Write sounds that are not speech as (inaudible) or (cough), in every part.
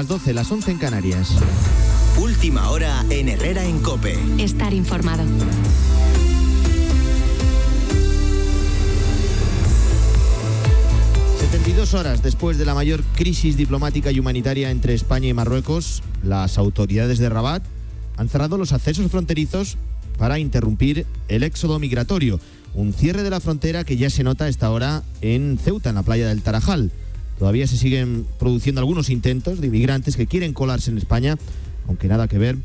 las 12, las 11 en Canarias. Última hora en Herrera en Cope. Estar informado. Dos horas después de la mayor crisis diplomática y humanitaria entre España y Marruecos, las autoridades de Rabat han cerrado los accesos fronterizos para interrumpir el éxodo migratorio. Un cierre de la frontera que ya se nota a esta hora en Ceuta, en la playa del Tarajal. Todavía se siguen produciendo algunos intentos de inmigrantes que quieren colarse en España, aunque nada que ver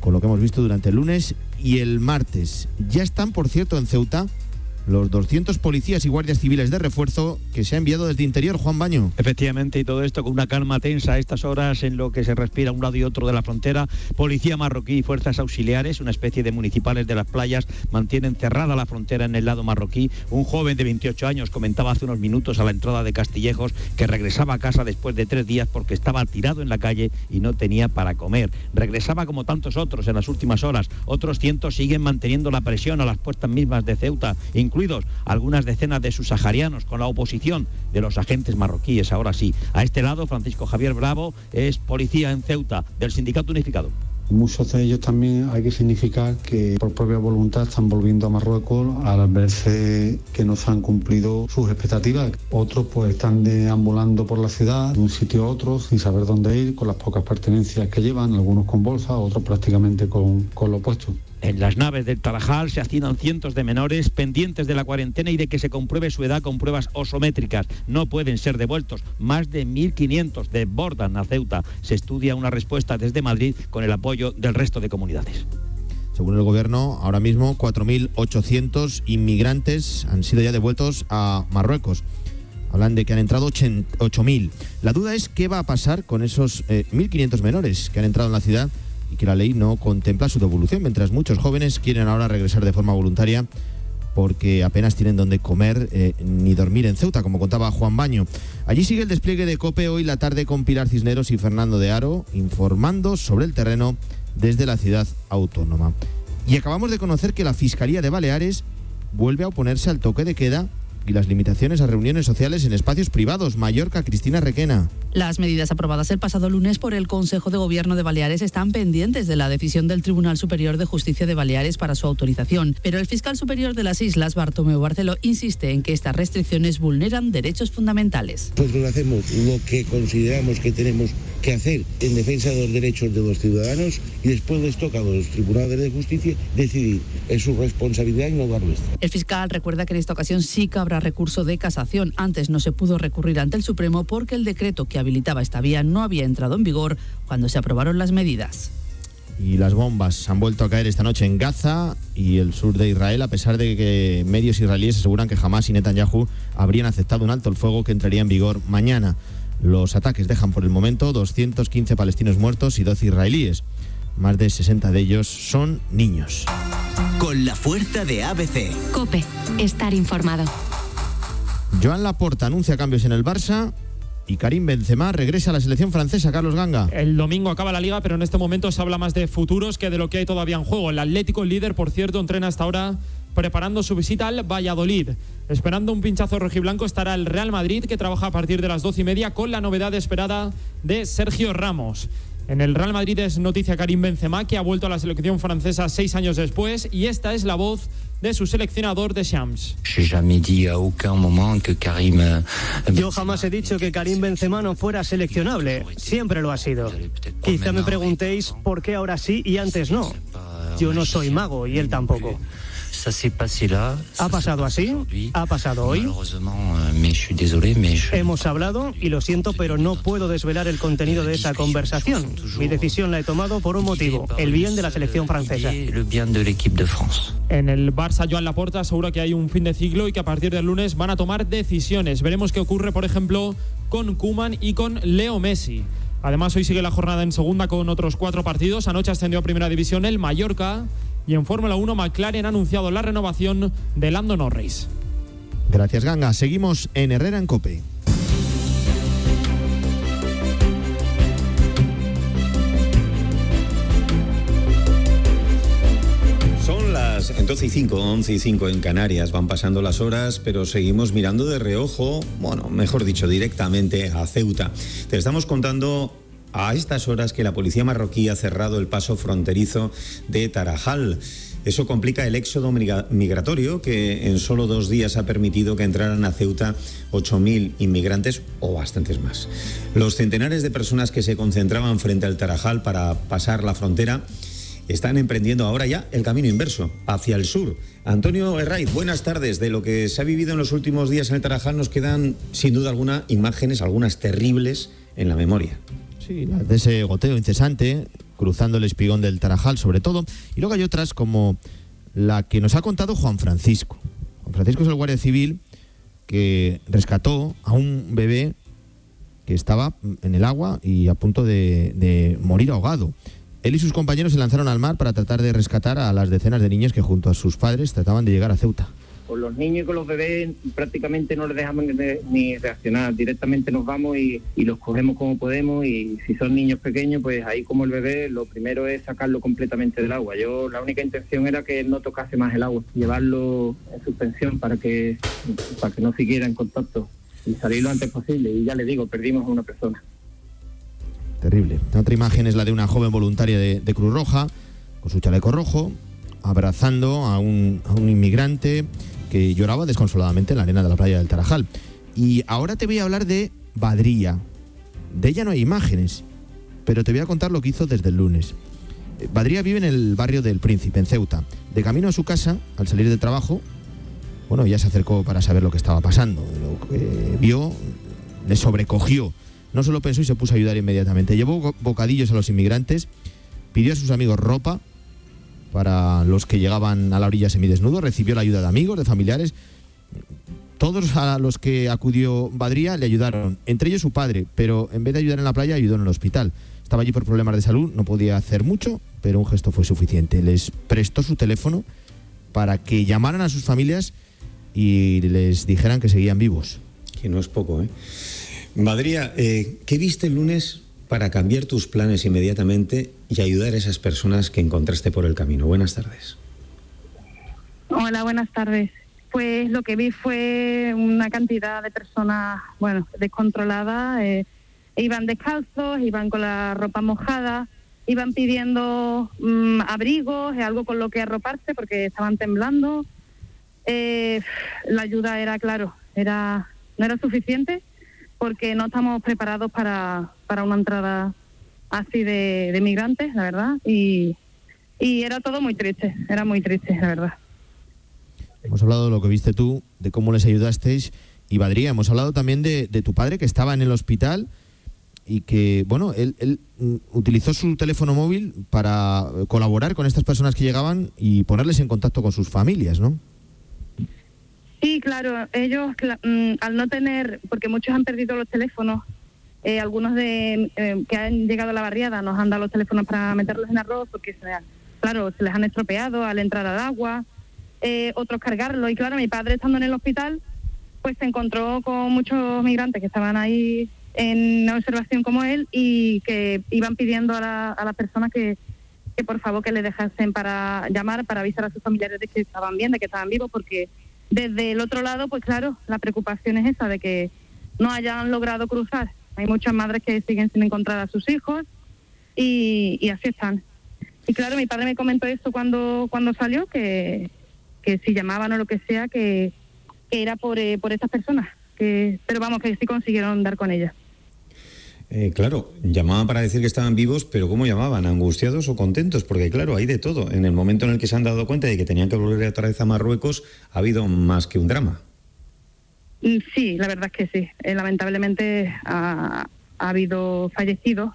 con lo que hemos visto durante el lunes y el martes. Ya están, por cierto, en Ceuta los 200 policías y guardias civiles de refuerzo que se ha enviado desde interior, Juan Baño. Efectivamente, y todo esto con una calma tensa a estas horas en lo que se respira un lado y otro de la frontera. Policía marroquí y fuerzas auxiliares, una especie de municipales de las playas, mantienen cerrada la frontera en el lado marroquí. Un joven de 28 años comentaba hace unos minutos a la entrada de Castillejos que regresaba a casa después de tres días porque estaba tirado en la calle y no tenía para comer. Regresaba como tantos otros en las últimas horas. Otros cientos siguen manteniendo la presión a las puestas mismas de Ceuta, incluso algunas decenas de subsaharianos con la oposición de los agentes marroquíes, ahora sí. A este lado, Francisco Javier Bravo es policía en Ceuta del Sindicato Unificado. Muchos de ellos también hay que significar que por propia voluntad están volviendo a Marruecos al verse que no se han cumplido sus expectativas. Otros pues están deambulando por la ciudad de un sitio a otro sin saber dónde ir, con las pocas pertenencias que llevan, algunos con bolsa, otros prácticamente con, con lo puesto. En las naves del Tarajal se hacinan cientos de menores pendientes de la cuarentena y de que se compruebe su edad con pruebas osométricas. No pueden ser devueltos. Más de 1.500 desbordan a Ceuta. Se estudia una respuesta desde Madrid con el apoyo del resto de comunidades. Según el gobierno, ahora mismo 4.800 inmigrantes han sido ya devueltos a Marruecos. Hablan de que han entrado 8.000. La duda es qué va a pasar con esos 1.500 eh, menores que han entrado en la ciudad y que la ley no contempla su devolución, mientras muchos jóvenes quieren ahora regresar de forma voluntaria porque apenas tienen donde comer eh, ni dormir en Ceuta, como contaba Juan Baño. Allí sigue el despliegue de COPE hoy la tarde con Pilar Cisneros y Fernando de Aro, informando sobre el terreno desde la ciudad autónoma. Y acabamos de conocer que la Fiscalía de Baleares vuelve a oponerse al toque de queda y las limitaciones a reuniones sociales en espacios privados. Mallorca, Cristina Requena. Las medidas aprobadas el pasado lunes por el Consejo de Gobierno de Baleares están pendientes de la decisión del Tribunal Superior de Justicia de Baleares para su autorización, pero el fiscal superior de las islas, Bartomeu Barceló, insiste en que estas restricciones vulneran derechos fundamentales. Nosotros hacemos lo que consideramos que tenemos que hacer en defensa de los derechos de los ciudadanos y después les toca a los tribunales de justicia decidir. Es su responsabilidad y no la nuestra. El fiscal recuerda que en esta ocasión sí cabrá recurso de casación. Antes no se pudo recurrir ante el Supremo porque el decreto que habilitaba esta vía no había entrado en vigor cuando se aprobaron las medidas. Y las bombas han vuelto a caer esta noche en Gaza y el sur de Israel, a pesar de que medios israelíes aseguran que jamás y Netanyahu habrían aceptado un alto el fuego que entraría en vigor mañana. Los ataques dejan por el momento 215 palestinos muertos y 12 israelíes. Más de 60 de ellos son niños. Con la fuerza de ABC. Cope, estar informado. Joan Laporta anuncia cambios en el Barça y Karim Benzema regresa a la selección francesa, Carlos Ganga. El domingo acaba la liga, pero en este momento se habla más de futuros que de lo que hay todavía en juego. El Atlético, el líder, por cierto, entrena hasta ahora preparando su visita al Valladolid. Esperando un pinchazo rojiblanco estará el Real Madrid, que trabaja a partir de las doce y media con la novedad esperada de Sergio Ramos. En el Real Madrid es noticia Karim Benzema, que ha vuelto a la selección francesa seis años después, y esta es la voz de su seleccionador de Shams. Yo jamás he dicho que Karim Benzema no fuera seleccionable, siempre lo ha sido. Quizá me preguntéis por qué ahora sí y antes no. Yo no soy mago y él tampoco. ¿Ha pasado así? ¿Ha pasado hoy? Euh, Hemos hablado y lo siento, pero no puedo desvelar el contenido de esa conversación. Mi decisión la he tomado por un motivo, el bien de la selección francesa. En el Barça, Joan Laporta asegura que hay un fin de ciclo y que a partir del lunes van a tomar decisiones. Veremos qué ocurre, por ejemplo, con Kuman y con Leo Messi. Además, hoy sigue la jornada en segunda con otros cuatro partidos. Anoche ascendió a primera división el Mallorca y en Fórmula 1 McLaren ha anunciado la renovación de Lando Norris. Gracias, Ganga. Seguimos en Herrera en Cope. Son las 12 y 5, 11 y 5 en Canarias. Van pasando las horas, pero seguimos mirando de reojo, bueno, mejor dicho, directamente a Ceuta. Te estamos contando a estas horas que la policía marroquí ha cerrado el paso fronterizo de Tarajal. Eso complica el éxodo migratorio que en solo dos días ha permitido que entraran a Ceuta 8.000 inmigrantes o bastantes más. Los centenares de personas que se concentraban frente al Tarajal para pasar la frontera están emprendiendo ahora ya el camino inverso, hacia el sur. Antonio Herraiz, buenas tardes. De lo que se ha vivido en los últimos días en el Tarajal nos quedan, sin duda alguna, imágenes, algunas terribles, en la memoria. Sí, de ese goteo incesante, cruzando el espigón del Tarajal sobre todo. Y luego hay otras como la que nos ha contado Juan Francisco. Juan Francisco es el guardia civil que rescató a un bebé que estaba en el agua y a punto de, de morir ahogado. Él y sus compañeros se lanzaron al mar para tratar de rescatar a las decenas de niños que junto a sus padres trataban de llegar a Ceuta. Con los niños y con los bebés prácticamente no les dejamos ni reaccionar, directamente nos vamos y, los cogemos como podemos y si son niños pequeños, pues ahí como el bebé, lo primero es sacarlo completamente del agua. Yo la única intención era que no tocase más el agua, llevarlo en suspensión para que, para que no siguiera en contacto y salir lo antes posible. Y ya le digo, perdimos a una persona. Terrible. otra imagen es la de una joven voluntaria de, Cruz Roja, con su chaleco rojo, abrazando a un, a un inmigrante que lloraba desconsoladamente en la arena de la playa del Tarajal. Y ahora te voy a hablar de Badría. De ella no hay imágenes, pero te voy a contar lo que hizo desde el lunes. Badría vive en el barrio del Príncipe, en Ceuta. De camino a su casa, al salir del trabajo, bueno, ella se acercó para saber lo que estaba pasando. Lo que vio le sobrecogió no solo pensó y se puso a ayudar inmediatamente. Llevó bocadillos a los inmigrantes, pidió a sus amigos ropa para los que llegaban a la orilla semidesnudos, recibió la ayuda de amigos, de familiares. Todos a los que acudió Badría le ayudaron, entre ellos su padre, pero en vez de ayudar en la playa, ayudó en el hospital. Estaba allí por problemas de salud, no podía hacer mucho, pero un gesto fue suficiente. Les prestó su teléfono para que llamaran a sus familias y les dijeran que seguían vivos. Que no es poco, ¿eh? Madría, eh, ¿qué viste el lunes para cambiar tus planes inmediatamente y ayudar a esas personas que encontraste por el camino? Buenas tardes. Hola, buenas tardes. Pues lo que vi fue una cantidad de personas, bueno, descontroladas. Eh, iban descalzos, iban con la ropa mojada, iban pidiendo mm, abrigos, algo con lo que arroparse porque estaban temblando. Eh, la ayuda era, claro, era no era suficiente porque no estamos preparados para, para una entrada así de, de migrantes, la verdad, y, y era todo muy triste, era muy triste, la verdad. Hemos hablado de lo que viste tú, de cómo les ayudasteis, y Badría, hemos hablado también de, de tu padre que estaba en el hospital y que, bueno, él, él, mm, utilizó su teléfono móvil para colaborar con estas personas que llegaban y ponerles en contacto con sus familias, ¿no? Sí, claro, ellos mm, al no tener, porque muchos han perdido los teléfonos, eh, algunos de eh, que han llegado a la barriada nos han dado los teléfonos para meterlos en arroz, porque claro, se les han estropeado al entrar al agua, eh, otros cargarlo, y claro, mi padre estando en el hospital, pues se encontró con muchos migrantes que estaban ahí en observación como él y que iban pidiendo a, a las personas que, que por favor que le dejasen para llamar, para avisar a sus familiares de que estaban bien, de que estaban vivos, porque desde el otro lado, pues claro, la preocupación es esa de que no hayan logrado cruzar. Hay muchas madres que siguen sin encontrar a sus hijos y, así están. Y claro, mi padre me comentó esto cuando, cuando salió, que, que si llamaban o lo que sea, que, era por, eh, por estas personas. Que, pero vamos, que sí consiguieron dar con ellas. Eh, claro, llamaban para decir que estaban vivos, pero ¿cómo llamaban? ¿Angustiados o contentos? Porque claro, hay de todo. En el momento en el que se han dado cuenta de que tenían que volver otra vez a Marruecos, ha habido más que un drama. Mm, sí, la verdad es que sí. Eh, lamentablemente ha, habido fallecidos.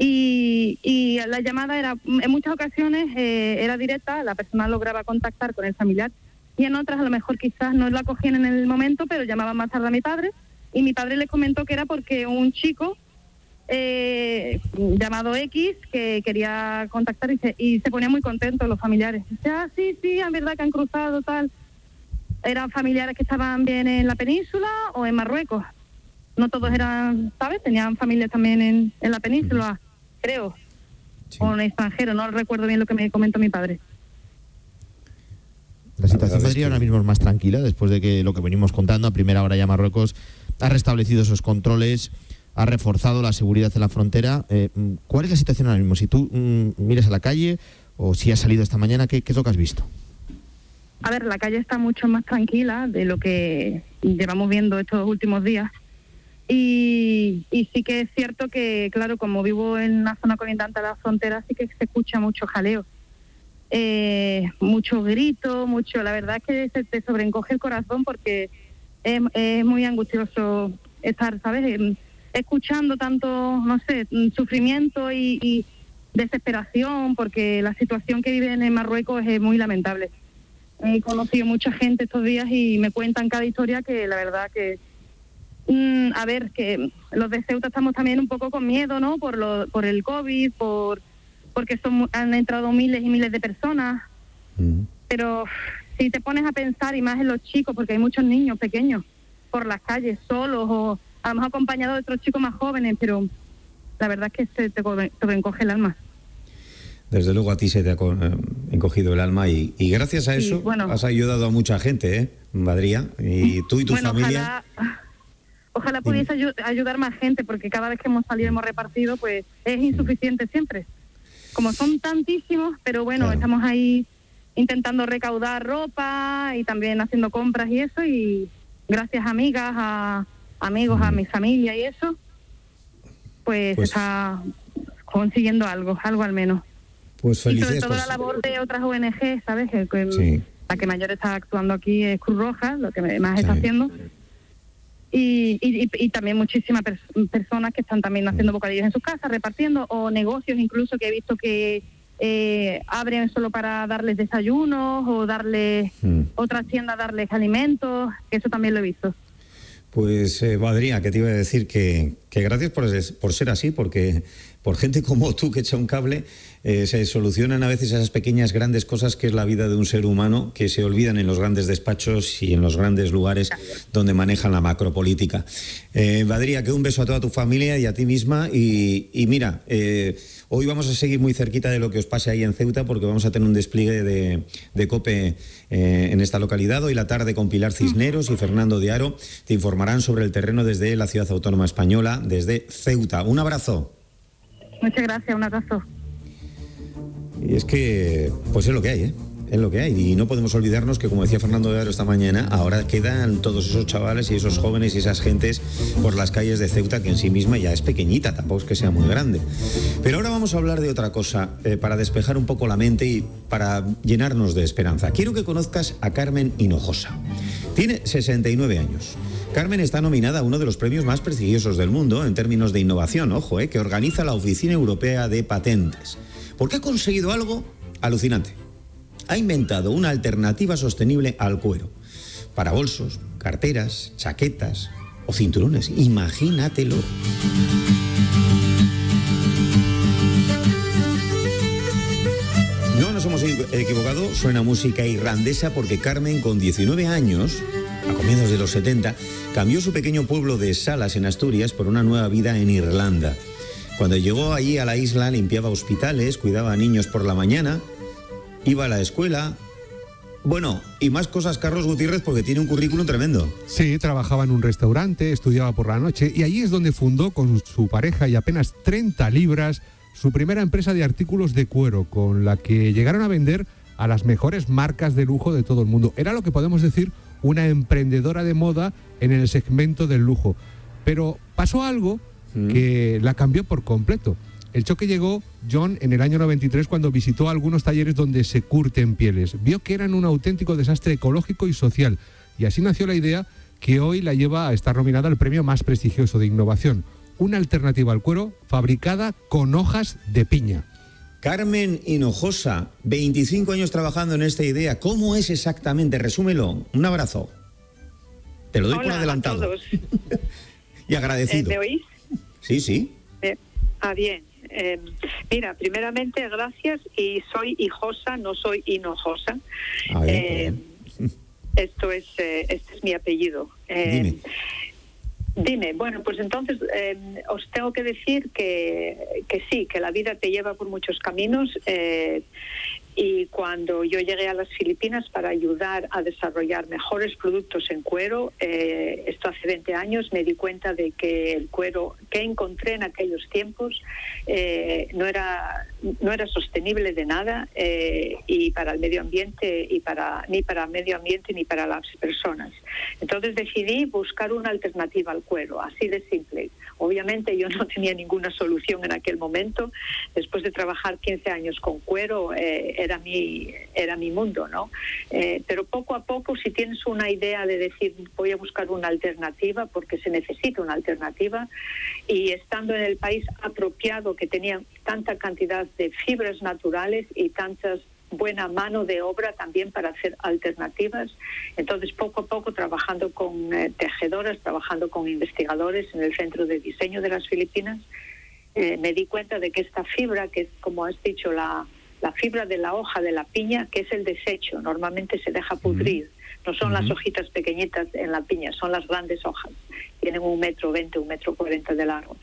Y, la llamada era, en muchas ocasiones eh, era directa, la persona lograba contactar con el familiar y en otras a lo mejor quizás no la cogían en el momento, pero llamaban más tarde a mi padre y mi padre le comentó que era porque un chico eh, llamado X que quería contactar y se, y se ponía muy contento los familiares. Dice, ah, sí, sí, es verdad que han cruzado tal. Eran familiares que estaban bien en la península o en Marruecos. No todos eran, ¿sabes? Tenían familias también en, en la península, creo. O en extranjero, no recuerdo bien lo que me comentó mi padre. La situación podría ahora mismo es más tranquila después de que lo que venimos contando a primera hora ya Marruecos ha restablecido esos controles ha reforzado la seguridad en la frontera. Eh, ¿Cuál es la situación ahora mismo? Si tú mm, miras a la calle o si has salido esta mañana, ¿qué, es lo que has visto? A ver, la calle está mucho más tranquila de lo que llevamos viendo estos últimos días. Y, y sí que es cierto que, claro, como vivo en una zona colindante a la frontera, sí que se escucha mucho jaleo. Eh, mucho grito, mucho. La verdad es que se te sobreencoge el corazón porque es, es muy angustioso estar, ¿sabes? Escuchando tanto, no sé, mm, sufrimiento y, y desesperación porque la situación que viven en Marruecos es muy lamentable. He conocido mucha gente estos días y me cuentan cada historia que la verdad que Mm, a ver, que los de Ceuta estamos también un poco con miedo, ¿no? Por, lo, por el COVID, por porque son, han entrado miles y miles de personas. Pero si te pones a pensar, y más en los chicos, porque hay muchos niños pequeños por las calles, solos, o a lo mejor acompañados de otros chicos más jóvenes, pero la verdad es que se te encoge el alma. Desde luego a ti se te ha eh, encogido el alma y, y gracias a Sí, eso bueno. has ayudado a mucha gente, ¿eh, Madría? Y tú y tu bueno, familia. ojalá, ojalá pudiese ayu- ayudar más gente, porque cada vez que hemos salido y hemos repartido, pues es insuficiente siempre. Como son tantísimos, pero bueno, estamos ahí intentando recaudar ropa y también haciendo compras y eso, y gracias a amigas, a amigos, a mi familia y eso, pues, Pues- está consiguiendo algo, algo al menos. Pues Y sobre todo pues- la labor de otras ONG, ¿sabes? Sí. La que mayor está actuando aquí es Cruz Roja, lo que más está haciendo. Y, y, y- también muchísimas pers- personas que están también haciendo bocadillos en sus casas, repartiendo, o negocios incluso que he visto que eh, abren solo para darles desayunos o darles Mm. otras tiendas, darles alimentos, eso también lo he visto. Pues, eh, que te iba a decir que, que gracias por, ser así, porque por gente como tú que echa un cable, eh, se solucionan a veces esas pequeñas, grandes cosas que es la vida de un ser humano, que se olvidan en los grandes despachos y en los grandes lugares donde manejan la macropolítica. Eh, que un beso a toda tu familia y a ti misma. Y, y mira, eh, hoy vamos a seguir muy cerquita de lo que os pase ahí en Ceuta, porque vamos a tener un despliegue de, de COPE eh, en esta localidad. Hoy la tarde con Pilar Cisneros y Fernando de Aro te informarán sobre el terreno desde la ciudad autónoma española, desde Ceuta. Un abrazo. Muchas gracias, un abrazo. Y es que, pues es lo que hay, ¿eh? Es lo que hay. Y no podemos olvidarnos que, como decía Fernando de Aro esta mañana, ahora quedan todos esos chavales y esos jóvenes y esas gentes por las calles de Ceuta, que en sí misma ya es pequeñita, tampoco es que sea muy grande. Pero ahora vamos a hablar de otra cosa, eh, para despejar un poco la mente y para llenarnos de esperanza. Quiero que conozcas a Carmen Hinojosa. Tiene 69 años. Carmen está nominada a uno de los premios más prestigiosos del mundo en términos de innovación, ojo, eh, que organiza la Oficina Europea de Patentes. Porque ha conseguido algo alucinante. Ha inventado una alternativa sostenible al cuero. Para bolsos, carteras, chaquetas o cinturones. Imagínatelo. No nos hemos equivocado, suena música irlandesa porque Carmen, con 19 años, a comienzos de los 70, cambió su pequeño pueblo de Salas en Asturias por una nueva vida en Irlanda. Cuando llegó allí a la isla, limpiaba hospitales, cuidaba a niños por la mañana, iba a la escuela. Bueno, y más cosas Carlos Gutiérrez porque tiene un currículum tremendo. Sí, trabajaba en un restaurante, estudiaba por la noche y allí es donde fundó con su pareja y apenas 30 libras su primera empresa de artículos de cuero, con la que llegaron a vender a las mejores marcas de lujo de todo el mundo. Era lo que podemos decir una emprendedora de moda en el segmento del lujo. Pero pasó algo que la cambió por completo. El choque llegó, John, en el año 93 cuando visitó algunos talleres donde se curten pieles. Vio que eran un auténtico desastre ecológico y social. Y así nació la idea que hoy la lleva a estar nominada al premio más prestigioso de innovación. Una alternativa al cuero fabricada con hojas de piña. Carmen Hinojosa, 25 años trabajando en esta idea. ¿Cómo es exactamente? Resúmelo. Un abrazo. Te lo doy por Hola a adelantado. todos. (laughs) Y Eh, agradecido. ¿Me oís? Sí, sí. Eh, ah, bien. Eh, mira, primeramente, gracias y soy hijosa, no soy hinojosa. Eh, (laughs) esto es, eh, este es mi apellido. Eh, Dime. Dime, bueno, pues entonces eh, os tengo que decir que, que sí, que la vida te lleva por muchos caminos eh, y cuando yo llegué a las Filipinas para ayudar a desarrollar mejores productos en cuero, eh, esto hace 20 años, me di cuenta de que el cuero que encontré en aquellos tiempos eh, no, era, no era sostenible de nada eh, y para el medio ambiente y para ni para el medio ambiente ni para las personas. Entonces decidí buscar una alternativa al cuero, así de simple. Obviamente yo no tenía ninguna solución en aquel momento. Después de trabajar 15 años con cuero, eh, era, mi, era mi mundo, ¿no? Eh, pero poco a poco, si tienes una idea de decir voy a buscar una alternativa, porque se necesita una alternativa, y estando en el país apropiado que tenía tanta cantidad de fibras naturales y tantas buena mano de obra también para hacer alternativas. Entonces, poco a poco, trabajando con eh, tejedoras, trabajando con investigadores en el Centro de Diseño de las Filipinas, eh, me di cuenta de que esta fibra, que es, como has dicho, la, la fibra de la hoja de la piña, que es el desecho, normalmente se deja pudrir. No son las hojitas pequeñitas en la piña, son las grandes hojas. Tienen un metro veinte, un metro cuarenta de largos.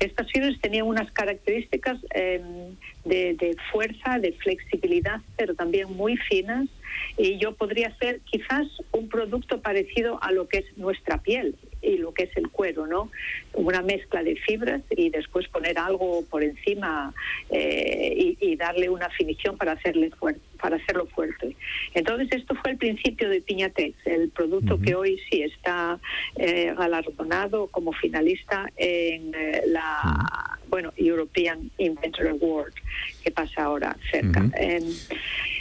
Estas fibras tenían unas características em, de, de fuerza, de flexibilidad, pero también muy finas. Y yo podría hacer quizás un producto parecido a lo que es nuestra piel y lo que es el cuero, ¿no? Una mezcla de fibras y después poner algo por encima eh, y, y darle una finición para hacerle fuerte, para hacerlo fuerte. Entonces esto fue el principio de Piñatex, el producto que hoy sí está eh, galardonado como finalista en eh, la bueno European Inventor Award que pasa ahora cerca. Em,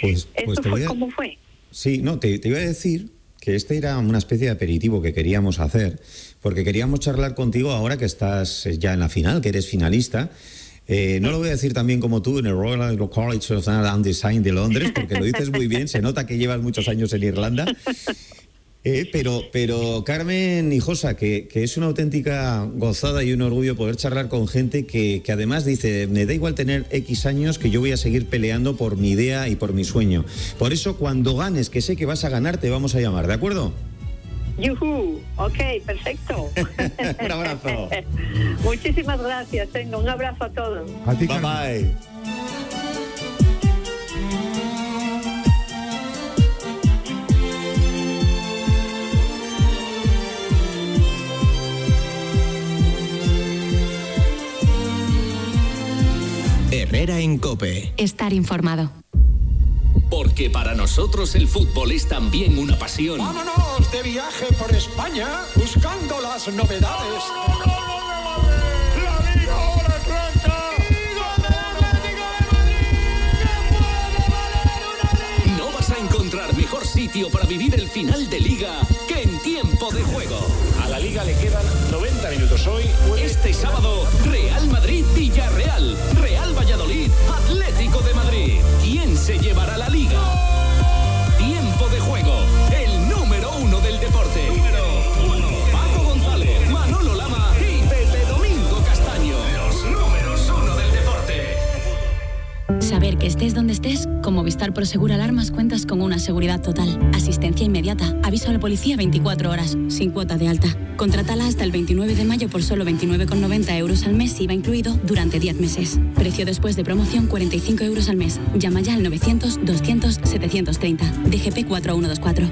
Pues, pues ¿Esto fue a- como fue? Sí, no, te, te iba a decir que este era una especie de aperitivo que queríamos hacer, porque queríamos charlar contigo ahora que estás eh, ya en la final, que eres finalista. Eh, no lo voy a decir también como tú en el Royal College of Art and Design de Londres, porque lo dices muy bien, se nota que llevas muchos años en Irlanda. Eh, pero, pero Carmen Hijosa, que, que es una auténtica gozada y un orgullo poder charlar con gente que, que además dice, me da igual tener X años que yo voy a seguir peleando por mi idea y por mi sueño. Por eso cuando ganes, que sé que vas a ganar, te vamos a llamar, ¿de acuerdo? Yuhu, ok, perfecto. (laughs) Un abrazo. (laughs) Muchísimas gracias, tengo un abrazo a todos. bye bye. Herrera en Cope. Estar informado. Porque para nosotros el fútbol es también una pasión. Vámonos de viaje por España buscando las novedades. No vas a encontrar mejor sitio para vivir el final de liga que en tiempo de juego. A la liga le quedan 90 minutos hoy. Este sábado, Real Madrid-Villarreal, se llevará la liga? Saber que estés donde estés, con Movistar Prosegur Alarmas cuentas con una seguridad total, asistencia inmediata, aviso a la policía 24 horas, sin cuota de alta. Contrátala hasta el 29 de mayo por solo 29,90 euros al mes, IVA incluido, durante 10 meses. Precio después de promoción 45 euros al mes. Llama ya al 900-200-730. DGP 4124.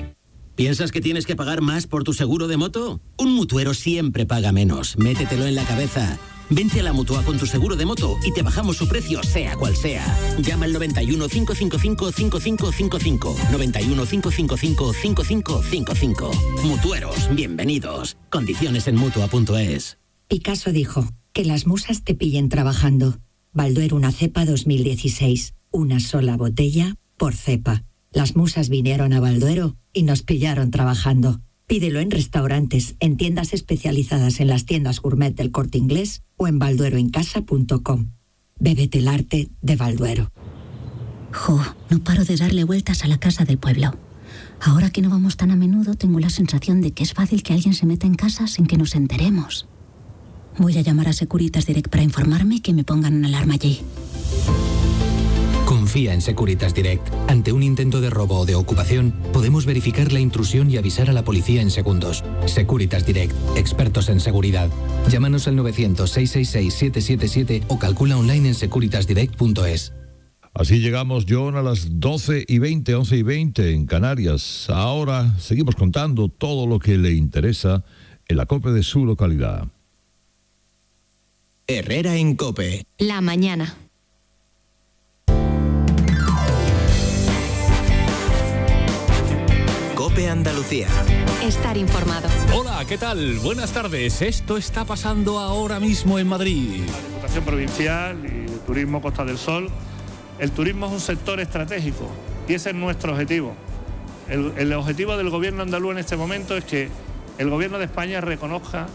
¿Piensas que tienes que pagar más por tu seguro de moto? Un mutuero siempre paga menos. Métetelo en la cabeza. Vente a la mutua con tu seguro de moto y te bajamos su precio, sea cual sea. Llama al 91 555 5555. 91 555 5555. Mutueros, bienvenidos. Condiciones en mutua.es. Picasso dijo, que las musas te pillen trabajando. Balduero una cepa 2016. Una sola botella por cepa. Las musas vinieron a Balduero y nos pillaron trabajando. Pídelo en restaurantes, en tiendas especializadas en las tiendas gourmet del corte inglés o en baldueroencasa.com. Bébete el arte de Balduero. Jo, no paro de darle vueltas a la casa del pueblo. Ahora que no vamos tan a menudo, tengo la sensación de que es fácil que alguien se meta en casa sin que nos enteremos. Voy a llamar a Securitas Direct para informarme y que me pongan una alarma allí. Confía en Securitas Direct. Ante un intento de robo o de ocupación, podemos verificar la intrusión y avisar a la policía en segundos. Securitas Direct, expertos en seguridad. Llámanos al 900-666-777 o calcula online en securitasdirect.es. Así llegamos, John, a las 12 y 20, 11 y 20 en Canarias. Ahora seguimos contando todo lo que le interesa en la COPE de su localidad. Herrera en Cope. La mañana. Cope Andalucía. Estar informado. Hola, ¿qué tal? Buenas tardes. Esto está pasando ahora mismo en Madrid. La Diputación Provincial y el Turismo Costa del Sol. El turismo es un sector estratégico y ese es nuestro objetivo. El, el objetivo del gobierno andaluz en este momento es que el gobierno de España reconozca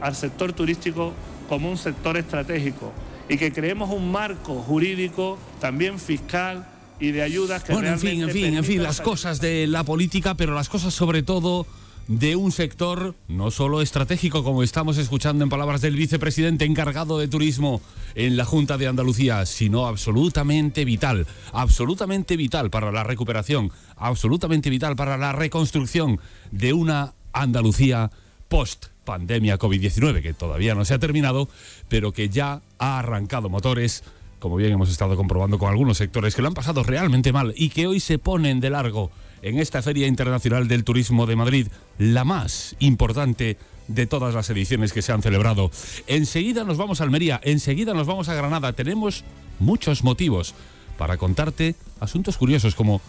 al sector turístico como un sector estratégico y que creemos un marco jurídico, también fiscal y de ayudas que Bueno, en fin, en fin, en fin, las cosas de la política, pero las cosas sobre todo de un sector no solo estratégico, como estamos escuchando en palabras del vicepresidente encargado de turismo en la Junta de Andalucía, sino absolutamente vital, absolutamente vital para la recuperación, absolutamente vital para la reconstrucción de una Andalucía post pandemia COVID-19, que todavía no se ha terminado, pero que ya ha arrancado motores, como bien hemos estado comprobando con algunos sectores que lo han pasado realmente mal y que hoy se ponen de largo en esta Feria Internacional del Turismo de Madrid, la más importante de todas las ediciones que se han celebrado. Enseguida nos vamos a Almería, enseguida nos vamos a Granada. Tenemos muchos motivos para contarte asuntos curiosos como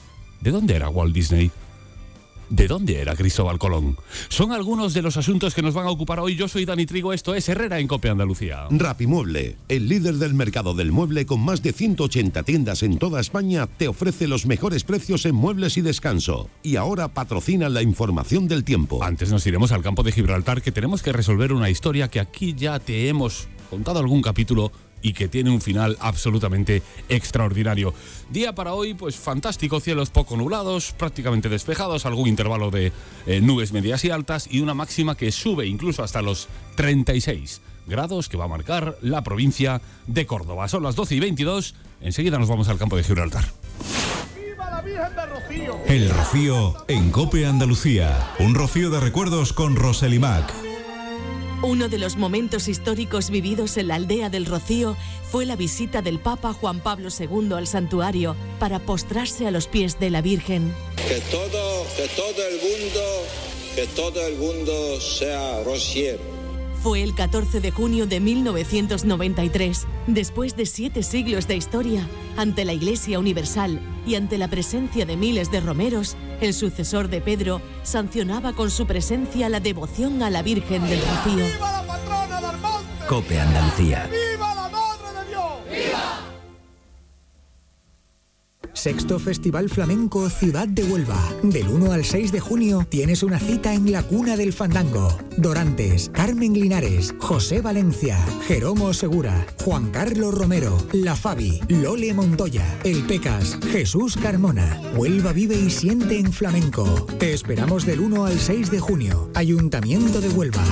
¿de dónde era Walt Disney? ¿De dónde era Cristóbal Colón? Son algunos de los asuntos que nos van a ocupar hoy. Yo soy Dani Trigo, esto es Herrera en Cope Andalucía. Rapimueble, el líder del mercado del mueble con más de 180 tiendas en toda España, te ofrece los mejores precios en muebles y descanso. Y ahora patrocina la información del tiempo. Antes nos iremos al campo de Gibraltar, que tenemos que resolver una historia que aquí ya te hemos contado algún capítulo y que tiene un final absolutamente extraordinario. Día para hoy, pues fantástico, cielos poco nublados, prácticamente despejados, algún intervalo de eh, nubes medias y altas y una máxima que sube incluso hasta los 36 grados que va a marcar la provincia de Córdoba. Son las 12 y 22, enseguida nos vamos al campo de Gibraltar. El Rocío en Cope Andalucía. Un rocío de recuerdos con Roselimac. Uno de los momentos históricos vividos en la aldea del Rocío fue la visita del Papa Juan Pablo II al santuario para postrarse a los pies de la Virgen. Que todo, que todo el mundo, que todo el mundo sea rociero. Fue el 14 de junio de 1993, después de siete siglos de historia, ante la Iglesia Universal y ante la presencia de miles de romeros, el sucesor de Pedro sancionaba con su presencia la devoción a la Virgen del Rocío. Cope Andalucía. Sexto Festival Flamenco Ciudad de Huelva. Del 1 al 6 de junio tienes una cita en la cuna del fandango. Dorantes, Carmen Linares, José Valencia, Jeromo Segura, Juan Carlos Romero, La Fabi, Lole Montoya, El Pecas, Jesús Carmona. Huelva vive y siente en flamenco. Te esperamos del 1 al 6 de junio. Ayuntamiento de Huelva.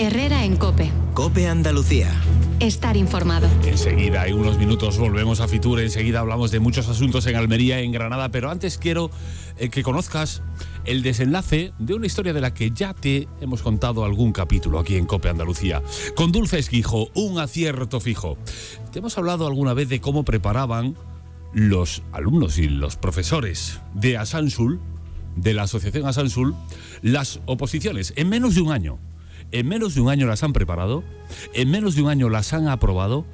Herrera en Cope. Cope Andalucía. Estar informado. Enseguida, en unos minutos, volvemos a Fitur. Enseguida hablamos de muchos asuntos en Almería, en Granada. Pero antes quiero eh, que conozcas el desenlace de una historia de la que ya te hemos contado algún capítulo aquí en Cope Andalucía. Con Dulce Esquijo, un acierto fijo. Te hemos hablado alguna vez de cómo preparaban los alumnos y los profesores de Asansul, de la Asociación Asansul, las oposiciones en menos de un año. En menos de un año las han preparado, en menos de un año las han aprobado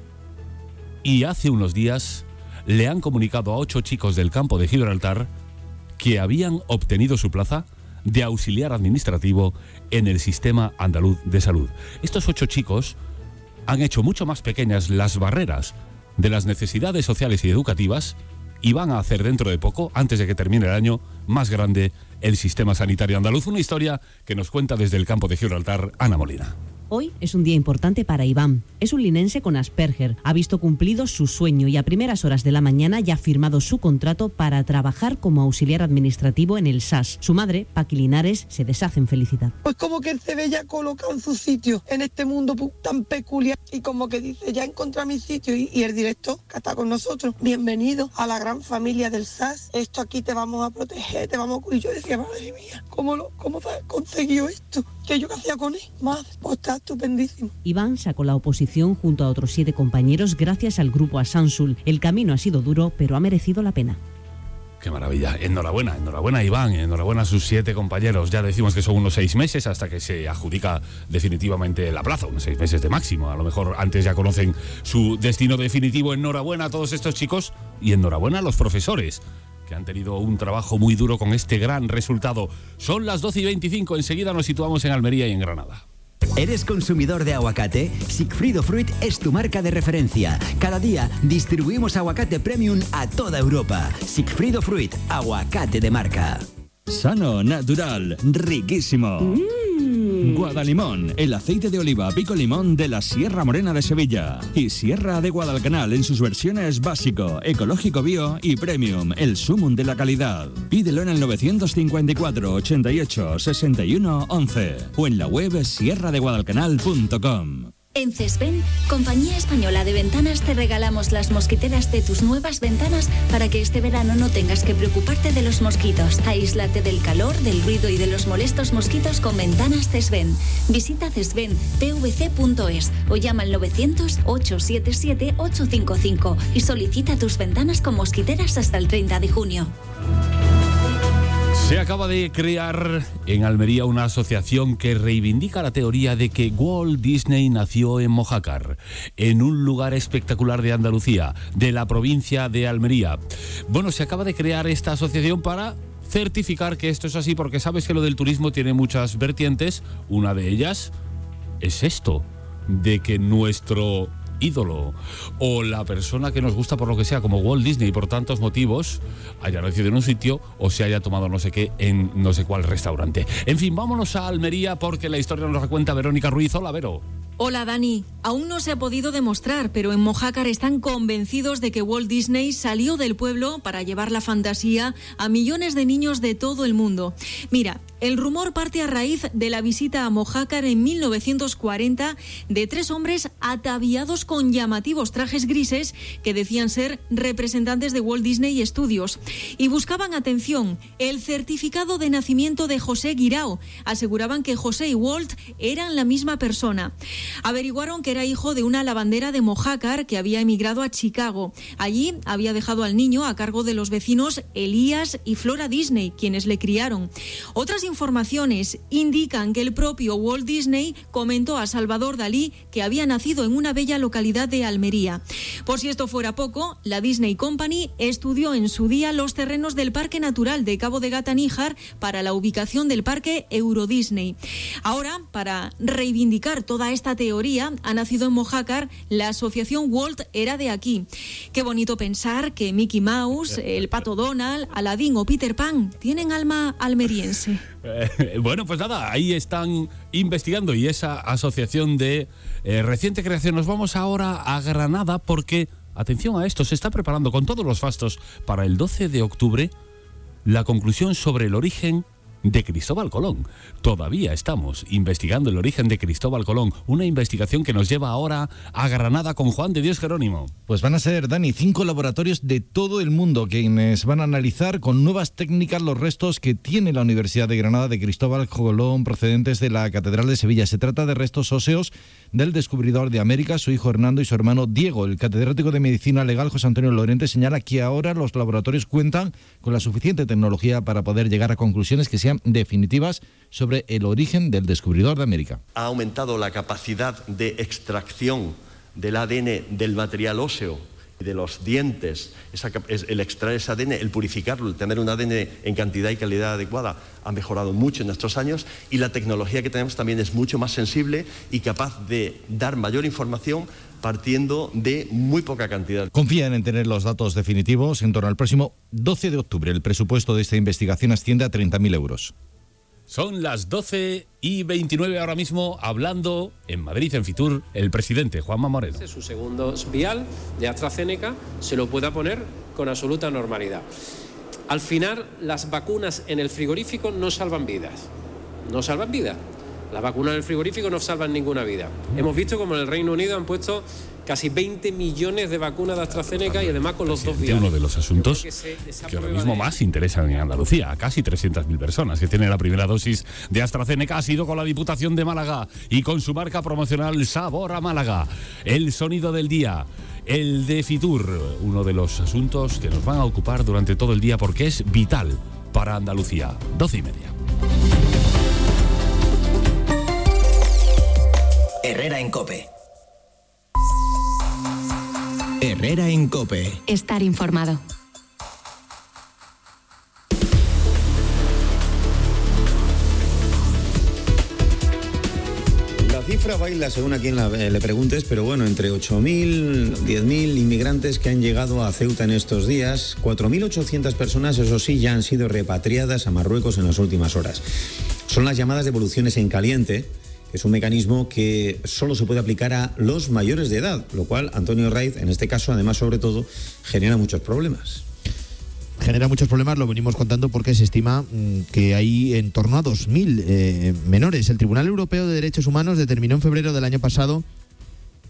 y hace unos días le han comunicado a ocho chicos del campo de Gibraltar que habían obtenido su plaza de auxiliar administrativo en el sistema andaluz de salud. Estos ocho chicos han hecho mucho más pequeñas las barreras de las necesidades sociales y educativas y van a hacer dentro de poco, antes de que termine el año, más grande el sistema sanitario andaluz. Una historia que nos cuenta desde el campo de Gibraltar Ana Molina. Hoy es un día importante para Iván. Es un linense con Asperger. Ha visto cumplido su sueño y a primeras horas de la mañana ya ha firmado su contrato para trabajar como auxiliar administrativo en el SAS. Su madre, Paqui Linares, se deshace en felicidad. Pues como que él se ve ya colocado en su sitio en este mundo tan peculiar y como que dice, ya encontré mi sitio y, el director que está con nosotros, bienvenido a la gran familia del SAS, esto aquí te vamos a proteger, te vamos a cuidar. Y yo decía, madre mía, ¿cómo, lo, cómo se ha conseguido esto? Que yo qué hacía con él. Madre, pues está estupendísimo. Iván sacó la oposición junto a otros siete compañeros gracias al grupo Asansul. El camino ha sido duro, pero ha merecido la pena. Qué maravilla. Enhorabuena, enhorabuena Iván, enhorabuena a sus siete compañeros. Ya decimos que son unos seis meses hasta que se adjudica definitivamente la plaza, unos seis meses de máximo. A lo mejor antes ya conocen su destino definitivo. Enhorabuena a todos estos chicos y enhorabuena a los profesores que han tenido un trabajo muy duro con este gran resultado. Son las 12 y 25, enseguida nos situamos en Almería y en Granada. ¿Eres consumidor de aguacate? Sigfrido Fruit es tu marca de referencia. Cada día distribuimos aguacate premium a toda Europa. Sigfrido Fruit, aguacate de marca. Sano, natural, riquísimo. Guadalimón, el aceite de oliva pico limón de la Sierra Morena de Sevilla. Y Sierra de Guadalcanal en sus versiones básico, ecológico bio y premium, el sumum de la calidad. Pídelo en el 954 88 61 11 o en la web sierradeguadalcanal.com. En CESVEN, Compañía Española de Ventanas, te regalamos las mosquiteras de tus nuevas ventanas para que este verano no tengas que preocuparte de los mosquitos. Aíslate del calor, del ruido y de los molestos mosquitos con ventanas CESVEN. Visita cesvenpvc.es o llama al 900-877-855 y solicita tus ventanas con mosquiteras hasta el 30 de junio. Se acaba de crear en Almería una asociación que reivindica la teoría de que Walt Disney nació en Mojácar, en un lugar espectacular de Andalucía, de la provincia de Almería. Bueno, se acaba de crear esta asociación para certificar que esto es así, porque sabes que lo del turismo tiene muchas vertientes. Una de ellas es esto, de que nuestro ídolo o la persona que nos gusta por lo que sea, como Walt Disney, por tantos motivos, haya nacido en un sitio o se haya tomado no sé qué en no sé cuál restaurante. En fin, vámonos a Almería porque la historia nos la cuenta Verónica Ruiz. Hola, Vero. Hola Dani, aún no se ha podido demostrar, pero en Mojácar están convencidos de que Walt Disney salió del pueblo para llevar la fantasía a millones de niños de todo el mundo. Mira, el rumor parte a raíz de la visita a Mojácar en 1940 de tres hombres ataviados con llamativos trajes grises que decían ser representantes de Walt Disney Studios y buscaban atención, el certificado de nacimiento de José Guirao. Aseguraban que José y Walt eran la misma persona. Averiguaron que era hijo de una lavandera de Mojácar que había emigrado a Chicago. Allí había dejado al niño a cargo de los vecinos Elías y Flora Disney, quienes le criaron. Otras informaciones indican que el propio Walt Disney comentó a Salvador Dalí que había nacido en una bella localidad de Almería. Por si esto fuera poco, la Disney Company estudió en su día los terrenos del Parque Natural de Cabo de Gata Níjar para la ubicación del Parque Euro Disney. Ahora, para reivindicar toda esta teoría, ha nacido en Mojácar la asociación Walt era de aquí. Qué bonito pensar que Mickey Mouse, el Pato Donald, Aladdin o Peter Pan tienen alma almeriense. (laughs) Eh, bueno, pues nada, ahí están investigando y esa asociación de eh, reciente creación. Nos vamos ahora a Granada porque, atención a esto, se está preparando con todos los fastos para el 12 de octubre la conclusión sobre el origen de Cristóbal Colón. Todavía estamos investigando el origen de Cristóbal Colón, una investigación que nos lleva ahora a Granada con Juan de Dios Jerónimo. Pues van a ser, Dani, cinco laboratorios de todo el mundo quienes van a analizar con nuevas técnicas los restos que tiene la Universidad de Granada de Cristóbal Colón procedentes de la Catedral de Sevilla. Se trata de restos óseos del descubridor de América, su hijo Hernando y su hermano Diego. El catedrático de Medicina Legal, José Antonio Lorente, señala que ahora los laboratorios cuentan con la suficiente tecnología para poder llegar a conclusiones que sean definitivas sobre el origen del descubridor de América. Ha aumentado la capacidad de extracción del ADN del material óseo de los dientes, el extraer ese ADN, el purificarlo, el tener un ADN en cantidad y calidad adecuada, ha mejorado mucho en estos años y la tecnología que tenemos también es mucho más sensible y capaz de dar mayor información partiendo de muy poca cantidad. Confían en tener los datos definitivos en torno al próximo 12 de octubre. El presupuesto de esta investigación asciende a 30.000 euros. Son las 12 y 29 ahora mismo, hablando en Madrid, en Fitur, el presidente Juanma Moreno. Su segundo vial de AstraZeneca se lo pueda poner con absoluta normalidad. Al final, las vacunas en el frigorífico no salvan vidas. No salvan vidas. Las vacunas en el frigorífico no salvan ninguna vida. Hemos visto como en el Reino Unido han puesto casi 20 millones de vacunas de AstraZeneca y además con los dos días. uno de los asuntos que ahora mismo más interesan en Andalucía. A casi 300.000 personas que tienen la primera dosis de AstraZeneca ha sido con la Diputación de Málaga y con su marca promocional Sabor a Málaga. El sonido del día. El de Fitur, uno de los asuntos que nos van a ocupar durante todo el día porque es vital para Andalucía. 12 y media. Herrera en Cope. Herrera en Cope. Estar informado. La cifra baila según a quien la- eh, le preguntes, pero bueno, entre 8.000, 10.000 inmigrantes que han llegado a Ceuta en estos días, 4.800 personas, eso sí, ya han sido repatriadas a Marruecos en las últimas horas. Son las llamadas devoluciones en caliente, es un mecanismo que solo se puede aplicar a los mayores de edad, lo cual Antonio Raiz, en este caso, además, sobre todo, genera muchos problemas. genera muchos problemas, lo venimos contando porque se estima mm, que hay en torno a 2.000 eh, menores. El Tribunal Europeo de Derechos Humanos determinó en febrero del año pasado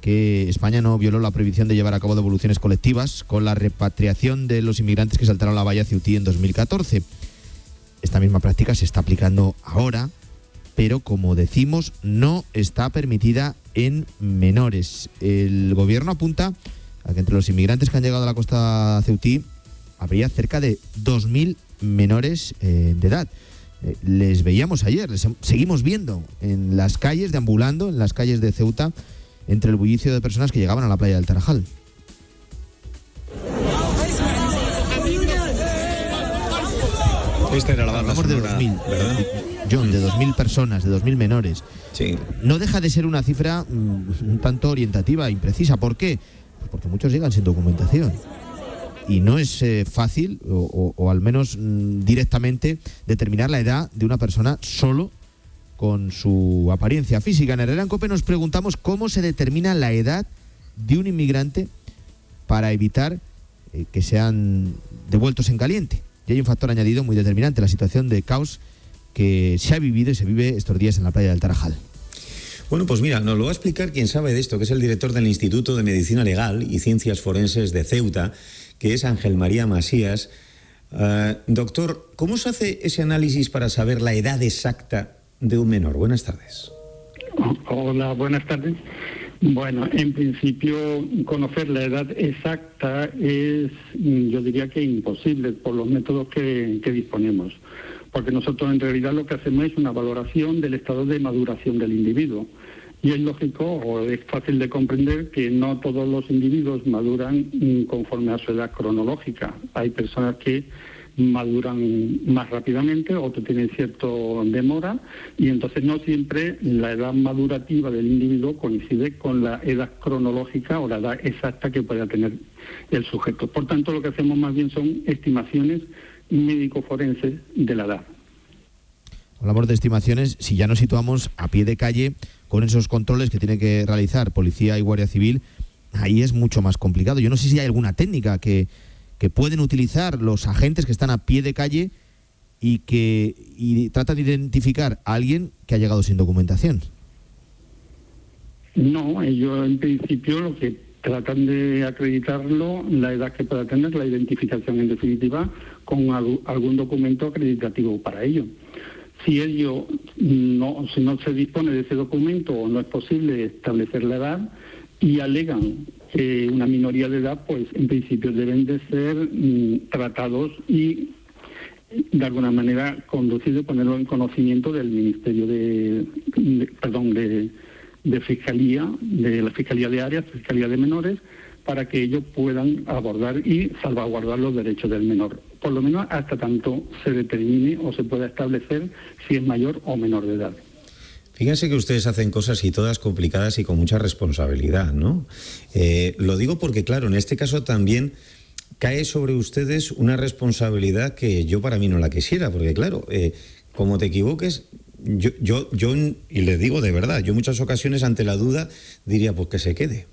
que España no violó la prohibición de llevar a cabo devoluciones colectivas con la repatriación de los inmigrantes que saltaron la valla Ceutí en 2014. Esta misma práctica se está aplicando ahora, pero como decimos, no está permitida en menores. El gobierno apunta a que entre los inmigrantes que han llegado a la costa ceutí habría cerca de 2.000 menores eh, de edad. Eh, les veíamos ayer, les seguimos viendo en las calles, deambulando en las calles de Ceuta, entre el bullicio de personas que llegaban a la playa del Tarajal. Esta era la banda Hablamos de sonora, 2.000, ¿verdad? John, de 2.000 personas, de 2.000 menores. Sí. No deja de ser una cifra mm, un tanto orientativa, imprecisa. ¿Por qué? Pues porque muchos llegan sin documentación. Y no es eh, fácil, o, o- o al menos mm, directamente, determinar la edad de una persona solo con su apariencia física. En Herrera en Cope nos preguntamos cómo se determina la edad de un inmigrante para evitar eh, que sean devueltos en caliente. Y hay un factor añadido muy determinante, la situación de caos que se ha vivido y se vive estos días en la playa del Tarajal. Bueno, pues mira, nos lo va a explicar quien sabe de esto, que es el director del Instituto de Medicina Legal y Ciencias Forenses de Ceuta, que es Ángel María Masías. Ah, doctor, ¿cómo se hace ese análisis para saber la edad exacta de un menor? Buenas tardes. Hola, buenas tardes. Bueno, en principio conocer la edad exacta es, mm, yo diría que imposible por los métodos que, disponemos, porque nosotros en realidad lo que hacemos es una valoración del estado de maduración del individuo. Y es lógico o es fácil de comprender que no todos los individuos maduran mm, conforme a su edad cronológica. Hay personas que maduran más rápidamente, otros tienen cierto demora y entonces no siempre la edad madurativa del individuo coincide con la edad cronológica o la edad exacta que pueda tener el sujeto. Por tanto, lo que hacemos más bien son estimaciones médico-forenses de la edad. Hablamos de estimaciones, si ya nos situamos a pie de calle con esos controles que tiene que realizar policía y guardia civil, ahí es mucho más complicado. Yo no sé si hay alguna técnica que, que pueden utilizar los agentes que están a pie de calle y que y tratan de identificar a alguien que ha llegado sin documentación. No, ellos en principio lo que tratan de acreditarlo, la edad que pueda tener, la identificación en definitiva, con al- algún documento acreditativo para ello. Si ello no, si no se dispone de ese documento o no es posible establecer la edad y alegan eh, una minoría de edad, pues en principio deben de ser mm, tratados y de alguna manera conducido, ponerlo en conocimiento del Ministerio de, perdón, de Fiscalía, de la Fiscalía de Áreas, Fiscalía de Menores, para que ellos puedan abordar y salvaguardar los derechos del menor, por lo menos hasta tanto se determine o se pueda establecer si es mayor o menor de edad. Fíjense que ustedes hacen cosas y todas complicadas y con mucha responsabilidad, ¿no? Eh, lo digo porque, claro, en este caso también cae sobre ustedes una responsabilidad que yo para mí no la quisiera, porque, claro, eh, como te equivoques, yo, yo, yo, y les digo de verdad, yo muchas ocasiones ante la duda diría, pues que se quede.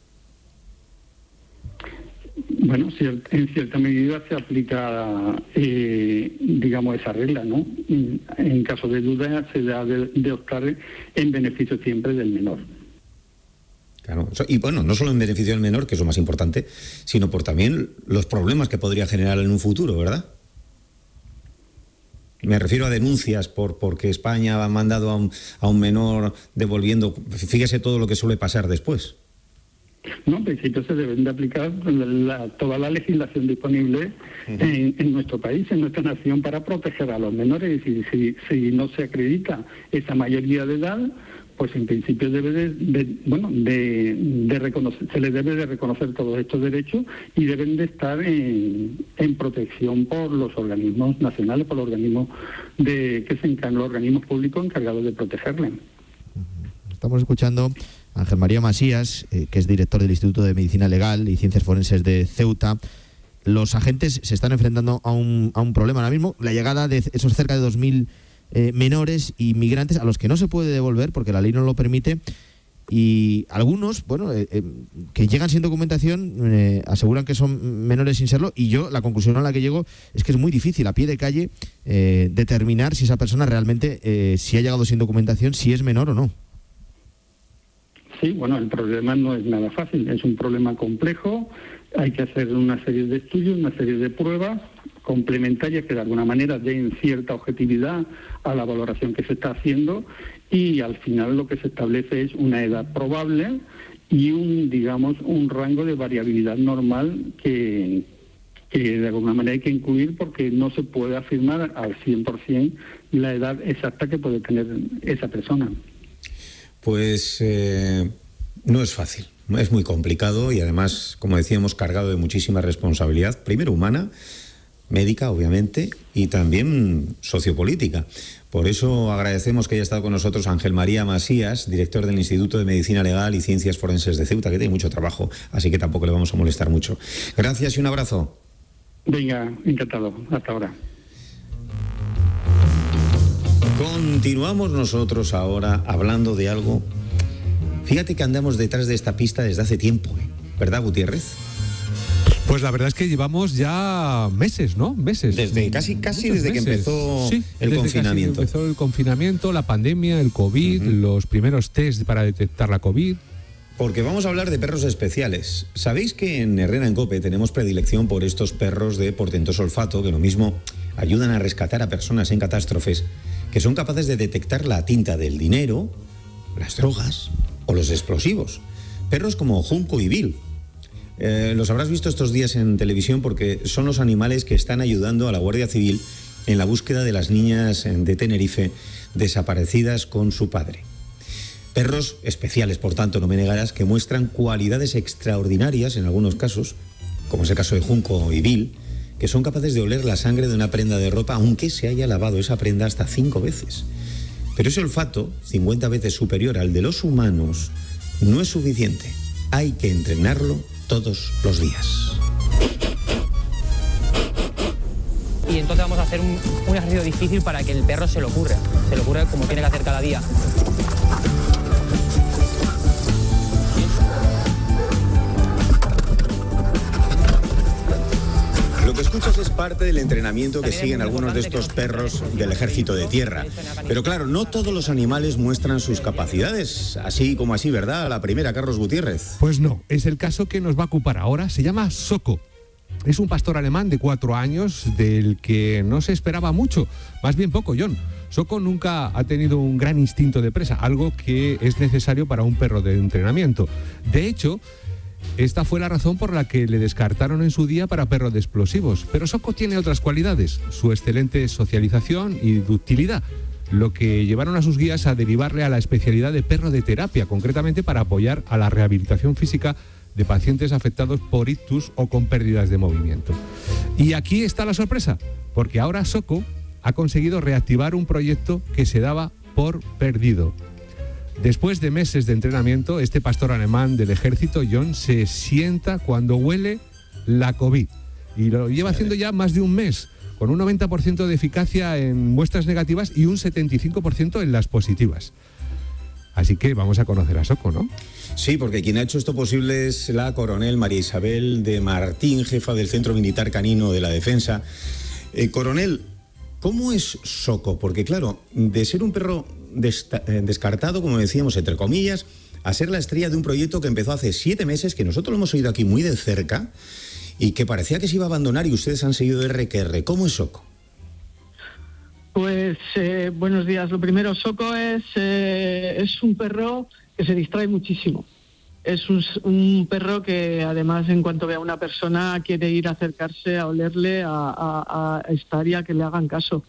Bueno, en cierta medida se aplica, eh, digamos, esa regla, ¿no? En, caso de duda se da de, de optar en beneficio siempre del menor. Claro, y bueno, no solo en beneficio del menor, que es lo más importante, sino por también los problemas que podría generar en un futuro, ¿verdad? Me refiero a denuncias por porque España ha mandado a un, a un menor devolviendo. Fíjese todo lo que suele pasar después. No, en principio se deben de aplicar la- toda la legislación disponible en, en nuestro país, en nuestra nación, para proteger a los menores. Y si, si no se acredita esa mayoría de edad, pues en principio debe de, de- bueno, de, de reconocer, se les debe de reconocer todos estos derechos y deben de estar en, en protección por los organismos nacionales, por los organismos de que se encargan, los organismos públicos encargados de protegerles. Estamos escuchando Ángel María Masías, eh, que es director del Instituto de Medicina Legal y Ciencias Forenses de Ceuta. Los agentes se están enfrentando a un, a un problema ahora mismo, la llegada de esos cerca de 2.000 eh, menores y migrantes a los que no se puede devolver porque la ley no lo permite. Y algunos, bueno, eh, eh, que llegan sin documentación, eh, aseguran que son menores sin serlo. Y yo, la conclusión a la que llego es que es muy difícil a pie de calle determinar si esa persona realmente, si ha llegado sin documentación, si es menor o no. Sí, bueno, el problema no es nada fácil, es un problema complejo, hay que hacer una serie de estudios, una serie de pruebas complementarias que de alguna manera den cierta objetividad a la valoración que se está haciendo y al final lo que se establece es una edad probable y un, digamos, un rango de variabilidad normal que, que de alguna manera hay que incluir porque no se puede afirmar al 100% la edad exacta que puede tener esa persona. Pues eh, no es fácil, es muy complicado y además, como decíamos, cargado de muchísima responsabilidad, primero humana, médica, obviamente, y también sociopolítica. Por eso agradecemos que haya estado con nosotros Ángel María Masías, director del Instituto de Medicina Legal y Ciencias Forenses de Ceuta, que tiene mucho trabajo, así que tampoco le vamos a molestar mucho. Gracias y un abrazo. Venga, encantado. Hasta ahora. Continuamos nosotros ahora hablando de algo. Fíjate que andamos detrás de esta pista desde hace tiempo, ¿eh? ¿verdad, Gutiérrez? Pues la verdad es que llevamos ya meses, ¿no? Meses. Desde casi- casi Muchos desde que empezó Sí, el desde casi confinamiento. empezó el confinamiento, la pandemia, el COVID, los primeros test para detectar la COVID. Porque vamos a hablar de perros especiales. ¿Sabéis que en Herrera en Cope tenemos predilección por estos perros de portentoso olfato que lo mismo ayudan a rescatar a personas en catástrofes, que son capaces de detectar la tinta del dinero, las drogas o los explosivos? Perros como Junco y Bill. Eh, los habrás visto estos días en televisión porque son los animales que están ayudando a la Guardia Civil en la búsqueda de las niñas de Tenerife desaparecidas con su padre. Perros especiales, por tanto, no me negarás, que muestran cualidades extraordinarias en algunos casos, como es el caso de Junco y Bill, que son capaces de oler la sangre de una prenda de ropa aunque se haya lavado esa prenda hasta cinco veces. Pero ese olfato, 50 veces superior al de los humanos, no es suficiente. Hay que entrenarlo todos los días. y entonces vamos a hacer un, un ejercicio difícil para que el perro se lo ocurra, se lo ocurra como tiene que hacer cada día. Lo que escuchas es parte del entrenamiento que siguen algunos de estos perros del ejército de tierra. Pero claro, no todos los animales muestran sus capacidades, así como así, ¿verdad? A la primera, Carlos Gutiérrez. Pues no, es el caso que nos va a ocupar ahora. Se llama Soko. Es un pastor alemán de cuatro años del que no se esperaba mucho, más bien poco, John. Soko nunca ha tenido un gran instinto de presa, algo que es necesario para un perro de entrenamiento. De hecho, esta fue la razón por la que le descartaron en su día para perro de explosivos. Pero Soko tiene otras cualidades, su excelente socialización y ductilidad, lo que llevaron a sus guías a derivarle a la especialidad de perro de terapia, concretamente para apoyar a la rehabilitación física de pacientes afectados por ictus o con pérdidas de movimiento. Y aquí está la sorpresa, porque ahora Soko ha conseguido reactivar un proyecto que se daba por perdido. Después de meses de entrenamiento, este pastor alemán del ejército, John, se sienta cuando huele la COVID. Y lo lleva haciendo ya más de un mes, con un 90% de eficacia en muestras negativas y un 75% en las positivas. Así que vamos a conocer a Soco, ¿no? Sí, porque quien ha hecho esto posible es la coronel María Isabel de Martín, jefa del Centro Militar Canino de la Defensa. Eh, coronel, ¿cómo es Soco? Porque claro, de ser un perro descartado, como decíamos, entre comillas, a ser la estrella de un proyecto que empezó hace siete meses, que nosotros lo hemos oído aquí muy de cerca y que parecía que se iba a abandonar y ustedes han seguido R que R. ¿Cómo es Soco? Pues eh, buenos días. Lo primero, Soco es, eh, es un perro que se distrae muchísimo. Es un, un perro que además en cuanto ve a una persona quiere ir a acercarse, a olerle, a, a- a estar y a que le hagan caso.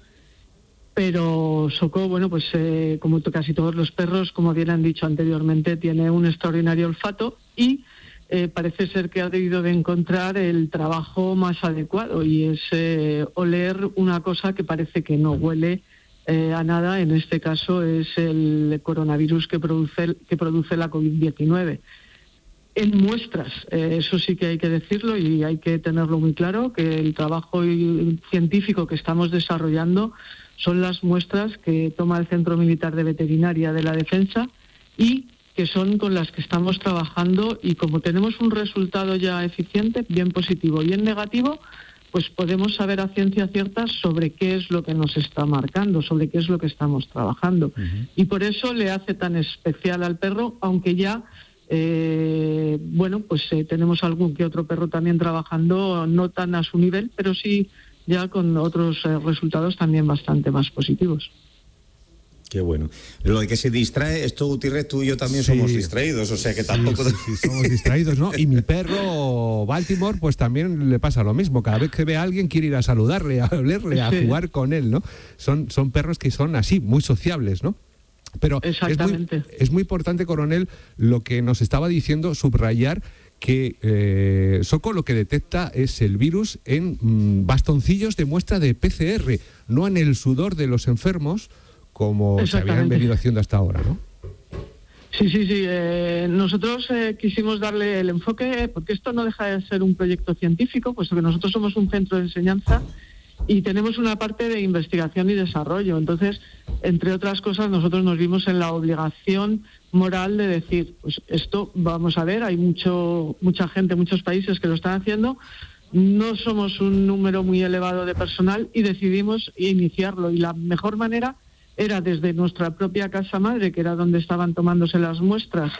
Pero Soco, bueno, pues eh, como casi todos los perros, como bien han dicho anteriormente, tiene un extraordinario olfato y eh, parece ser que ha debido de encontrar el trabajo más adecuado y es eh, oler una cosa que parece que no huele eh, a nada. En este caso es el coronavirus que produce, que produce la COVID-19 en muestras, eh, eso sí que hay que decirlo y hay que tenerlo muy claro, que el trabajo científico que estamos desarrollando son las muestras que toma el Centro Militar de Veterinaria de la Defensa y que son con las que estamos trabajando y como tenemos un resultado ya eficiente, bien positivo y en negativo, pues podemos saber a ciencia cierta sobre qué es lo que nos está marcando, sobre qué es lo que estamos trabajando. Y por eso le hace tan especial al perro, aunque ya, eh, bueno, pues eh, tenemos algún que otro perro también trabajando, no tan a su nivel, pero sí ya con otros eh, resultados también bastante más positivos. Qué bueno. Lo de que se distrae, esto Gutiérrez, tú y yo también Sí. somos distraídos, o sea que tampoco... Sí, sí, somos distraídos, ¿no? Y mi perro Baltimore, pues también le pasa lo mismo. Cada vez que ve a alguien quiere ir a saludarle, a hablarle, a Sí. jugar con él, ¿no? Son, son perros que son así, muy sociables, ¿no? Pero es muy, Exactamente. es muy importante, coronel, lo que nos estaba diciendo, subrayar que eh, Soco lo que detecta es el virus en mm, bastoncillos de muestra de PCR, no en el sudor de los enfermos, como se habían venido haciendo hasta ahora, ¿no? Sí, sí, sí. eh, nosotros eh, quisimos darle el enfoque, porque esto no deja de ser un proyecto científico, puesto que nosotros somos un centro de enseñanza y tenemos una parte de investigación y desarrollo. Entonces, entre otras cosas, nosotros nos vimos en la obligación moral de decir, pues esto vamos a ver, hay mucho, mucha gente, muchos países que lo están haciendo. No somos un número muy elevado de personal y decidimos iniciarlo. Y la mejor manera era desde nuestra propia casa madre, que era donde estaban tomándose las muestras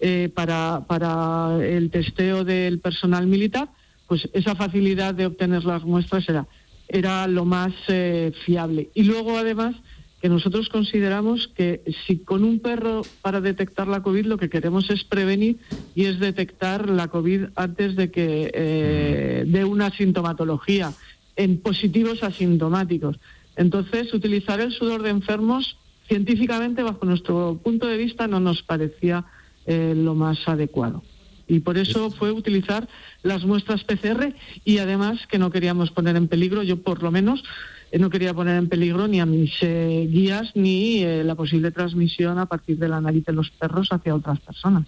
eh, para, para el testeo del personal militar, pues esa facilidad de obtener las muestras era, era lo más eh, fiable. Y luego, además, que nosotros consideramos que si con un perro para detectar la COVID lo que queremos es prevenir y es detectar la COVID antes de que eh, dé una sintomatología en positivos asintomáticos. Entonces, utilizar el sudor de enfermos científicamente, bajo nuestro punto de vista, no nos parecía eh, lo más adecuado. Y por eso fue utilizar las muestras PCR y además que no queríamos poner en peligro, yo por lo menos eh, no quería poner en peligro ni a mis eh, guías ni eh, la posible transmisión a partir de la nariz de los perros hacia otras personas.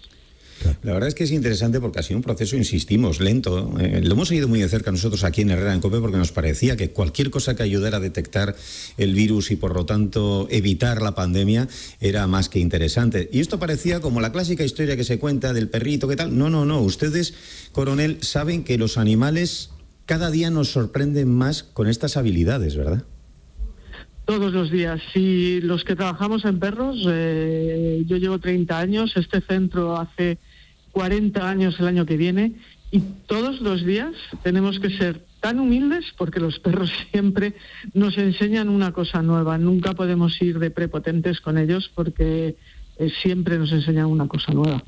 La verdad es que es interesante porque ha sido un proceso, insistimos, lento. Eh, lo hemos seguido muy de cerca nosotros aquí en Herrera en Cope porque nos parecía que cualquier cosa que ayudara a detectar el virus y por lo tanto evitar la pandemia era más que interesante. Y esto parecía como la clásica historia que se cuenta del perrito, ¿qué tal? No, no, no. Ustedes, coronel, saben que los animales cada día nos sorprenden más con estas habilidades, ¿verdad? Todos los días. Y los que trabajamos en perros, eh, yo llevo 30 años, este centro hace 40 años el año que viene, y todos los días tenemos que ser tan humildes porque los perros (laughs) siempre nos enseñan una cosa nueva. Nunca podemos ir de prepotentes con ellos porque eh, siempre nos enseñan una cosa nueva.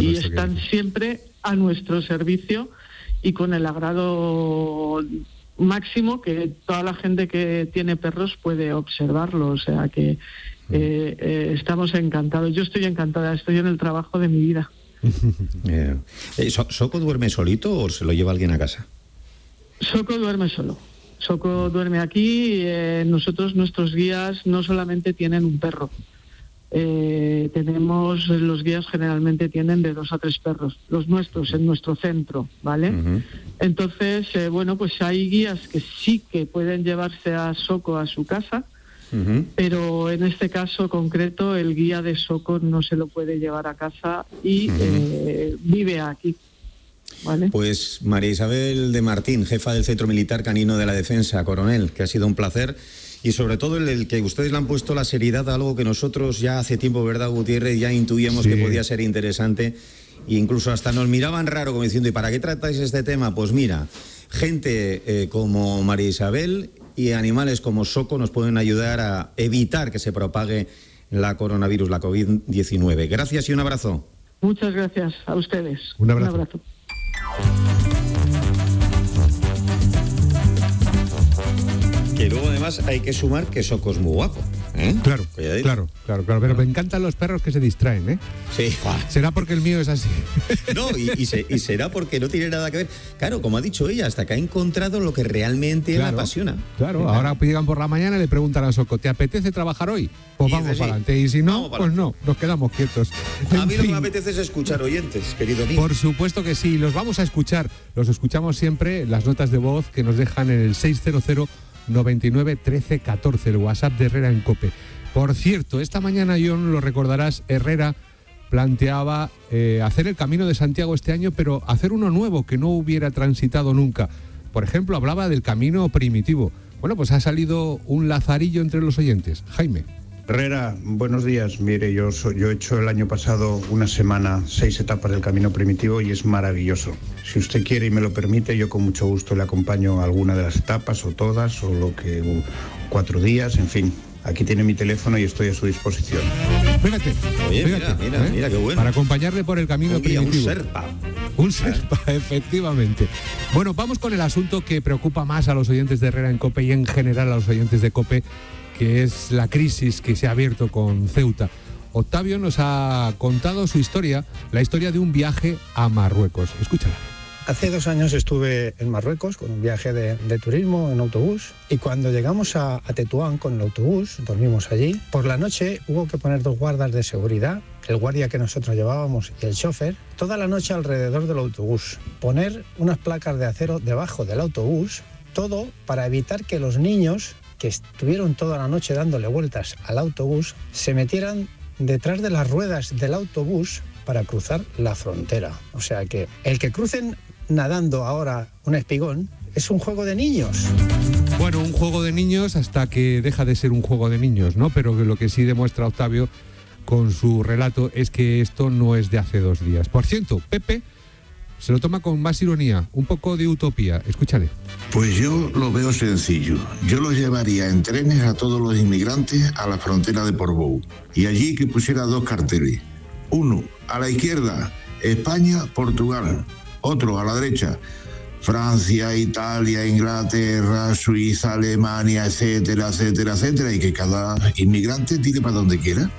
y están siempre a nuestro servicio y con el agrado máximo que toda la gente que tiene perros puede observarlo. O sea que eh, eh, estamos encantados. Yo estoy encantada, estoy en el trabajo de mi vida. (laughs) Eh, eh, So- ¿Soco duerme solito o se lo lleva alguien a casa? Soco duerme solo. Soco duerme aquí. eh, nosotros, nuestros guías, no solamente tienen un perro. Eh, tenemos, los guías generalmente tienen de dos a tres perros, los nuestros en nuestro centro, ¿vale? Entonces, bueno, pues hay guías que sí que pueden llevarse a Soco a su casa, pero en este caso concreto el guía de Soco no se lo puede llevar a casa y eh, vive aquí. ¿Vale? Pues María Isabel de Martín, jefa del Centro Militar Canino de la Defensa, coronel, que ha sido un placer y sobre todo el, el que ustedes le han puesto la seriedad a algo que nosotros ya hace tiempo, ¿verdad, Gutiérrez? Ya intuíamos Sí. que podía ser interesante e incluso hasta nos miraban raro como diciendo, ¿y para qué tratáis este tema? Pues mira, gente eh, como María Isabel y animales como Soco nos pueden ayudar a evitar que se propague la coronavirus, la COVID-19. Gracias y un abrazo. Muchas gracias a ustedes. Un abrazo. Que luego además hay que sumar que Soco es muy guapo. ¿Eh? Claro, Cuidadito. claro, claro, claro. Pero me encantan los perros que se distraen, ¿eh? Sí. Será porque el mío es así. (laughs) No, y, y se- y será porque no tiene nada que ver. Claro, como ha dicho ella, hasta que ha encontrado lo que realmente Claro, apasiona. Claro, ahora llegan por la mañana y le preguntan a Soco, ¿te apetece trabajar hoy? Pues Y vamos para adelante. Y si no, pues no, nos quedamos quietos. A mí lo que fin. me apetece es escuchar oyentes, querido mío. Por supuesto que sí, los vamos a escuchar. Los escuchamos siempre, las notas de voz que nos dejan en el 600 99 13 14, el WhatsApp de Herrera en Cope. Por cierto, esta mañana, John, lo recordarás, Herrera planteaba eh, hacer el Camino de Santiago este año, pero hacer uno nuevo que no hubiera transitado nunca. Por ejemplo, hablaba del camino primitivo. Bueno, pues ha salido un lazarillo entre los oyentes. Jaime. Herrera, buenos días. Mire, yo, soy- yo he hecho el año pasado una semana, seis etapas del Camino Primitivo y es maravilloso. Si usted quiere y me lo permite, yo con mucho gusto le acompaño a alguna de las etapas o todas o lo que cuatro días, en fin. Aquí tiene mi teléfono y estoy a su disposición. Fíjate. Oye, fíjate, mira, mira, ¿eh? mira qué bueno. Para acompañarle por el camino Un guía, un primitivo. serpa. Un serpa, (laughs) efectivamente. Bueno, vamos con el asunto que preocupa más a los oyentes de Herrera en Cope y en general a los oyentes de Cope, que es la crisis que se ha abierto con Ceuta. Octavio nos ha contado su historia, la historia de un viaje a Marruecos. Escúchala. Hace dos años estuve en Marruecos con un viaje de, turismo en autobús y cuando llegamos a, a Tetuán con el autobús, dormimos allí, por la noche hubo que poner dos guardas de seguridad, el guardia que nosotros llevábamos y el chofer, toda la noche alrededor del autobús, poner unas placas de acero debajo del autobús, todo para evitar que los niños que estuvieron toda la noche dándole vueltas al autobús se metieran detrás de las ruedas del autobús para cruzar la frontera. O sea que el que crucen nadando ahora un espigón es un juego de niños. Bueno, un juego de niños hasta que deja de ser un juego de niños, ¿no? Pero lo que sí demuestra Octavio con su relato es que esto no es de hace dos días. Por cierto, Pepe se lo toma con más ironía, un poco de utopía. Escúchale. Pues yo lo veo sencillo. Yo los llevaría en trenes a todos los inmigrantes a la frontera de Portbou y allí que pusiera dos carteles. Uno a la izquierda, España, Portugal. Otro a la derecha, Francia, Italia, Inglaterra, Suiza, Alemania, etcétera, etcétera, etcétera. Y que cada inmigrante tire para donde quiera.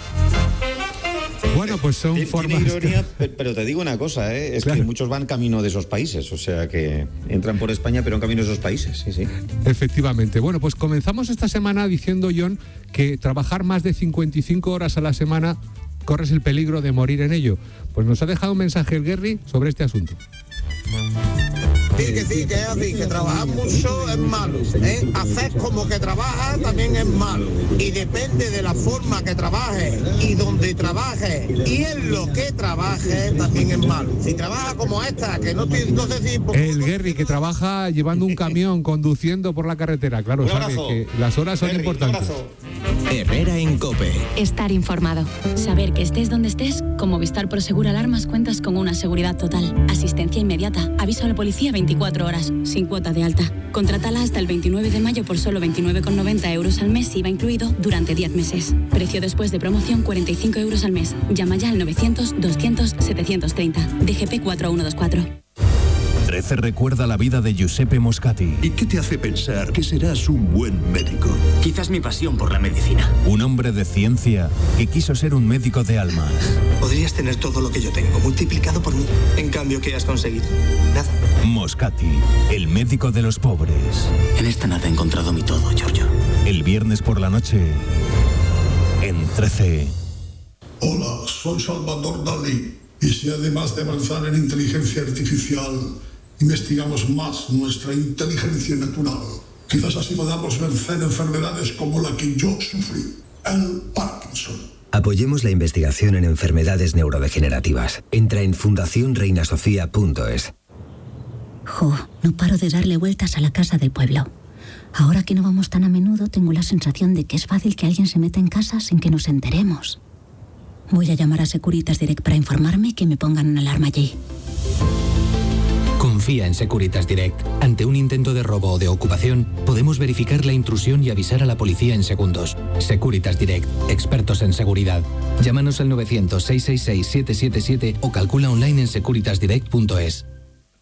Bueno, pues son Tiene formas... ironía, pe- pero te digo una cosa, ¿eh? es que muchos van camino de esos países, o sea que entran por España pero en camino de esos países, sí, sí. Efectivamente. Bueno, pues comenzamos esta semana diciendo, John, que trabajar más de 55 horas a la semana corres el peligro de morir en ello. Pues nos ha dejado un mensaje el Gary sobre este asunto. Sí, que sí, que es así, que trabajar mucho es malo. ¿eh? Hacer como que trabaja también es malo. Y depende de la forma que trabajes y donde trabajes y en lo que trabajes también es malo. Si trabaja como esta, que no, te- no sé si... El Gary que trabaja llevando un camión, (laughs) conduciendo por la carretera. Claro, Un sabe abrazo. que las horas son importantes. Herrera en Cope. Estar informado. Saber que estés donde estés, con Movistar Prosegur Alarmas cuentas con una seguridad total. Asistencia inmediata. Aviso a la policía 24 horas, sin cuota de alta. Contrátala hasta el 29 de mayo por solo 29,90 euros al mes, IVA incluido, durante 10 meses. Precio después de promoción 45 euros al mes. Llama ya al 900-200-730. DGP 4124. 13 recuerda la vida de Giuseppe Moscati. ¿Y qué te hace pensar que serás un buen médico? Quizás mi pasión por la medicina. Un hombre de ciencia que quiso ser un médico de almas. Podrías tener todo lo que yo tengo, multiplicado por mí. En cambio, ¿qué has conseguido? Nada. Moscati, el médico de los pobres. En esta nada he encontrado mi todo, Giorgio. El viernes por la noche, en 13. Hola, soy Salvador Dalí. Y si además de avanzar en inteligencia artificial, investigamos más nuestra inteligencia natural, quizás así podamos vencer enfermedades como la que yo sufrí, el Parkinson. Apoyemos la investigación en enfermedades neurodegenerativas. Entra en fundacionreinasofía.es. Jo, no paro de darle vueltas a la casa del pueblo. Ahora que no vamos tan a menudo, tengo la sensación de que es fácil que alguien se meta en casa sin que nos enteremos. Voy a llamar a Securitas Direct para informarme y que me pongan una alarma allí. Confía en Securitas Direct. Ante un intento de robo o de ocupación, podemos verificar la intrusión y avisar a la policía en segundos. Securitas Direct, expertos en seguridad. Llámanos al 900-666-777 o calcula online en securitasdirect.es.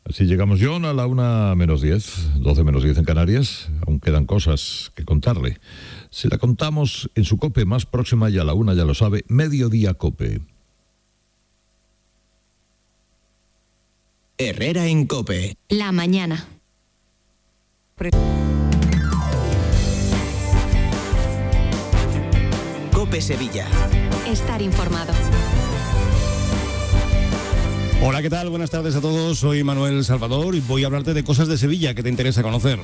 Así llegamos, John, a la una menos 10, 12 menos 10 en Canarias. Aún quedan cosas que contarle. Si la contamos en su cope más próxima y a la una, ya lo sabe, Mediodía Cope. Herrera en Cope. La mañana. Cope Sevilla. Estar informado. Hola, ¿qué tal? Buenas tardes a todos. Soy Manuel Salvador y voy a hablarte de cosas de Sevilla que te interesa conocer.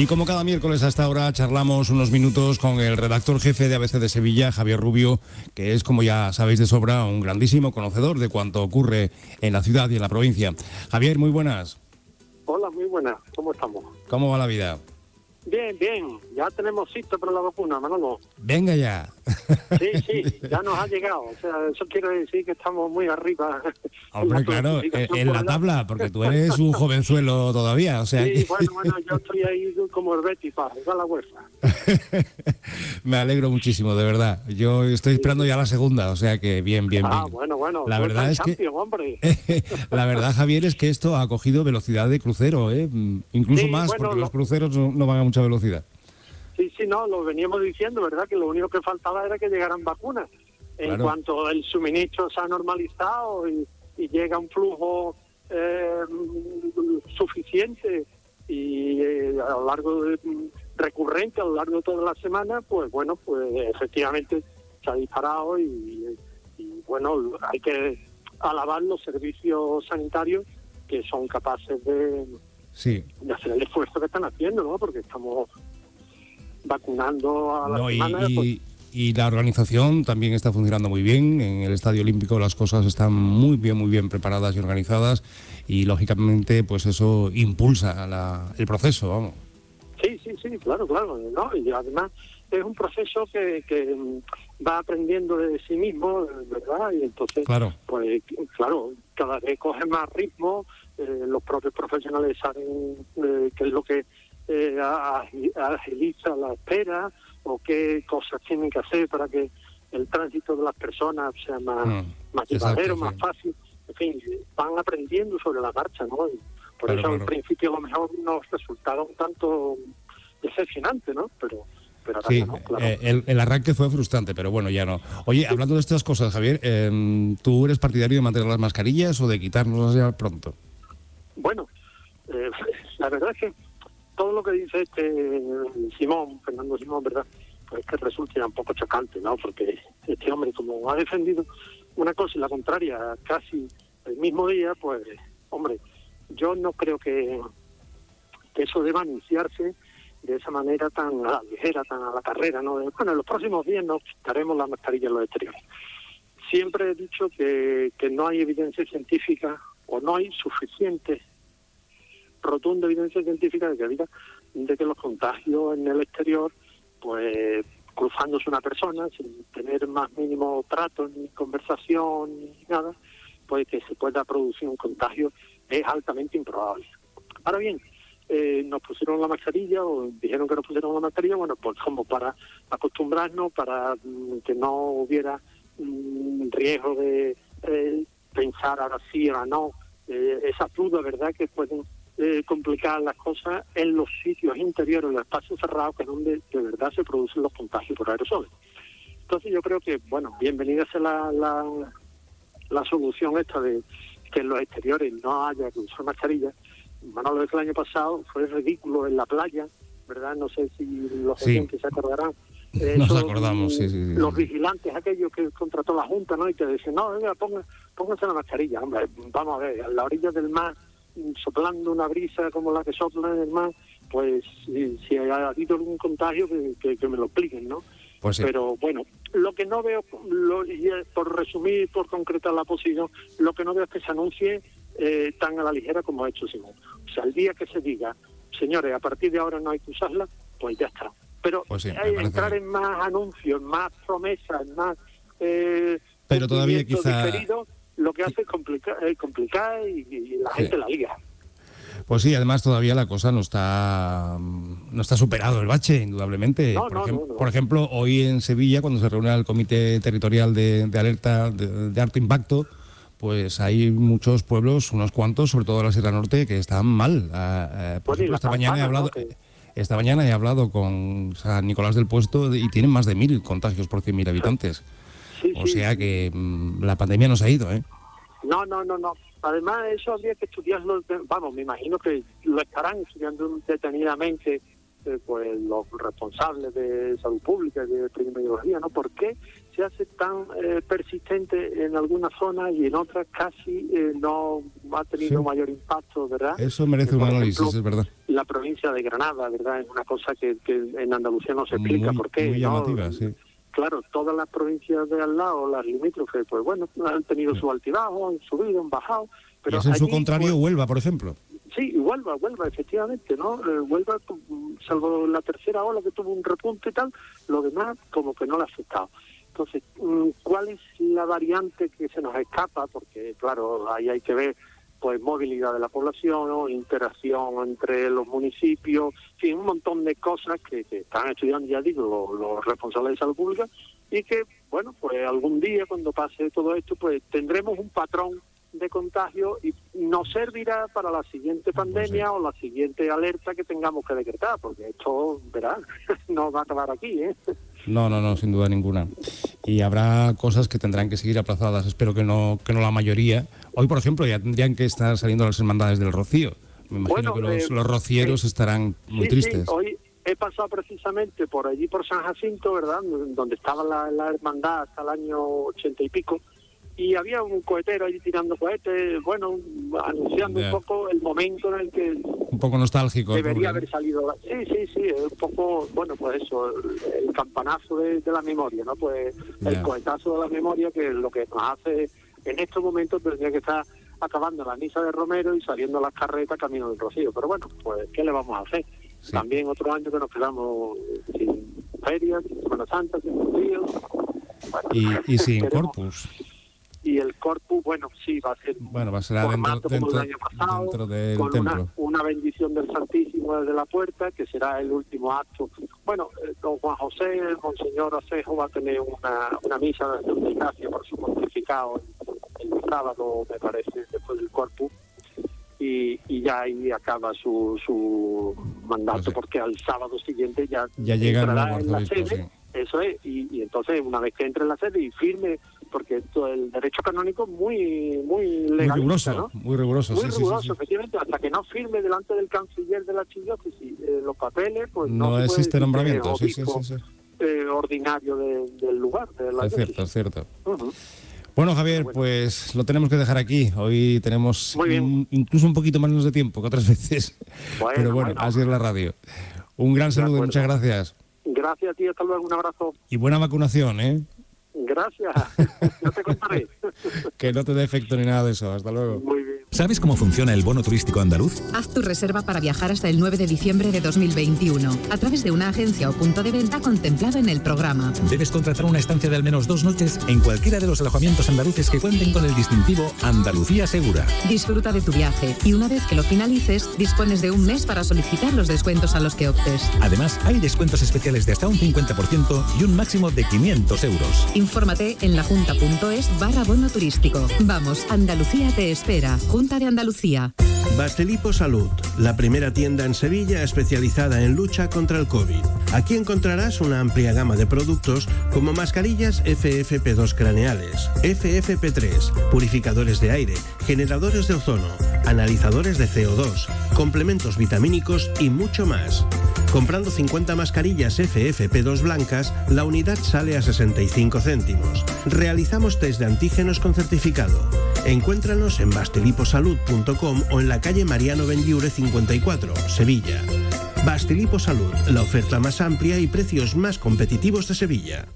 Y como cada miércoles a esta hora charlamos unos minutos con el redactor jefe de ABC de Sevilla, Javier Rubio, que es, como ya sabéis de sobra, un grandísimo conocedor de cuanto ocurre en la ciudad y en la provincia. Javier, muy buenas. Hola, muy buenas. ¿Cómo estamos? ¿Cómo va la vida? Bien, bien. Ya tenemos cita para la vacuna, Manolo. Venga ya. Sí, sí, ya nos ha llegado. O sea, eso quiere decir que estamos muy arriba. (laughs) Hombre, claro, eh, en la tabla, porque tú eres un jovenzuelo todavía, o sea... Sí, bueno, bueno, yo estoy ahí como el Betty para jugar la UEFA. (laughs) Me alegro muchísimo, de verdad. Yo estoy esperando ya la segunda, o sea que bien, bien, Ah, bien. bueno, bueno. La verdad es que- hombre. (laughs) La verdad, Javier, es que esto ha cogido velocidad de crucero, ¿eh? Mm, incluso Sí, más, bueno, porque lo- los cruceros no, no van a mucha velocidad. Sí, sí, no, lo veníamos diciendo, ¿verdad? Que lo único que faltaba era que llegaran vacunas. En cuanto el suministro se ha normalizado y, y llega un flujo eh, suficiente y eh, a lo largo de, recurrente a lo largo de toda la semana, pues bueno, pues efectivamente se ha disparado y, y, bueno, hay que alabar los servicios sanitarios que son capaces de, Sí. de hacer el esfuerzo que están haciendo, ¿no? Porque estamos vacunando a la No, y, semana. y- pues, y la organización también está funcionando muy bien. En el Estadio Olímpico las cosas están muy bien, muy bien preparadas y organizadas. Y lógicamente, pues eso impulsa la- el proceso, vamos. Sí, sí, sí, claro, claro. ¿no? Y además es un proceso que, que mm, va aprendiendo de sí mismo, ¿verdad? Y entonces, Claro. pues claro, cada vez coge más ritmo, eh, los propios profesionales saben eh, qué es lo que eh, agiliza la espera o qué cosas tienen que hacer para que el tránsito de las personas sea más, Mm, más llevadero, sí. más fácil. En fin, van aprendiendo sobre la marcha, ¿no? Y por Claro, eso al claro. principio a lo mejor nos resultaba un tanto decepcionante, ¿no? Pero, pero Sí, no, claro. eh, el, el arranque fue frustrante, pero bueno, ya no. Oye, hablando de estas cosas, Javier, em, ¿tú eres partidario de mantener las mascarillas o de quitárnoslas ya pronto? Bueno, eh, (laughs) la verdad es que todo lo que dice este Simón, Fernando Simón, ¿verdad? Pues es que resulta un poco chocante, ¿no? Porque este hombre, como ha defendido una cosa y la contraria casi el mismo día, pues, hombre, yo no creo que, eso deba anunciarse de esa manera tan a la ligera, tan a la carrera, ¿no? Bueno, en los próximos días nos quitaremos la mascarilla en los exteriores. Siempre he dicho que, que no hay evidencia científica o no hay suficiente rotunda evidencia científica de que diga de que los contagios en el exterior, pues cruzándose una persona sin tener más mínimo trato ni conversación ni nada, pues que se pueda producir un contagio es altamente improbable. Ahora bien, eh, nos pusieron la mascarilla o dijeron que nos pusieron la mascarilla, bueno, pues como para acostumbrarnos, para mm, que no hubiera mm, riesgo de eh, pensar ahora sí, ahora no, eh, esas dudas, ¿verdad?, que pueden eh, complicar las cosas en los sitios interiores, en los espacios cerrados, que es donde de verdad se producen los contagios por aerosoles. Entonces yo creo que, bueno, bienvenida sea la, la, la solución esta de que en los exteriores no haya que usar mascarilla. Manolo, es que el año pasado fue ridículo en la playa, ¿verdad? No sé si los Sí. oyentes se acordarán. Eh, (laughs) Nos acordamos, sí, sí, sí, Los vigilantes, aquellos que contrató la Junta, ¿no? Y te dicen, no, venga, ponga, pónganse la mascarilla. Hombre, vamos a ver, a la orilla del mar, soplando una brisa como la que sopla en el mar, pues si, ha habido algún contagio, que, que- que me lo expliquen, ¿no? Pues sí. Pero bueno, lo que no veo, lo- y, eh, por resumir, por concretar la posición, lo que no veo es que se anuncie eh, tan a la ligera como ha hecho Simón. O sea, el día que se diga, señores, a partir de ahora no hay que usarla, pues ya está. Pero Pues sí, hay entrar en más anuncios, más promesas, más... Eh, Pero todavía quizá- lo que hace es complicar, eh, complicar y, y la Sí. gente la liga. Pues sí, además todavía la cosa no está mm, no está superado el bache, indudablemente. No, por, no, ejem- no, no. por ejemplo, hoy en Sevilla, cuando se reúne el Comité Territorial de, de Alerta de, de Alto Impacto, pues hay muchos pueblos, unos cuantos, sobre todo en la Sierra Norte, que están mal. Ah, eh, por Pues ejemplo, esta mañana he campana, hablado... Esta mañana he hablado con San Nicolás del Puesto y tienen más de mil contagios por 100.000 habitantes. Sí, o sí, sea sí. que mm, la pandemia nos ha ido, ¿eh? No, no, no, no. Además, eso habría que estudiarlo. Vamos, me imagino que lo estarán estudiando detenidamente eh, pues los responsables de salud pública y de epidemiología, ¿no? ¿Por qué se hace tan eh, persistente en algunas zonas y en otras casi eh, no ha tenido Sí. mayor impacto, ¿verdad? Eso merece un análisis, ejemplo, es verdad. La provincia de Granada, ¿verdad? Es una cosa que, que en Andalucía no se explica Muy, por qué. muy ¿no? llamativa, sí. Claro, todas las provincias de al lado, las limítrofes, pues bueno, han tenido su altibajo, han subido, han bajado. Pero y es en su contrario pues, Huelva, por ejemplo. sí, Huelva, Huelva, efectivamente, ¿no? Eh, Huelva, salvo la tercera ola que tuvo un repunte y tal, lo demás como que no le ha afectado. Entonces, mm, ¿cuál es la variante que se nos escapa? Porque, claro, ahí hay que ver pues movilidad de la población, ¿no? interacción entre los municipios, en fin, un montón de cosas que, que están estudiando, ya digo, los, los responsables de salud pública y que, bueno, pues algún día cuando pase todo esto, pues tendremos un patrón de contagio y nos servirá para la siguiente pandemia o la siguiente alerta que tengamos que decretar, porque esto, verá, (laughs) no va a acabar aquí, ¿eh? No, no, no, sin duda ninguna. Y habrá cosas que tendrán que seguir aplazadas, espero que no, que no la mayoría. Hoy, por ejemplo, ya tendrían que estar saliendo las hermandades del Rocío. Me imagino Bueno, que los, eh, los rocieros estarán muy Sí, tristes. sí, hoy he pasado precisamente por allí, por San Jacinto, ¿verdad? Donde estaba la, la hermandad hasta el año ochenta y pico. Y había un cohetero allí tirando cohetes, bueno, anunciando un poco el momento en el que Un poco nostálgico. debería haber salido. la- Sí, sí, sí, un poco, bueno, pues eso, el, campanazo de, de la memoria, ¿no? Pues el cohetazo de la memoria que lo que nos hace en estos momentos tendría que estar acabando la misa de Romero y saliendo las carretas camino del Rocío. Pero bueno, pues ¿qué le vamos a hacer? También otro año que nos quedamos sin ferias, sin Semana Santa, sin Rocío. Bueno, Y, y sin (laughs) corpus. Y el corpus, bueno, sí, va a ser Bueno, va a ser dentro, como dentro, el año pasado, dentro del con una, templo. una bendición del Santísimo desde la puerta, que será el último acto. Bueno, eh, don Juan José, el Monseñor Acejo, va a tener una, una misa de eutanasia por su pontificado el, el sábado, me parece, después del corpus. Y, y ya ahí acaba su, su mandato, porque al sábado siguiente ya, Ya llega en la sede, eso es, y, y entonces una vez que entre en la sede y firme, porque esto, el derecho canónico es muy, muy riguroso, ¿no? muy riguroso, Muy sí, sí, sí, riguroso, sí. efectivamente, hasta que no firme delante del canciller de la archidiócesis eh, los papeles, pues no, No se existe nombramiento, sí, sí, sí, eh, ordinario de- del lugar, de la Es cierto, es cierto. Bueno, Javier, pues lo tenemos que dejar aquí. Hoy tenemos incluso un poquito menos de tiempo que otras (laughs) veces. Bueno, Pero bueno, bueno. así es la radio. Un gran saludo y muchas gracias. Gracias a ti, hasta luego, un abrazo. Y buena vacunación, ¿eh? Gracias, (laughs) yo te contaré. Que no te dé efecto ni nada de eso. Hasta luego. Muy bien. ¿Sabes cómo funciona el bono turístico andaluz? Haz tu reserva para viajar hasta el 9 de diciembre de 2021 a través de una agencia o punto de venta contemplado en el programa. Debes contratar una estancia de al menos dos noches en cualquiera de los alojamientos andaluces que cuenten con el distintivo Andalucía Segura. Disfruta de tu viaje y una vez que lo finalices, dispones de un mes para solicitar los descuentos a los que optes. Además, hay descuentos especiales de hasta un 50% y un máximo de 500 euros. Infórmate en lajunta.es barra bono turístico. Vamos, Andalucía te espera. Junta de Andalucía. Bastelipo Salud, la primera tienda en Sevilla especializada en lucha contra el COVID. Aquí encontrarás una amplia gama de productos como mascarillas FFP2 craneales, FFP3, purificadores de aire, generadores de ozono, analizadores de CO2, complementos vitamínicos y mucho más. Comprando 50 mascarillas FFP2 blancas, la unidad sale a 65 céntimos. Realizamos test de antígenos con certificado. Encuéntranos en basteliposalud.com o en la calle Mariano Benlliure 54, Sevilla. Bastelipo Salud, la oferta más amplia y precios más competitivos de Sevilla.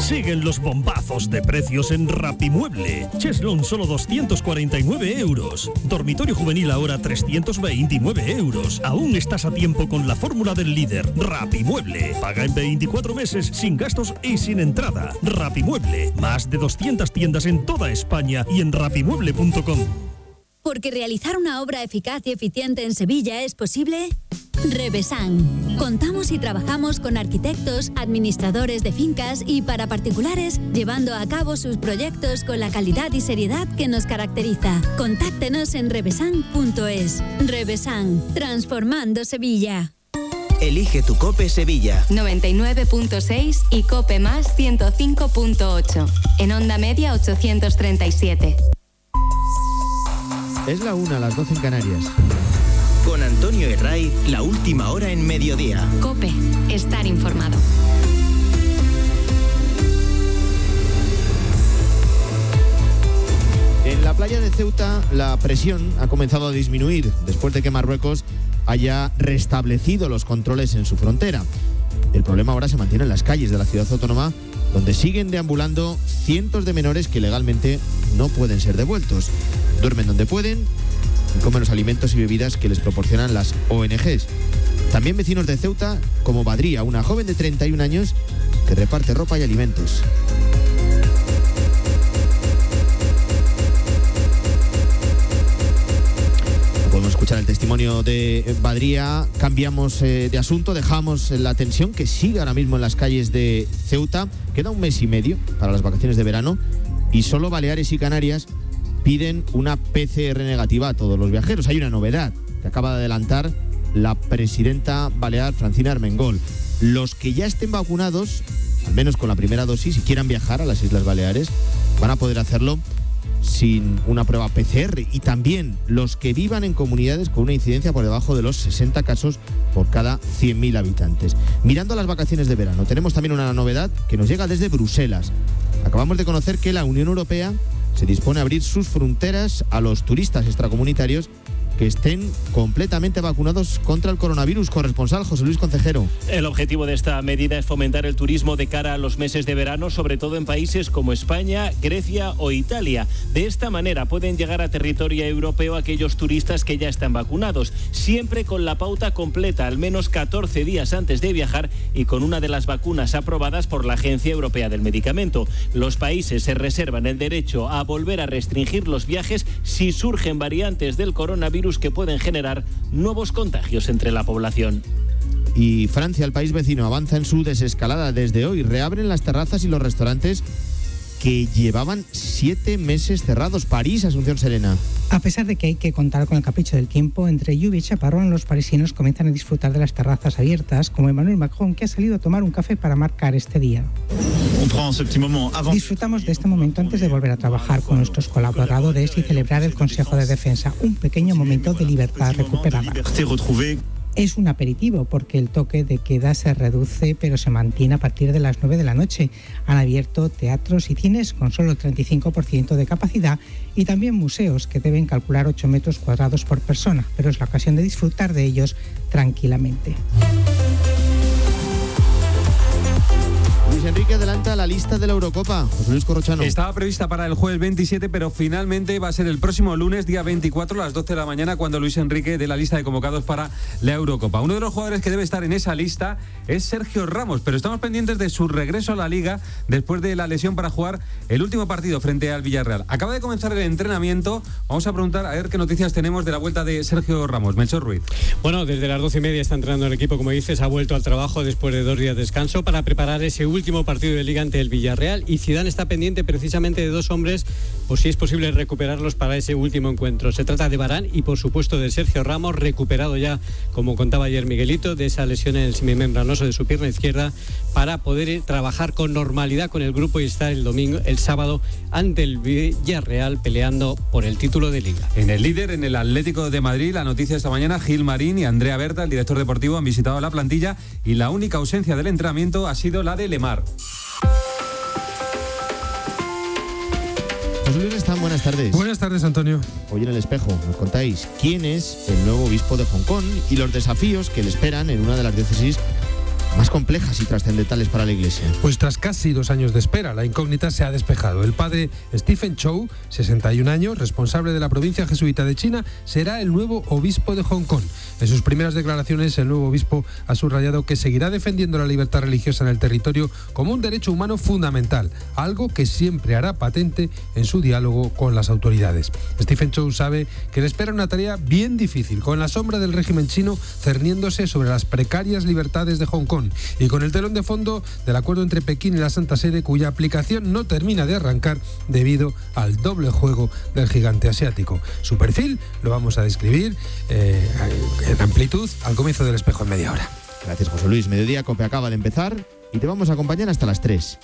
Siguen los bombazos de precios en Rapimueble. Cheslon solo 249 euros. Dormitorio juvenil ahora 329 euros. Aún estás a tiempo con la fórmula del líder. Rapimueble. Paga en 24 meses sin gastos y sin entrada. Rapimueble. Más de 200 tiendas en toda España y en rapimueble.com. Porque realizar una obra eficaz y eficiente en Sevilla es posible. Revesan. Contamos y trabajamos con arquitectos, administradores de fincas y para particulares, llevando a cabo sus proyectos con la calidad y seriedad que nos caracteriza. Contáctenos en revesan.es. Revesan, transformando Sevilla. Elige tu Cope Sevilla. 99.6 y Cope Más 105.8. En onda media 837. Es la una, a las 12 en Canarias. Con Antonio Herraiz, la última hora en mediodía. Cope, estar informado. En la playa de Ceuta la presión ha comenzado a disminuir después de que Marruecos haya restablecido los controles en su frontera. El problema ahora se mantiene en las calles de la ciudad autónoma, donde siguen deambulando cientos de menores que legalmente no pueden ser devueltos. Duermen donde pueden y comen los alimentos y bebidas que les proporcionan las ONGs. También vecinos de Ceuta, como Badría, una joven de 31 años que reparte ropa y alimentos. Podemos escuchar el testimonio de Badría. Cambiamos eh, de asunto, dejamos la tensión que sigue ahora mismo en las calles de Ceuta. Queda un mes y medio para las vacaciones de verano y solo Baleares y Canarias piden una PCR negativa a todos los viajeros. Hay una novedad que acaba de adelantar la presidenta balear Francina Armengol. Los que ya estén vacunados, al menos con la primera dosis, y quieran viajar a las Islas Baleares, van a poder hacerlo sin una prueba PCR y también los que vivan en comunidades con una incidencia por debajo de los 60 casos por cada 100.000 habitantes. Mirando a las vacaciones de verano, tenemos también una novedad que nos llega desde Bruselas. Acabamos de conocer que la Unión Europea se dispone a abrir sus fronteras a los turistas extracomunitarios estén completamente vacunados contra el coronavirus. Corresponsal José Luis Concejero. El objetivo de esta medida es fomentar el turismo de cara a los meses de verano, sobre todo en países como España, Grecia o Italia. De esta manera pueden llegar a territorio europeo aquellos turistas que ya están vacunados, siempre con la pauta completa, al menos 14 días antes de viajar y con una de las vacunas aprobadas por la Agencia Europea del Medicamento. Los países se reservan el derecho a volver a restringir los viajes si surgen variantes del coronavirus que pueden generar nuevos contagios entre la población. Y Francia, el país vecino, avanza en su desescalada. Desde hoy reabren las terrazas y los restaurantes que llevaban siete meses cerrados. París, Asunción Serena. A pesar de que hay que contar con el capricho del tiempo, entre lluvia y chaparrón los parisinos comienzan a disfrutar de las terrazas abiertas, como Emmanuel Macron, que ha salido a tomar un café para marcar este día. Disfrutamos de este momento antes de volver a trabajar con nuestros colaboradores y celebrar el Consejo de Defensa, un pequeño momento de libertad recuperada. Es un aperitivo porque el toque de queda se reduce pero se mantiene a partir de las 9 de la noche. Han abierto teatros y cines con solo el 35% de capacidad y también museos que deben calcular 8 metros cuadrados por persona, pero es la ocasión de disfrutar de ellos tranquilamente. Luis Enrique adelanta la lista de la Eurocopa. Luis. Estaba prevista para el jueves 27, pero finalmente va a ser el próximo lunes, día 24, a las 12 de la mañana, cuando Luis Enrique dé la lista de convocados para la Eurocopa. Uno de los jugadores que debe estar en esa lista es Sergio Ramos, pero estamos pendientes de su regreso a la liga después de la lesión para jugar el último partido frente al Villarreal. Acaba de comenzar el entrenamiento. Vamos a preguntar a ver qué noticias tenemos de la vuelta de Sergio Ramos. Melchor Ruiz. Bueno, desde las 12 y media está entrenando el equipo, como dices, ha vuelto al trabajo después de dos días de descanso para preparar ese último partido de liga ante el Villarreal y Zidane está pendiente precisamente de dos hombres, por si es posible recuperarlos para ese último encuentro. Se trata de Barán y por supuesto de Sergio Ramos, recuperado ya, como contaba ayer Miguelito, de esa lesión en el de su pierna izquierda para poder trabajar con normalidad con el grupo y estar el domingo, el sábado ante el Villarreal peleando por el título de liga. En el líder, en el Atlético de Madrid, la noticia esta mañana, Gil Marín y Andrea Berta, el director deportivo, han visitado la plantilla y la única ausencia del entrenamiento ha sido la de Lemar. Están, buenas tardes. Buenas tardes, Antonio. Hoy en el espejo nos contáis quién es el nuevo obispo de Hong Kong y los desafíos que le esperan en una de las diócesis más complejas y trascendentales para la Iglesia. Pues tras casi dos años de espera, la incógnita se ha despejado. El padre Stephen Chow, 61 años, responsable de la provincia jesuita de China, será el nuevo obispo de Hong Kong. En sus primeras declaraciones, el nuevo obispo ha subrayado que seguirá defendiendo la libertad religiosa en el territorio como un derecho humano fundamental, algo que siempre hará patente en su diálogo con las autoridades. Stephen Chow sabe que le espera una tarea bien difícil, con la sombra del régimen chino cerniéndose sobre las precarias libertades de Hong Kong y con el telón de fondo del acuerdo entre Pekín y la Santa Sede cuya aplicación no termina de arrancar debido al doble juego del gigante asiático. Su perfil lo vamos a describir eh, en amplitud al comienzo del espejo en media hora. Gracias José Luis. Mediodía Cope acaba de empezar y te vamos a acompañar hasta las 3.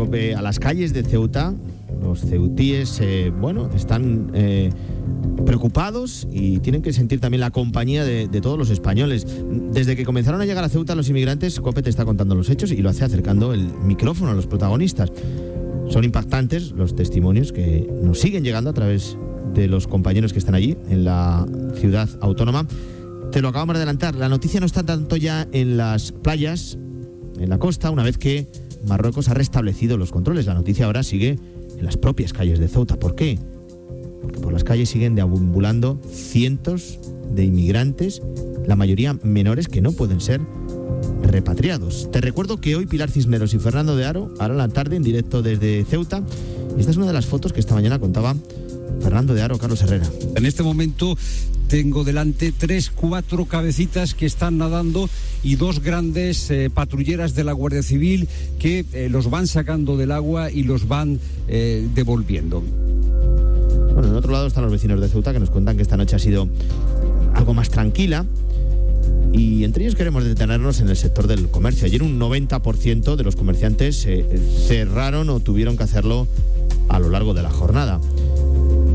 A las calles de Ceuta. Los ceutíes, eh, bueno, están eh, preocupados y tienen que sentir también la compañía de, todos los españoles. Desde que comenzaron a llegar a Ceuta los inmigrantes, Cope te está contando los hechos y lo hace acercando el micrófono a los protagonistas. Son impactantes los testimonios que nos siguen llegando a través de los compañeros que están allí en la ciudad autónoma. Te lo acabamos de adelantar, la noticia no está tanto ya en las playas, en la costa, una vez que Marruecos ha restablecido los controles. La noticia ahora sigue en las propias calles de Ceuta. ¿Por qué? Porque por las calles siguen deambulando cientos de inmigrantes, la mayoría menores que no pueden ser repatriados. Te recuerdo que hoy Pilar Cisneros y Fernando de Aro harán la tarde en directo desde Ceuta. Esta es una de las fotos que esta mañana contaba Fernando de Aro, Carlos Herrera. En este momento tengo delante tres, cuatro cabecitas que están nadando y dos grandes eh, patrulleras de la Guardia Civil que eh, los van sacando del agua y los van eh, devolviendo. Bueno, en otro lado están los vecinos de Ceuta que nos cuentan que esta noche ha sido algo más tranquila. Y entre ellos queremos detenernos en el sector del comercio. Ayer un 90% de los comerciantes cerraron o tuvieron que hacerlo a lo largo de la jornada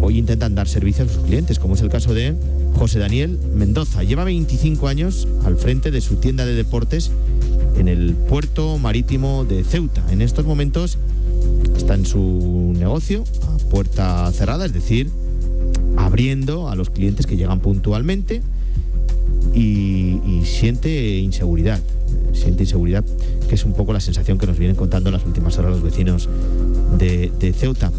hoy intentan dar servicio a sus clientes, como es el caso de José Daniel Mendoza. Lleva 25 años al frente de su tienda de deportes en el puerto marítimo de Ceuta. En estos momentos está en su negocio a puerta cerrada, es decir, abriendo a los clientes que llegan puntualmente y, siente inseguridad. Siente inseguridad, que es un poco la sensación que nos vienen contando en las últimas horas los vecinos de, de Ceuta.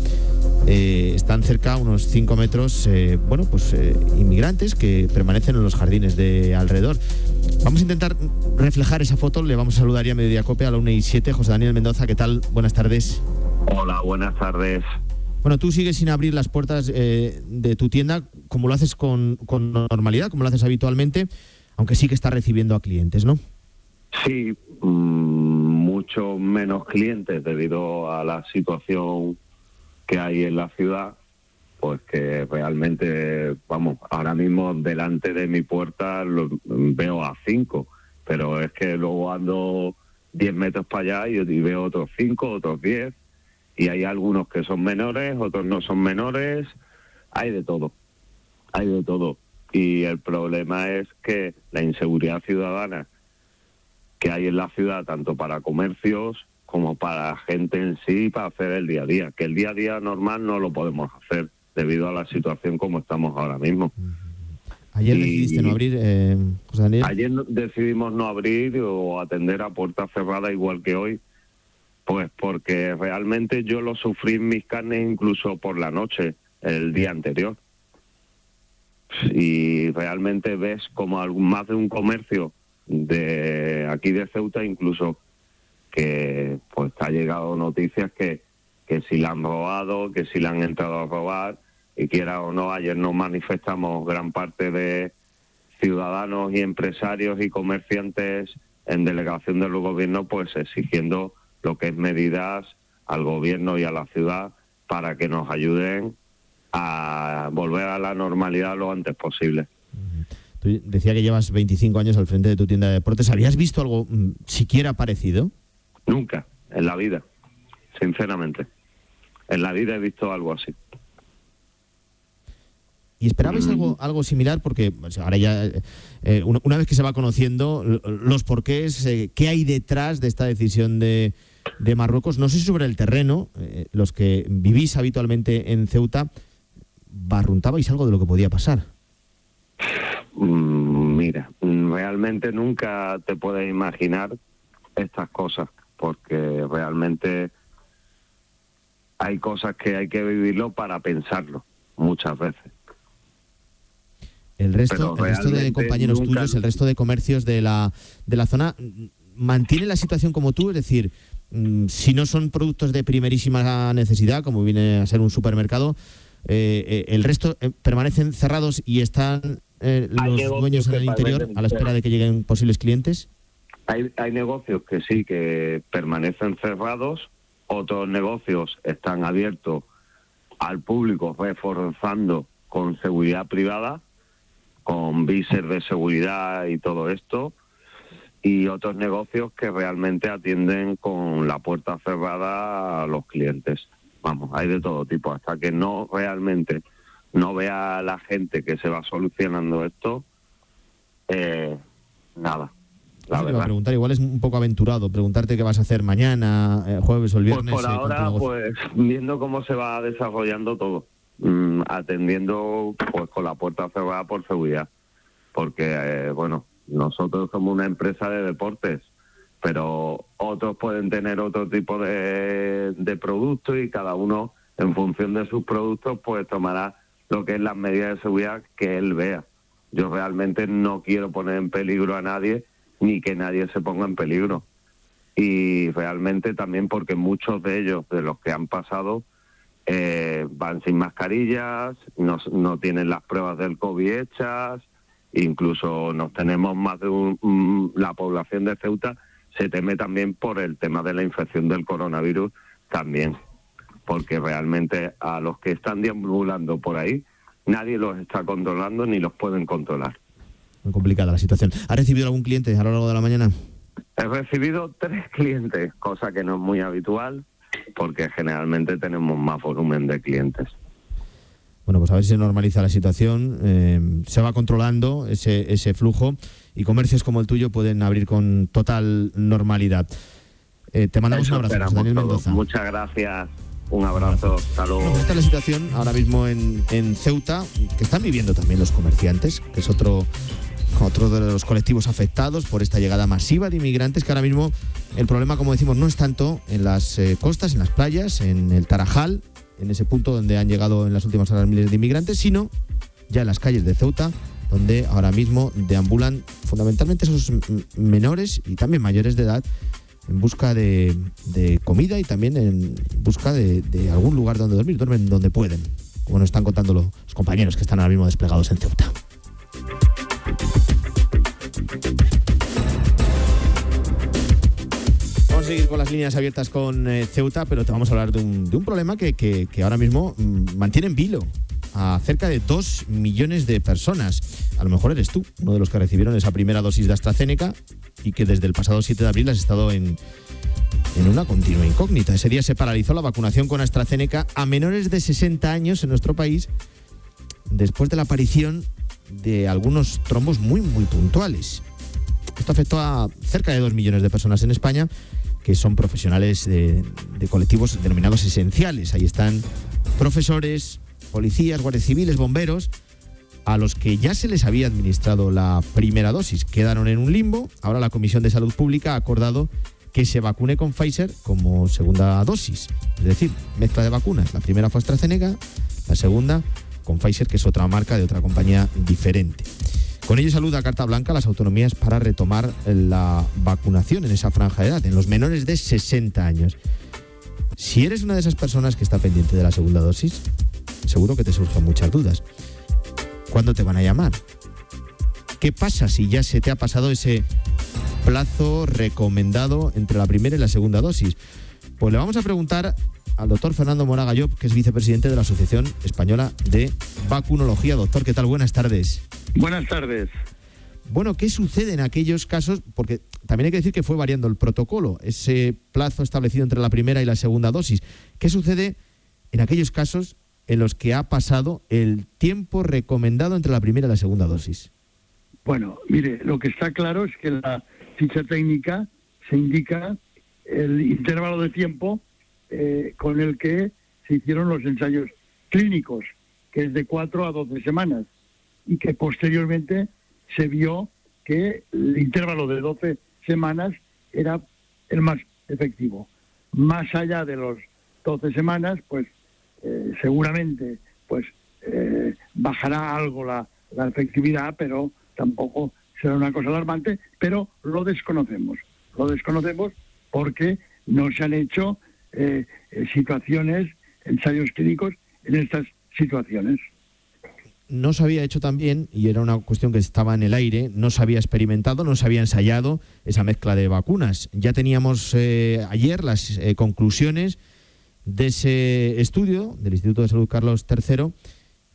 Eh, están cerca, unos 5 metros, eh, bueno, pues eh, inmigrantes que permanecen en los jardines de alrededor. Vamos a intentar reflejar esa foto. Le vamos a saludar ya a Mediodía Cope a la 1 y 7. José Daniel Mendoza, ¿qué tal? Buenas tardes. Hola, buenas tardes. Bueno, tú sigues sin abrir las puertas de tu tienda como lo haces con, con, normalidad, como lo haces habitualmente, aunque sí que estás recibiendo a clientes, ¿no? Sí, mm, mucho menos clientes debido a la situación que hay en la ciudad, pues que realmente, vamos, ahora mismo delante de mi puerta lo, veo a cinco, pero es que luego ando 10 metros para allá y, veo otros cinco, otros 10, y hay algunos que son menores, otros no son menores, hay de todo, hay de todo. Y el problema es que la inseguridad ciudadana que hay en la ciudad, tanto para comercios como para gente en sí para hacer el día a día, que el día a día normal no lo podemos hacer debido a la situación como estamos ahora mismo. Ayer decidiste no abrir, eh, José Daniel. Ayer decidimos no abrir o atender a puerta cerrada igual que hoy, pues porque realmente yo lo sufrí en mis carnes incluso por la noche, el día anterior. Y realmente ves como más de un comercio de aquí de Ceuta, incluso que pues ha llegado noticias que, que si la han robado, que si la han entrado a robar, y quiera o no, ayer nos manifestamos gran parte de ciudadanos y empresarios y comerciantes en delegación del gobierno, pues exigiendo lo que es medidas al gobierno y a la ciudad para que nos ayuden a volver a la normalidad lo antes posible. Decía que llevas 25 años al frente de tu tienda de deportes. ¿Habías visto algo mm, siquiera parecido? Nunca, en la vida, sinceramente. En la vida he visto algo así. ¿Y esperabais algo, algo similar? Porque pues, ahora ya, eh, una, vez que se va conociendo los porqués, eh, qué hay detrás de esta decisión de, de Marruecos, no sé si sobre el terreno, eh, los que vivís habitualmente en Ceuta, barruntabais algo de lo que podía pasar. Mm, mira, realmente nunca te puedes imaginar estas cosas, porque realmente hay cosas que hay que vivirlo para pensarlo, muchas veces. El resto, el resto de compañeros tuyos, el resto de comercios de la, de la zona, ¿mantiene la situación como tú? Es decir, mm, si no son productos de primerísima necesidad, como viene a ser un supermercado, eh, eh, el resto eh, permanecen cerrados y están los dueños en el interior a la espera de que lleguen posibles clientes. Hay, hay negocios que sí, que permanecen cerrados, otros negocios están abiertos al público, reforzando con seguridad privada con viser de seguridad y todo esto, y otros negocios que realmente atienden con la puerta cerrada a los clientes. Vamos, hay de todo tipo, hasta que no realmente no vea la gente que se va solucionando esto, eh, nada. La verdad. preguntar, igual es un poco aventurado, preguntarte qué vas a hacer mañana, eh, jueves o el viernes. Pues por eh, ahora, pues viendo cómo se va desarrollando todo. Mm, atendiendo pues con la puerta cerrada por seguridad. Porque, eh, bueno, nosotros somos una empresa de deportes, pero otros pueden tener otro tipo de, de productos y cada uno, en función de sus productos, pues tomará lo que es las medidas de seguridad que él vea. Yo realmente no quiero poner en peligro a nadie ni que nadie se ponga en peligro. Y realmente también porque muchos de ellos, de los que han pasado, eh, van sin mascarillas, no, no tienen las pruebas del COVID hechas, incluso nos tenemos más de un, la población de Ceuta se teme también por el tema de la infección del coronavirus también, porque realmente a los que están deambulando por ahí nadie los está controlando ni los pueden controlar. Muy complicada la situación. ¿Ha recibido algún cliente a lo largo de la mañana? He recibido tres clientes, cosa que no es muy habitual porque generalmente tenemos más volumen de clientes. Bueno, pues a ver si se normaliza la situación, eh, se va controlando ese, ese flujo y comercios como el tuyo pueden abrir con total normalidad. Eh, te mandamos un abrazo, Daniel Mendoza. Muchas gracias. Un abrazo, hasta luego. esta es la situación ahora mismo en, en Ceuta, que están viviendo también los comerciantes, que es otro otro de los colectivos afectados por esta llegada masiva de inmigrantes, que ahora mismo el problema, como decimos, no es tanto en las eh, costas, en las playas, en el Tarajal, en ese punto donde han llegado en las últimas horas miles de inmigrantes, sino ya en las calles de Ceuta, donde ahora mismo deambulan fundamentalmente esos menores y también mayores de edad en busca de, comida y también en busca de, de, algún lugar donde dormir, duermen donde pueden, como nos están contando los compañeros que están ahora mismo desplegados en Ceuta. Seguir con las líneas abiertas con eh, Ceuta, pero te vamos a hablar de un, problema que, ahora mismo mm, mantiene en vilo a cerca de 2 millones de personas. A lo mejor eres tú, uno de los que recibieron esa primera dosis de AstraZeneca y que desde el pasado 7 de abril has estado en, en una continua incógnita. Ese día se paralizó la vacunación con AstraZeneca a menores de 60 años en nuestro país después de la aparición de algunos trombos muy, muy puntuales. Esto afectó a cerca de 2 millones de personas en España que son profesionales de, colectivos denominados esenciales. Ahí están profesores, policías, guardias civiles, bomberos, a los que ya se les había administrado la primera dosis. Quedaron en un limbo. Ahora la Comisión de Salud Pública ha acordado que se vacune con Pfizer como segunda dosis. Es decir, mezcla de vacunas. La primera fue AstraZeneca, la segunda con Pfizer, que es otra marca de otra compañía diferente. Con ello saluda Carta Blanca las autonomías para retomar la vacunación en esa franja de edad, en los menores de 60 años. Si eres una de esas personas que está pendiente de la segunda dosis, seguro que te surgen muchas dudas. ¿Cuándo te van a llamar? ¿Qué pasa si ya se te ha pasado ese plazo recomendado entre la primera y la segunda dosis? Pues le vamos a preguntar al doctor Fernando Moraga Llop, que es vicepresidente de la Asociación Española de Vacunología. Doctor, ¿qué tal? Buenas tardes. Buenas tardes. Bueno, ¿qué sucede en aquellos casos? Porque también hay que decir que fue variando el protocolo, ese plazo establecido entre la primera y la segunda dosis. ¿Qué sucede en aquellos casos en los que ha pasado el tiempo recomendado entre la primera y la segunda dosis. Bueno, mire, lo que está claro es que la ficha técnica se indica el intervalo de tiempo eh, con el que se hicieron los ensayos clínicos, que es de 4 a 12 semanas, y que posteriormente se vio que el intervalo de 12 semanas era el más efectivo. Más allá de los 12 semanas, pues eh, seguramente pues eh, bajará algo la, la efectividad, pero tampoco será una cosa alarmante, pero lo desconocemos. Lo desconocemos porque no se han hecho eh, situaciones, ensayos clínicos en estas situaciones no se había hecho también, y era una cuestión que estaba en el aire, no se había experimentado, no se había ensayado esa mezcla de vacunas. Ya teníamos eh, ayer las eh, conclusiones de ese estudio del Instituto de Salud Carlos III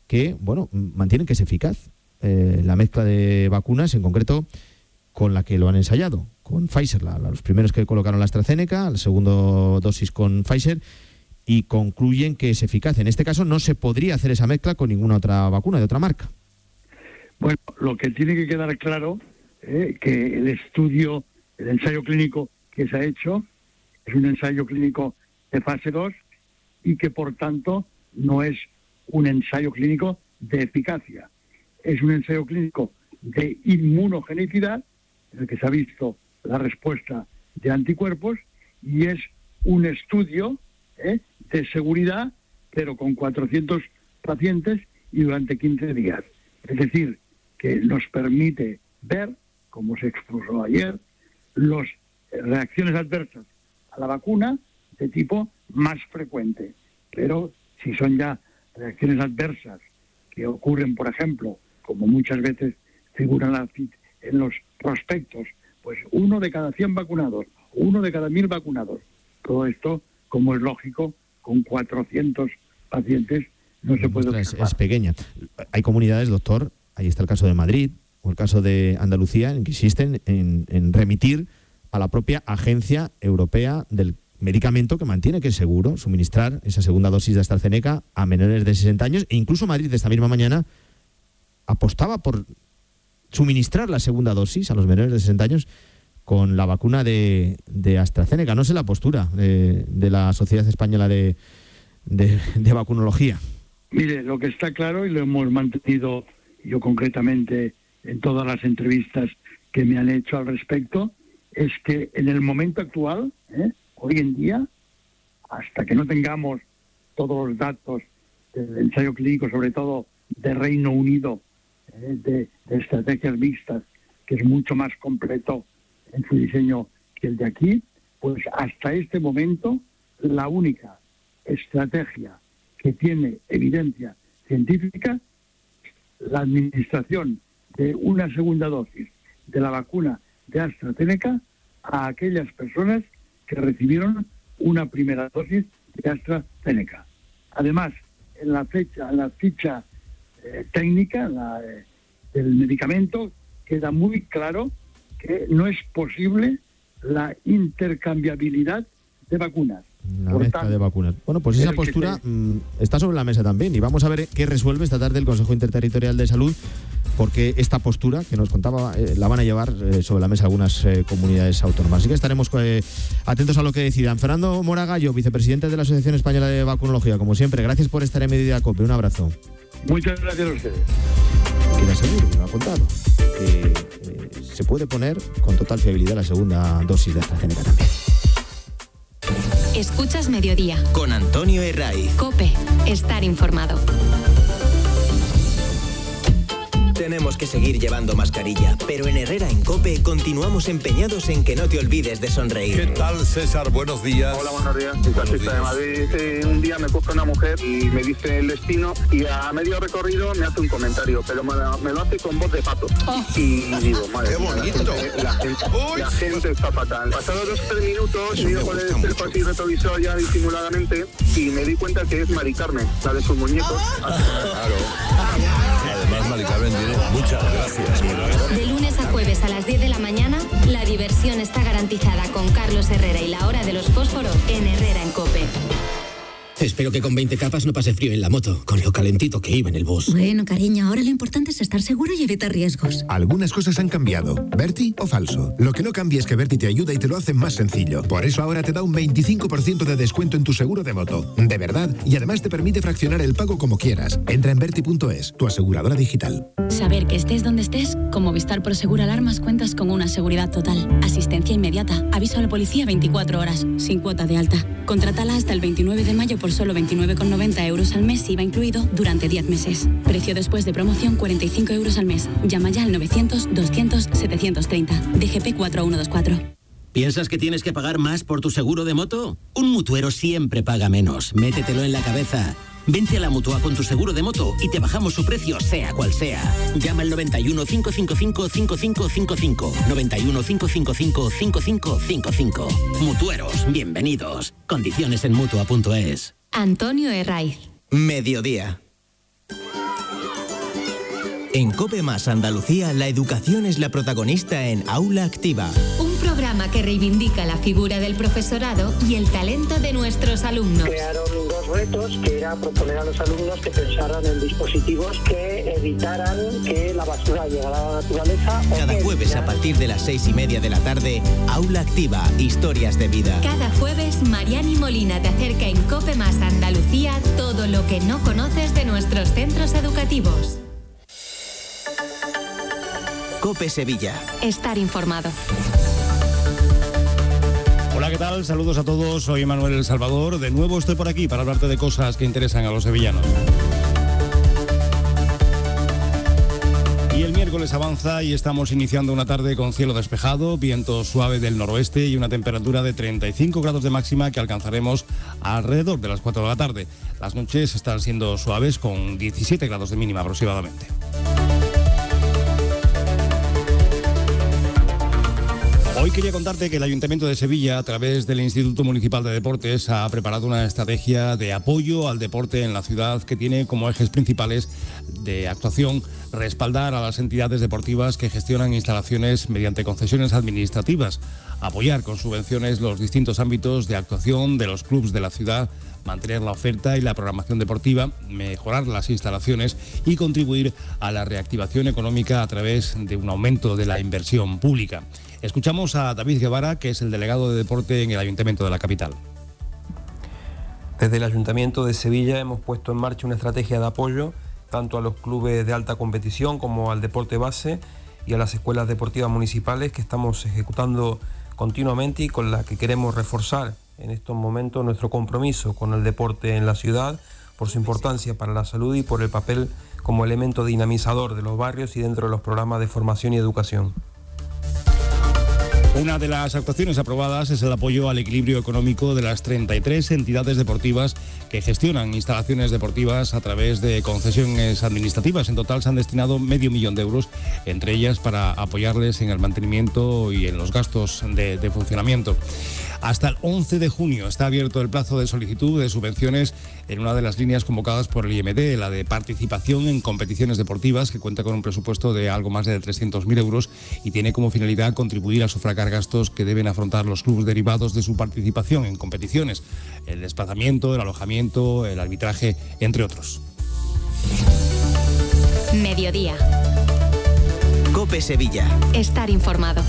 que, bueno, mantienen que es eficaz la mezcla de vacunas, en concreto con la que lo han ensayado, con Pfizer, los primeros que colocaron la AstraZeneca, la segunda dosis con Pfizer, y concluyen que es eficaz. En este caso no se podría hacer esa mezcla con ninguna otra vacuna de otra marca. Bueno, lo que tiene que quedar claro eh, que el estudio, el ensayo clínico que se ha hecho es un ensayo clínico de fase 2 y que por tanto no es un ensayo clínico de eficacia. Es un ensayo clínico de inmunogenicidad en el que se ha visto la respuesta de anticuerpos y es un estudio ¿eh? de seguridad, pero con 400 pacientes y durante 15 días. Es decir, que nos permite ver, como se expuso ayer, las reacciones adversas a la vacuna de tipo más frecuente. Pero si son ya reacciones adversas que ocurren, por ejemplo, como muchas veces figuran en los prospectos, pues uno de cada 100 vacunados, uno de cada 1000 vacunados. Todo esto, como es lógico, con 400 pacientes no se puede es, es, pequeña. Hay comunidades, doctor, ahí está el caso de Madrid o el caso de Andalucía, en que insisten en, remitir a la propia Agencia Europea del medicamento que mantiene que es seguro suministrar esa segunda dosis de AstraZeneca a menores de 60 años e incluso Madrid esta misma mañana apostaba por suministrar la segunda dosis a los menores de 60 años con la vacuna de, de AstraZeneca. No sé la postura de, la Sociedad Española de, de, Vacunología. Mire, lo que está claro, y lo hemos mantenido yo concretamente en todas las entrevistas que me han hecho al respecto, es que en el momento actual, ¿eh? hoy en día, hasta que no tengamos todos los datos del ensayo clínico, sobre todo de Reino Unido. De, de, estrategias mixtas, que es mucho más completo en su diseño que el de aquí, pues hasta este momento la única estrategia que tiene evidencia científica la administración de una segunda dosis de la vacuna de AstraZeneca a aquellas personas que recibieron una primera dosis de AstraZeneca. Además, en la fecha, en la ficha eh, técnica eh, del medicamento queda muy claro que no es posible la intercambiabilidad de vacunas. Una mezcla de vacunas. Bueno, pues esa postura mm, está sobre la mesa también y vamos a ver qué resuelve esta tarde el Consejo Interterritorial de Salud porque esta postura que nos contaba eh, la van a llevar eh, sobre la mesa algunas eh, comunidades autónomas. Así que estaremos atentos a lo que decidan. Fernando Moragallo, vicepresidente de la Asociación Española de Vacunología, como siempre, gracias por estar en Medida COPE. Un abrazo. Muchas gracias a ustedes. Y me ha contado que se puede poner con total fiabilidad la segunda dosis de AstraZeneca también. Escuchas Mediodía. Con Antonio Herraiz. Cope. Estar informado tenemos que seguir llevando mascarilla, pero en Herrera en Cope continuamos empeñados en que no te olvides de sonreír. ¿Qué tal, César? Buenos días. Hola, buenos días. Soy de Madrid. un día me coge una mujer y me dice el destino y a medio recorrido me hace un comentario, pero me, lo hace con voz de pato. Oh. Y digo, madre ¡Qué bonito! La gente, la gente, está fatal. Pasados dos tres minutos, miro por el espejo así retrovisor ya disimuladamente y me di cuenta que es Mari Carmen, la de sus muñecos. Claro. Además, Muchas gracias. De lunes a jueves a las 10 de la mañana, la diversión está garantizada con Carlos Herrera y la hora de los fósforos en Herrera en Cope. Espero que con 20 capas no pase frío en la moto, con lo calentito que iba en el bus. Bueno, cariño, ahora lo importante es estar seguro y evitar riesgos. Algunas cosas han cambiado. ¿Berti o falso? Lo que no cambia es que Berti te ayuda y te lo hace más sencillo. Por eso ahora te da un 25% de descuento en tu seguro de moto. De verdad. Y además te permite fraccionar el pago como quieras. Entra en Berti.es, tu aseguradora digital. Saber que estés donde estés, con Movistar Prosegur Alarmas cuentas con una seguridad total. Asistencia inmediata. Aviso a la policía 24 horas, sin cuota de alta. Contrátala hasta el 29 de mayo por solo 29,90 euros al mes IVA incluido durante 10 meses. Precio después de promoción 45 euros al mes. Llama ya al 900 200 730. DGP 4124. ¿Piensas que tienes que pagar más por tu seguro de moto? Un mutuero siempre paga menos. Métetelo en la cabeza. Vente a la Mutua con tu seguro de moto y te bajamos su precio sea cual sea. Llama al 91 555 5555. 91 555 5555. Mutueros, bienvenidos. Condiciones en Mutua.es. Antonio Herraiz. Mediodía. En Cope Más Andalucía, la educación es la protagonista en Aula Activa. Un programa que reivindica la figura del profesorado y el talento de nuestros alumnos. Crearon dos retos, que era proponer a los alumnos que pensaran en dispositivos que evitaran que la basura llegara a la naturaleza. Cada jueves a partir de las seis y media de la tarde, Aula Activa, historias de vida. Cada jueves, Mariani Molina te acerca en Cope Más Andalucía todo lo que no conoces de nuestros centros educativos. Cope Sevilla. Estar informado. Hola, ¿qué tal? Saludos a todos. Soy Manuel El Salvador. De nuevo estoy por aquí para hablarte de cosas que interesan a los sevillanos. Y el miércoles avanza y estamos iniciando una tarde con cielo despejado, viento suave del noroeste y una temperatura de 35 grados de máxima que alcanzaremos alrededor de las 4 de la tarde. Las noches están siendo suaves con 17 grados de mínima aproximadamente. Hoy quería contarte que el Ayuntamiento de Sevilla, a través del Instituto Municipal de Deportes, ha preparado una estrategia de apoyo al deporte en la ciudad que tiene como ejes principales de actuación respaldar a las entidades deportivas que gestionan instalaciones mediante concesiones administrativas, apoyar con subvenciones los distintos ámbitos de actuación de los clubes de la ciudad, mantener la oferta y la programación deportiva, mejorar las instalaciones y contribuir a la reactivación económica a través de un aumento de la inversión pública. Escuchamos a David Guevara, que es el delegado de deporte en el Ayuntamiento de la capital. Desde el Ayuntamiento de Sevilla hemos puesto en marcha una estrategia de apoyo tanto a los clubes de alta competición como al deporte base y a las escuelas deportivas municipales que estamos ejecutando continuamente y con la que queremos reforzar en estos momentos nuestro compromiso con el deporte en la ciudad por su importancia para la salud y por el papel como elemento dinamizador de los barrios y dentro de los programas de formación y educación. Una de las actuaciones aprobadas es el apoyo al equilibrio económico de las 33 entidades deportivas que gestionan instalaciones deportivas a través de concesiones administrativas. En total se han destinado medio millón de euros, entre ellas para apoyarles en el mantenimiento y en los gastos de, de funcionamiento. Hasta el 11 de junio está abierto el plazo de solicitud de subvenciones en una de las líneas convocadas por el IMD, la de participación en competiciones deportivas, que cuenta con un presupuesto de algo más de 300.000 euros y tiene como finalidad contribuir a sufragar gastos que deben afrontar los clubes derivados de su participación en competiciones, el desplazamiento, el alojamiento, el arbitraje, entre otros. Mediodía. Cope Sevilla. Estar informado.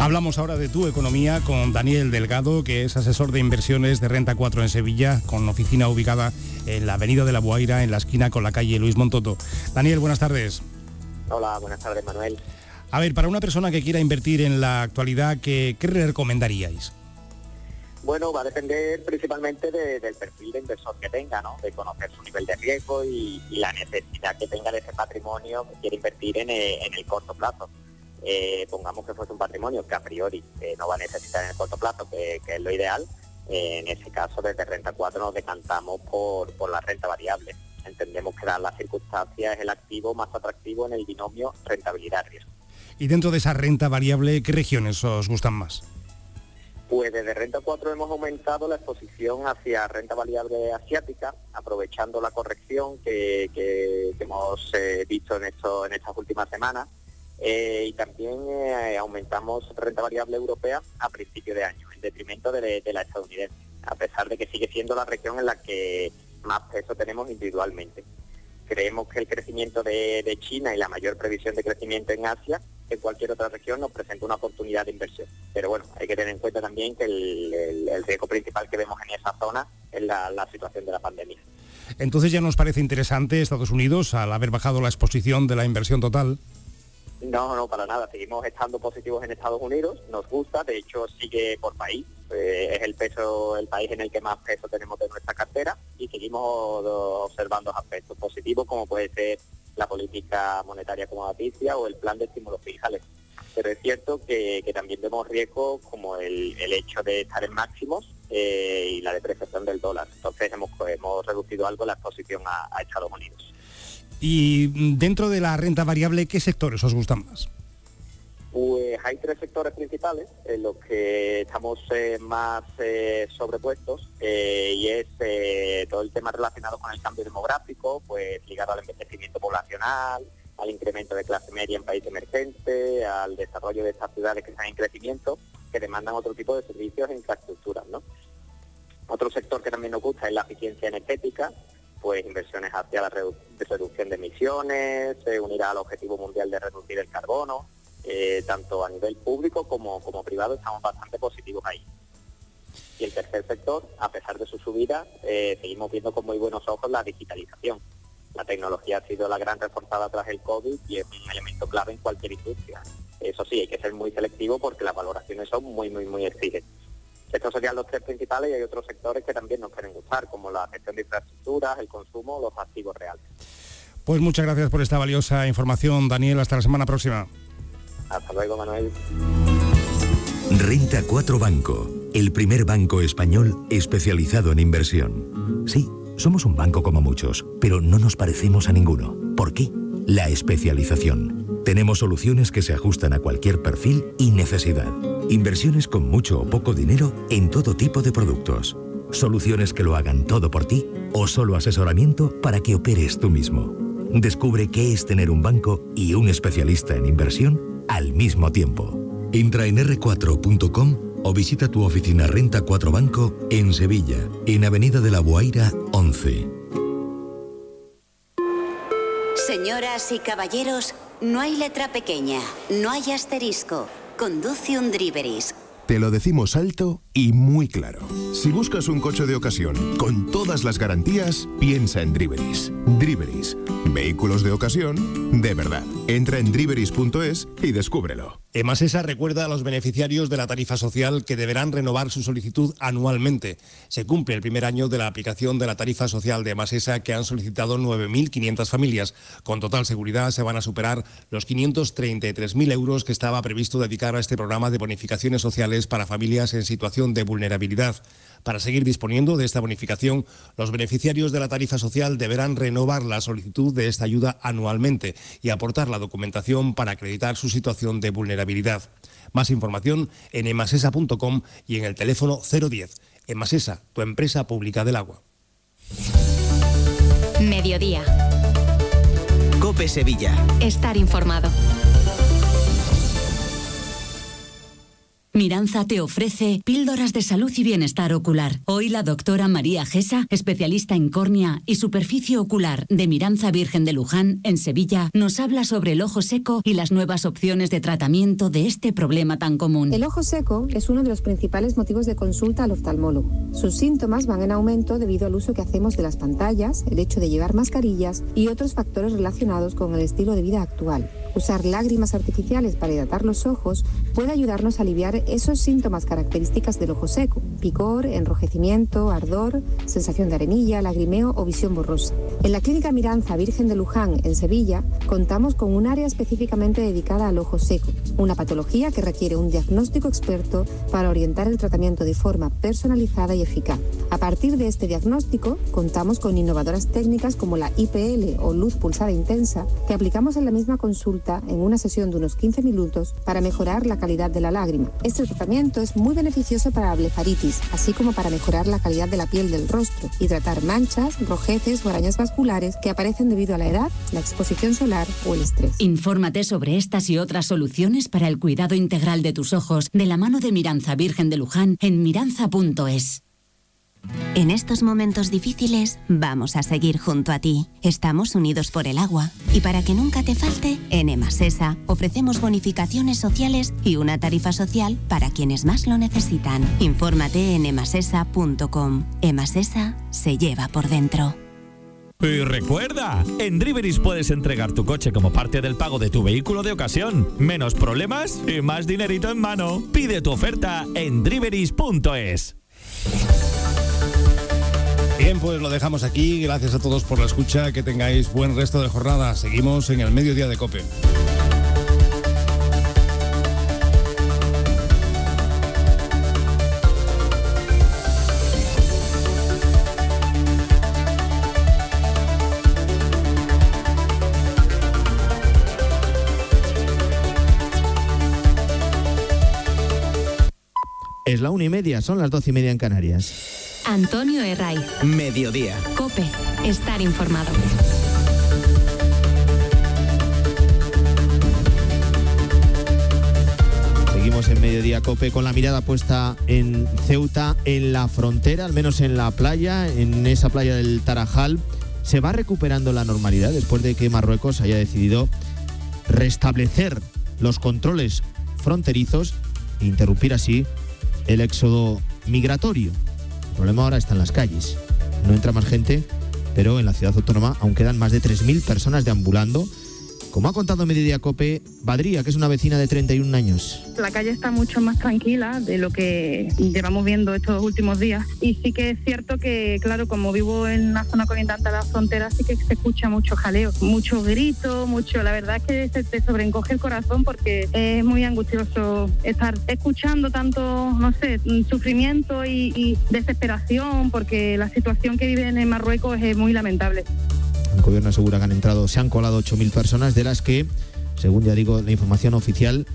Hablamos ahora de tu economía con Daniel Delgado, que es asesor de inversiones de Renta 4 en Sevilla, con oficina ubicada en la Avenida de la Buaira, en la esquina con la calle Luis Montoto. Daniel, buenas tardes. Hola, buenas tardes, Manuel. A ver, para una persona que quiera invertir en la actualidad, ¿qué, qué le recomendaríais? Bueno, va a depender principalmente de- del perfil de inversor que tenga, ¿no? De conocer su nivel de riesgo y, y la necesidad que tenga de ese patrimonio que quiere invertir en, eh, en el corto plazo. Eh, pongamos que fuese un patrimonio que a priori eh, no va a necesitar en el corto plazo, que, que es lo ideal. Eh, en ese caso, desde Renta 4 nos decantamos por, por la renta variable. Entendemos que dadas las circunstancias es el activo más atractivo en el binomio rentabilidad-riesgo. Y dentro de esa renta variable, ¿qué regiones os gustan más? Pues desde Renta 4 hemos aumentado la exposición hacia renta variable asiática, aprovechando la corrección que, que- que hemos eh, visto en, esto, en estas últimas semanas. Eh, y también eh, aumentamos renta variable europea a principio de año, en detrimento de, de la estadounidense, a pesar de que sigue siendo la región en la que más peso tenemos individualmente. Creemos que el crecimiento de, China y la mayor previsión de crecimiento en Asia en cualquier otra región nos presenta una oportunidad de inversión. Pero bueno, hay que tener en cuenta también que el, riesgo principal que vemos en esa zona es la situación de la pandemia. Entonces ya nos parece interesante Estados Unidos al haber bajado la exposición de la inversión total. No, no, para nada. Seguimos estando positivos en Estados Unidos. Nos gusta, de hecho sigue por país. Eh, es el peso, el país en el que más peso tenemos de nuestra cartera y seguimos observando aspectos positivos como puede ser la política monetaria acomodaticia o el plan de estímulos fiscales. Pero es cierto que, también vemos riesgos como el, hecho de estar en máximos eh, y la depreciación del dólar. Entonces hemos, hemos reducido algo la exposición a Estados Unidos. Y dentro de la renta variable, ¿qué sectores os gustan más? Pues hay tres sectores principales en los que estamos eh, más eh, sobrepuestos eh, y es todo el tema relacionado con el cambio demográfico, pues ligado al envejecimiento poblacional, al incremento de clase media en países emergentes, al desarrollo de estas ciudades que están en crecimiento, que demandan otro tipo de servicios e infraestructuras, ¿no? Otro sector que también nos gusta es la eficiencia energética, pues inversiones hacia la reducción de emisiones, se unirá al objetivo mundial de reducir el carbono, eh, tanto a nivel público como, como privado estamos bastante positivos ahí. Y el tercer sector, a pesar de su subida, eh, seguimos viendo con muy buenos ojos la digitalización. La tecnología ha sido la gran reforzada tras el COVID y es un elemento clave en cualquier industria. Eso sí, hay que ser muy selectivo porque las valoraciones son muy, muy, muy exigentes. Estos serían los tres principales y hay otros sectores que también nos pueden gustar, como la gestión de infraestructuras, el consumo, los activos reales. Pues muchas gracias por esta valiosa información, Daniel. Hasta la semana próxima. Hasta luego, Manuel. Renta 4 Banco, el primer banco español especializado en inversión. Sí, somos un banco como muchos, pero no nos parecemos a ninguno. ¿Por qué? La especialización. Tenemos soluciones que se ajustan a cualquier perfil y necesidad. Inversiones con mucho o poco dinero en todo tipo de productos. Soluciones que lo hagan todo por ti o solo asesoramiento para que operes tú mismo. Descubre qué es tener un banco y un especialista en inversión al mismo tiempo. Entra en r4.com o visita tu oficina Renta 4 Banco en Sevilla, en Avenida de la Guaira 11. Señoras y caballeros, no hay letra pequeña, no hay asterisco. Conduce un Driveris. Te lo decimos alto y muy claro. Si buscas un coche de ocasión con todas las garantías, piensa en Driveris. Driveris. Vehículos de ocasión de verdad. Entra en driveris.es y descúbrelo. Emasesa recuerda a los beneficiarios de la tarifa social que deberán renovar su solicitud anualmente. Se cumple el primer año de la aplicación de la tarifa social de Emasesa que han solicitado 9.500 familias. Con total seguridad se van a superar los 533.000 euros que estaba previsto dedicar a este programa de bonificaciones sociales para familias en situación de vulnerabilidad. Para seguir disponiendo de esta bonificación, los beneficiarios de la tarifa social deberán renovar la solicitud de esta ayuda anualmente y aportar la documentación para acreditar su situación de vulnerabilidad. Más información en emasesa.com y en el teléfono 010. Emasesa, tu empresa pública del agua. Mediodía. Cope Sevilla. Estar informado. Miranza te ofrece píldoras de salud y bienestar ocular. Hoy la doctora María Gesa, especialista en córnea y superficie ocular de Miranza Virgen de Luján, en Sevilla, nos habla sobre el ojo seco y las nuevas opciones de tratamiento de este problema tan común. El ojo seco es uno de los principales motivos de consulta al oftalmólogo. Sus síntomas van en aumento debido al uso que hacemos de las pantallas, el hecho de llevar mascarillas y otros factores relacionados con el estilo de vida actual. Usar lágrimas artificiales para hidratar los ojos puede ayudarnos a aliviar esos síntomas características del ojo seco, picor, enrojecimiento, ardor, sensación de arenilla, lagrimeo o visión borrosa. En la Clínica Miranza Virgen de Luján, en Sevilla, contamos con un área específicamente dedicada al ojo seco, una patología que requiere un diagnóstico experto para orientar el tratamiento de forma personalizada y eficaz. A partir de este diagnóstico, contamos con innovadoras técnicas como la IPL o luz pulsada intensa que aplicamos en la misma consulta en una sesión de unos 15 minutos para mejorar la calidad de la lágrima. Este tratamiento es muy beneficioso para la blefaritis, así como para mejorar la calidad de la piel del rostro y tratar manchas, rojeces o arañas vasculares que aparecen debido a la edad, la exposición solar o el estrés. Infórmate sobre estas y otras soluciones para el cuidado integral de tus ojos de la mano de Miranza Virgen de Luján en miranza.es. En estos momentos difíciles vamos a seguir junto a ti. Estamos unidos por el agua y para que nunca te falte, en Emasesa ofrecemos bonificaciones sociales y una tarifa social para quienes más lo necesitan. Infórmate en emasesa.com. Emasesa se lleva por dentro. Y recuerda, en Driveris puedes entregar tu coche como parte del pago de tu vehículo de ocasión. Menos problemas y más dinerito en mano. Pide tu oferta en driveris.es. Bien, pues lo dejamos aquí. Gracias a todos por la escucha. Que tengáis buen resto de jornada. Seguimos en el mediodía de Cope. Es la una y media, son las doce y media en Canarias. Antonio Herray. Mediodía. Cope. Estar informado. Seguimos en Mediodía Cope con la mirada puesta en Ceuta, en la frontera, al menos en la playa, en esa playa del Tarajal. Se va recuperando la normalidad después de que Marruecos haya decidido restablecer los controles fronterizos e interrumpir así el éxodo migratorio. El problema ahora está en las calles. No entra más gente, pero en la ciudad autónoma aún quedan más de 3.000 personas deambulando. Como ha contado Mediodía Cope, Badría, que es una vecina de 31 años. La calle está mucho más tranquila de lo que llevamos viendo estos últimos días. Y sí que es cierto que, claro, como vivo en una zona colindante a la frontera, sí que se escucha mucho jaleo, mucho grito, mucho. La verdad es que se te sobreencoge el corazón porque es muy angustioso estar escuchando tanto, no sé, sufrimiento y, y desesperación porque la situación que viven en Marruecos es muy lamentable. El gobierno asegura que han entrado, se han colado 8.000 personas, de las que, según ya digo, la información oficial,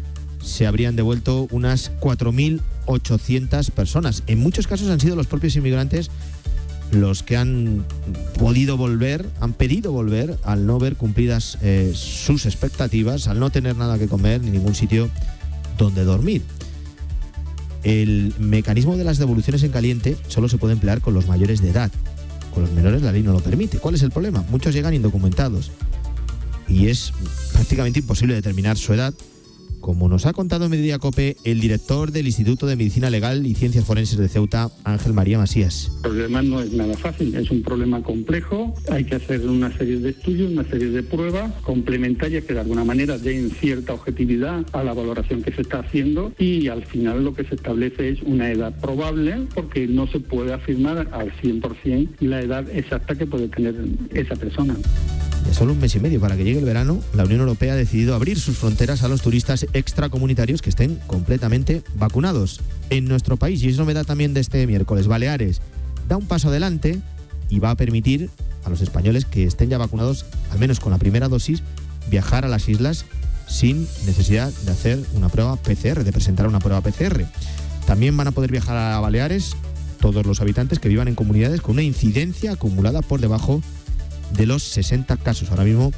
se habrían devuelto unas 4.800 personas. En muchos casos han sido los propios inmigrantes los que han podido volver, han pedido volver al no ver cumplidas eh, sus expectativas, al no tener nada que comer ni ningún sitio donde dormir. El mecanismo de las devoluciones en caliente solo se puede emplear con los mayores de edad. Con los menores la ley no lo permite. ¿Cuál es el problema? Muchos llegan indocumentados y es prácticamente imposible determinar su edad como nos ha contado en Mediodía Cope el director del Instituto de Medicina Legal y Ciencias Forenses de Ceuta, Ángel María Masías. El problema no es nada fácil, es un problema complejo, hay que hacer una serie de estudios, una serie de pruebas complementarias que de alguna manera den cierta objetividad a la valoración que se está haciendo y al final lo que se establece es una edad probable porque no se puede afirmar al 100% la edad exacta que puede tener esa persona. De solo un mes y medio para que llegue el verano, la Unión Europea ha decidido abrir sus fronteras a los turistas extracomunitarios que estén completamente vacunados. En nuestro país, y es novedad también de este miércoles, Baleares da un paso adelante y va a permitir a los españoles que estén ya vacunados, al menos con la primera dosis, viajar a las islas sin necesidad de hacer una prueba PCR, de presentar una prueba PCR. También van a poder viajar a Baleares todos los habitantes que vivan en comunidades con una incidencia acumulada por debajo de los 60 casos. Ahora mismo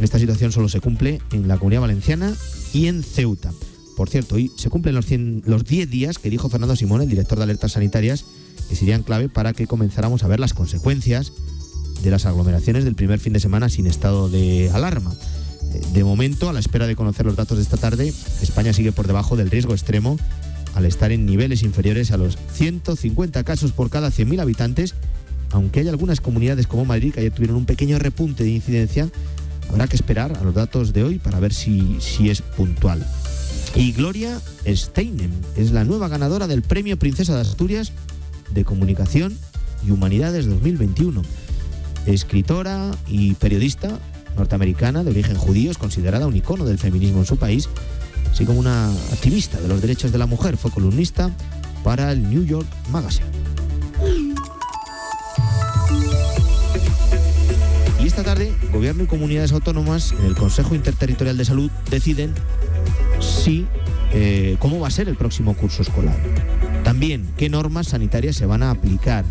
esta situación solo se cumple en la Comunidad Valenciana y en Ceuta. Por cierto, hoy se cumplen los, 100, los 10 días que dijo Fernando Simón, el director de alertas sanitarias, que serían clave para que comenzáramos a ver las consecuencias de las aglomeraciones del primer fin de semana sin estado de alarma. De momento, a la espera de conocer los datos de esta tarde, España sigue por debajo del riesgo extremo al estar en niveles inferiores a los 150 casos por cada 100.000 habitantes aunque hay algunas comunidades como Madrid que ayer tuvieron un pequeño repunte de incidencia, habrá que esperar a los datos de hoy para ver si, si es puntual. Y Gloria Steinem es la nueva ganadora del Premio Princesa de Asturias de Comunicación y Humanidades 2021. Escritora y periodista norteamericana de origen judío, es considerada un icono del feminismo en su país, así como una activista de los derechos de la mujer. Fue columnista para el New York Magazine. Esta tarde, Gobierno y comunidades autónomas en el Consejo Interterritorial de Salud deciden si eh, cómo va a ser el próximo curso escolar. También qué normas sanitarias se van a aplicar.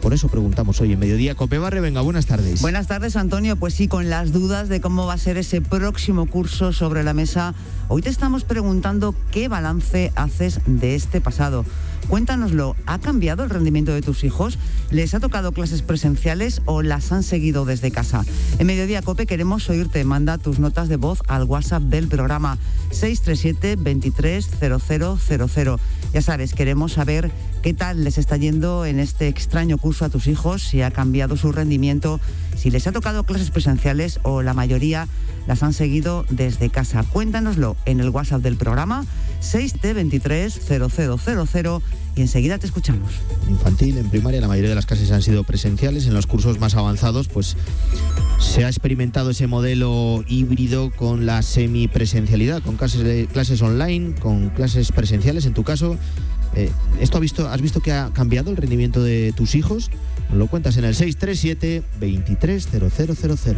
Por eso preguntamos hoy en Mediodía. Copebarre, venga, buenas tardes. Buenas tardes, Antonio. Pues sí, con las dudas de cómo va a ser ese próximo curso sobre la mesa, hoy te estamos preguntando qué balance haces de este pasado. Cuéntanoslo, ¿ha cambiado el rendimiento de tus hijos? ¿Les ha tocado clases presenciales o las han seguido desde casa? En Mediodía Cope queremos oírte. Manda tus notas de voz al WhatsApp del programa 637 230000. Ya sabes, queremos saber qué tal les está yendo en este extraño curso a tus hijos, si ha cambiado su rendimiento, si les ha tocado clases presenciales o la mayoría las han seguido desde casa. Cuéntanoslo en el WhatsApp del programa 6T230000 y enseguida te escuchamos. Infantil, en primaria, la mayoría de las clases han sido presenciales. En los cursos más avanzados, pues se ha experimentado ese modelo híbrido con la semipresencialidad, con clases, clases online, con clases presenciales. En tu caso, eh, ¿esto ha visto, has visto que ha cambiado el rendimiento de tus hijos? Lo cuentas en el 637 230000.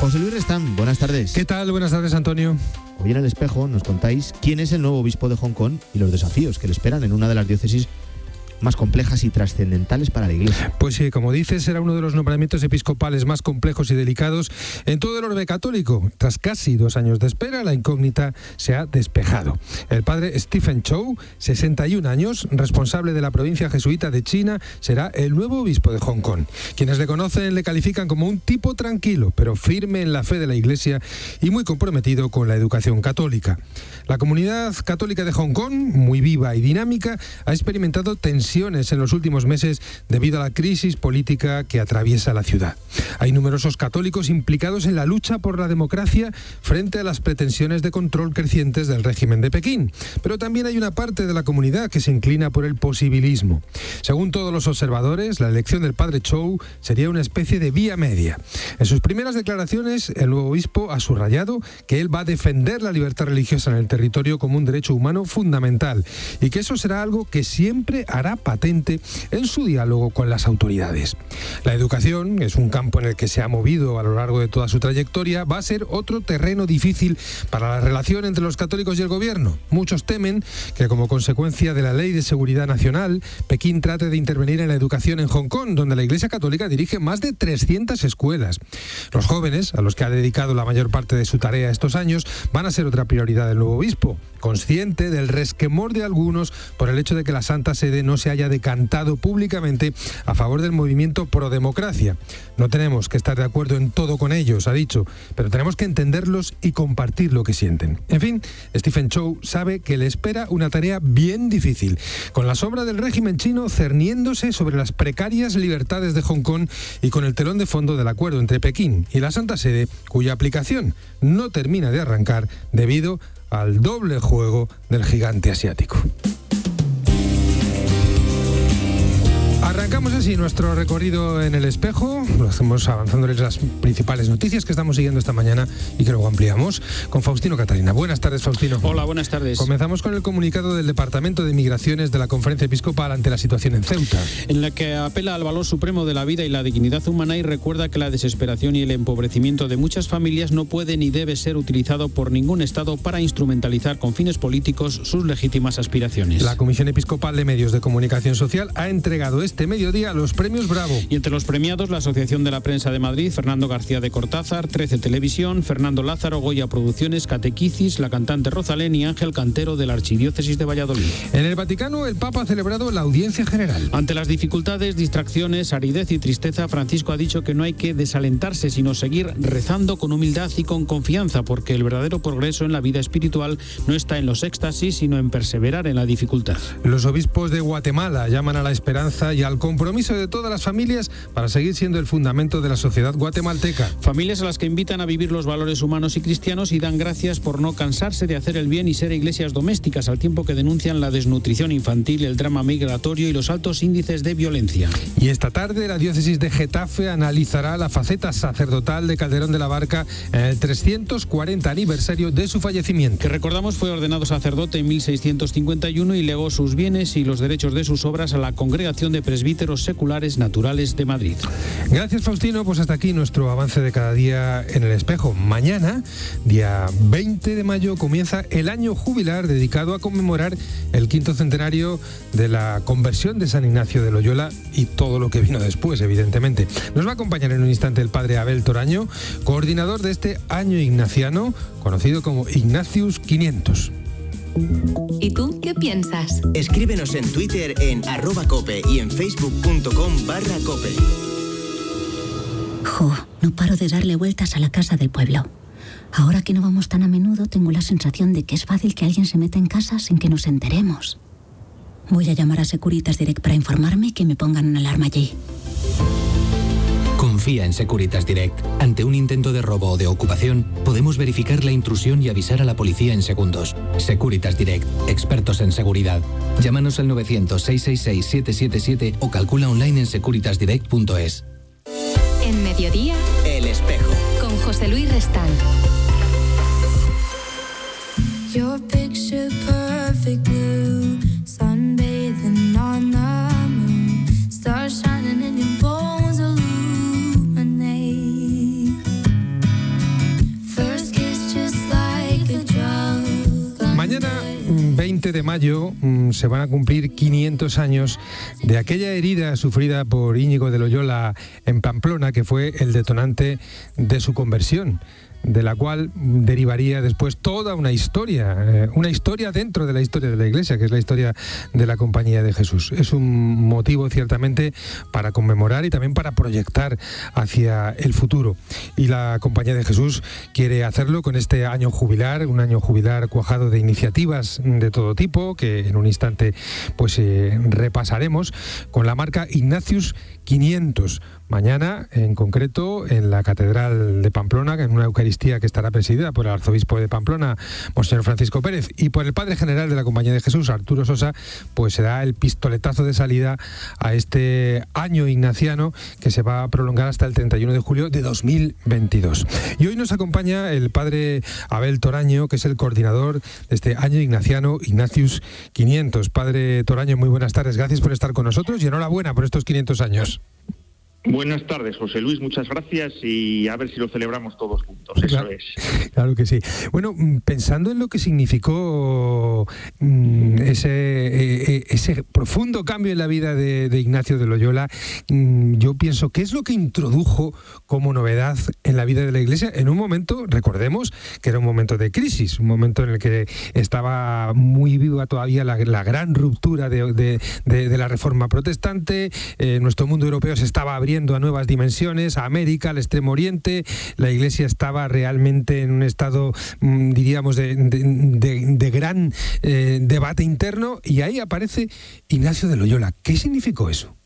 José Luis Restán, buenas tardes. ¿Qué tal? Buenas tardes, Antonio. Hoy en el espejo nos contáis quién es el nuevo obispo de Hong Kong y los desafíos que le esperan en una de las diócesis más complejas y trascendentales para la Iglesia. Pues sí, como dices, será uno de los nombramientos episcopales más complejos y delicados en todo el orbe católico. Tras casi dos años de espera, la incógnita se ha despejado. El padre Stephen Chow, 61 años, responsable de la provincia jesuita de China, será el nuevo obispo de Hong Kong. Quienes le conocen le califican como un tipo tranquilo, pero firme en la fe de la Iglesia y muy comprometido con la educación católica. La comunidad católica de Hong Kong, muy viva y dinámica, ha experimentado tensiones en los últimos meses debido a la crisis política que atraviesa la ciudad. Hay numerosos católicos implicados en la lucha por la democracia frente a las pretensiones de control crecientes del régimen de Pekín, pero también hay una parte de la comunidad que se inclina por el posibilismo. Según todos los observadores, la elección del padre Chou sería una especie de vía media. En sus primeras declaraciones, el nuevo obispo ha subrayado que él va a defender la libertad religiosa en el territorio como un derecho humano fundamental y que eso será algo que siempre hará patente en su diálogo con las autoridades. La educación es un campo en el que se ha movido a lo largo de toda su trayectoria, va a ser otro terreno difícil para la relación entre los católicos y el gobierno. Muchos temen que como consecuencia de la Ley de Seguridad Nacional, Pekín trate de intervenir en la educación en Hong Kong, donde la Iglesia Católica dirige más de 300 escuelas. Los jóvenes, a los que ha dedicado la mayor parte de su tarea estos años, van a ser otra prioridad del nuevo obispo consciente del resquemor de algunos por el hecho de que la Santa Sede no se haya decantado públicamente a favor del movimiento pro democracia. No tenemos que estar de acuerdo en todo con ellos, ha dicho, pero tenemos que entenderlos y compartir lo que sienten. En fin, Stephen Chow sabe que le espera una tarea bien difícil, con la sombra del régimen chino cerniéndose sobre las precarias libertades de Hong Kong y con el telón de fondo del acuerdo entre Pekín y la Santa Sede, cuya aplicación no termina de arrancar debido al doble juego del gigante asiático. Arrancamos así nuestro recorrido en el espejo, lo hacemos avanzándoles las principales noticias que estamos siguiendo esta mañana y que luego ampliamos con Faustino Catalina. Buenas tardes, Faustino. Hola, buenas tardes. Comenzamos con el comunicado del Departamento de Migraciones de la Conferencia Episcopal ante la situación en Ceuta. En la que apela al valor supremo de la vida y la dignidad humana y recuerda que la desesperación y el empobrecimiento de muchas familias no puede ni debe ser utilizado por ningún Estado para instrumentalizar con fines políticos sus legítimas aspiraciones. La Comisión Episcopal de Medios de Comunicación Social ha entregado este mediodía los premios Bravo. Y entre los premiados, la Asociación de la Prensa de Madrid, Fernando García de Cortázar, 13 Televisión, Fernando Lázaro, Goya Producciones, Catequicis, la cantante Rosalén y Ángel Cantero de la Archidiócesis de Valladolid. En el Vaticano, el Papa ha celebrado la audiencia general. Ante las dificultades, distracciones, aridez y tristeza, Francisco ha dicho que no hay que desalentarse, sino seguir rezando con humildad y con confianza, porque el verdadero progreso en la vida espiritual no está en los éxtasis, sino en perseverar en la dificultad. Los obispos de Guatemala llaman a la esperanza y al compromiso de todas las familias para seguir siendo el fundamento de la sociedad guatemalteca. Familias a las que invitan a vivir los valores humanos y cristianos y dan gracias por no cansarse de hacer el bien y ser iglesias domésticas, al tiempo que denuncian la desnutrición infantil, el drama migratorio y los altos índices de violencia. Y esta tarde la diócesis de Getafe analizará la faceta sacerdotal de Calderón de la Barca en el 340 aniversario de su fallecimiento. Que recordamos fue ordenado sacerdote en 1651 y legó sus bienes y los derechos de sus obras a la congregación de presbíteros presbíteros seculares naturales de Madrid. Gracias Faustino, pues hasta aquí nuestro avance de cada día en el espejo. Mañana, día 20 de mayo, comienza el año jubilar dedicado a conmemorar el quinto centenario de la conversión de San Ignacio de Loyola y todo lo que vino después, evidentemente. Nos va a acompañar en un instante el padre Abel Toraño, coordinador de este año ignaciano, conocido como Ignacius 500. ¿Y tú qué piensas? Escríbenos en Twitter en arroba cope y en facebook.com barra cope. Jo, no paro de darle vueltas a la casa del pueblo. Ahora que no vamos tan a menudo, tengo la sensación de que es fácil que alguien se meta en casa sin que nos enteremos. Voy a llamar a Securitas Direct para informarme y que me pongan una alarma allí. Confía en Securitas Direct. Ante un intento de robo o de ocupación, podemos verificar la intrusión y avisar a la policía en segundos. Securitas Direct, expertos en seguridad. Llámanos al 900-666-777 o calcula online en securitasdirect.es. En mediodía, El espejo. con José Luis Restán. Your picture 20 de mayo, mm, se van a cumplir 500 años de aquella herida sufrida por Íñigo de Loyola en Pamplona, que fue el detonante de su conversión de la cual derivaría después toda una historia, eh, una historia dentro de la historia de la Iglesia, que es la historia de la Compañía de Jesús. Es un motivo ciertamente para conmemorar y también para proyectar hacia el futuro. Y la Compañía de Jesús quiere hacerlo con este año jubilar, un año jubilar cuajado de iniciativas de todo tipo, que en un instante pues eh, repasaremos, con la marca Ignacius 500. Mañana, en concreto, en la Catedral de Pamplona, en una Eucaristía que estará presidida por el arzobispo de Pamplona, Monseñor Francisco Pérez, y por el Padre General de la Compañía de Jesús, Arturo Sosa, pues será el pistoletazo de salida a este año ignaciano que se va a prolongar hasta el 31 de julio de 2022. Y hoy nos acompaña el Padre Abel Toraño, que es el coordinador de este año ignaciano, Ignacius 500. Padre Toraño, muy buenas tardes, gracias por estar con nosotros y enhorabuena por estos 500 años. Buenas tardes, José Luis, muchas gracias y a ver si lo celebramos todos juntos, eso Claro. es. (laughs) Claro que sí. Bueno, mm, pensando en lo que significó mm, ese, eh, eh, ese profundo cambio en la vida de, de Ignacio de Loyola, mm, yo pienso, ¿qué es lo que introdujo como novedad en la vida de la Iglesia en un momento, recordemos, que era un momento de crisis, un momento en el que estaba muy viva todavía la, la gran ruptura de, de- de- de la reforma protestante, eh, nuestro mundo europeo se estaba abriendo a nuevas dimensiones, a América, al Extremo Oriente, la Iglesia estaba realmente en un estado, mm, diríamos, de, de- de- de gran eh, debate interno y ahí aparece Ignacio de Loyola. ¿Qué significó eso?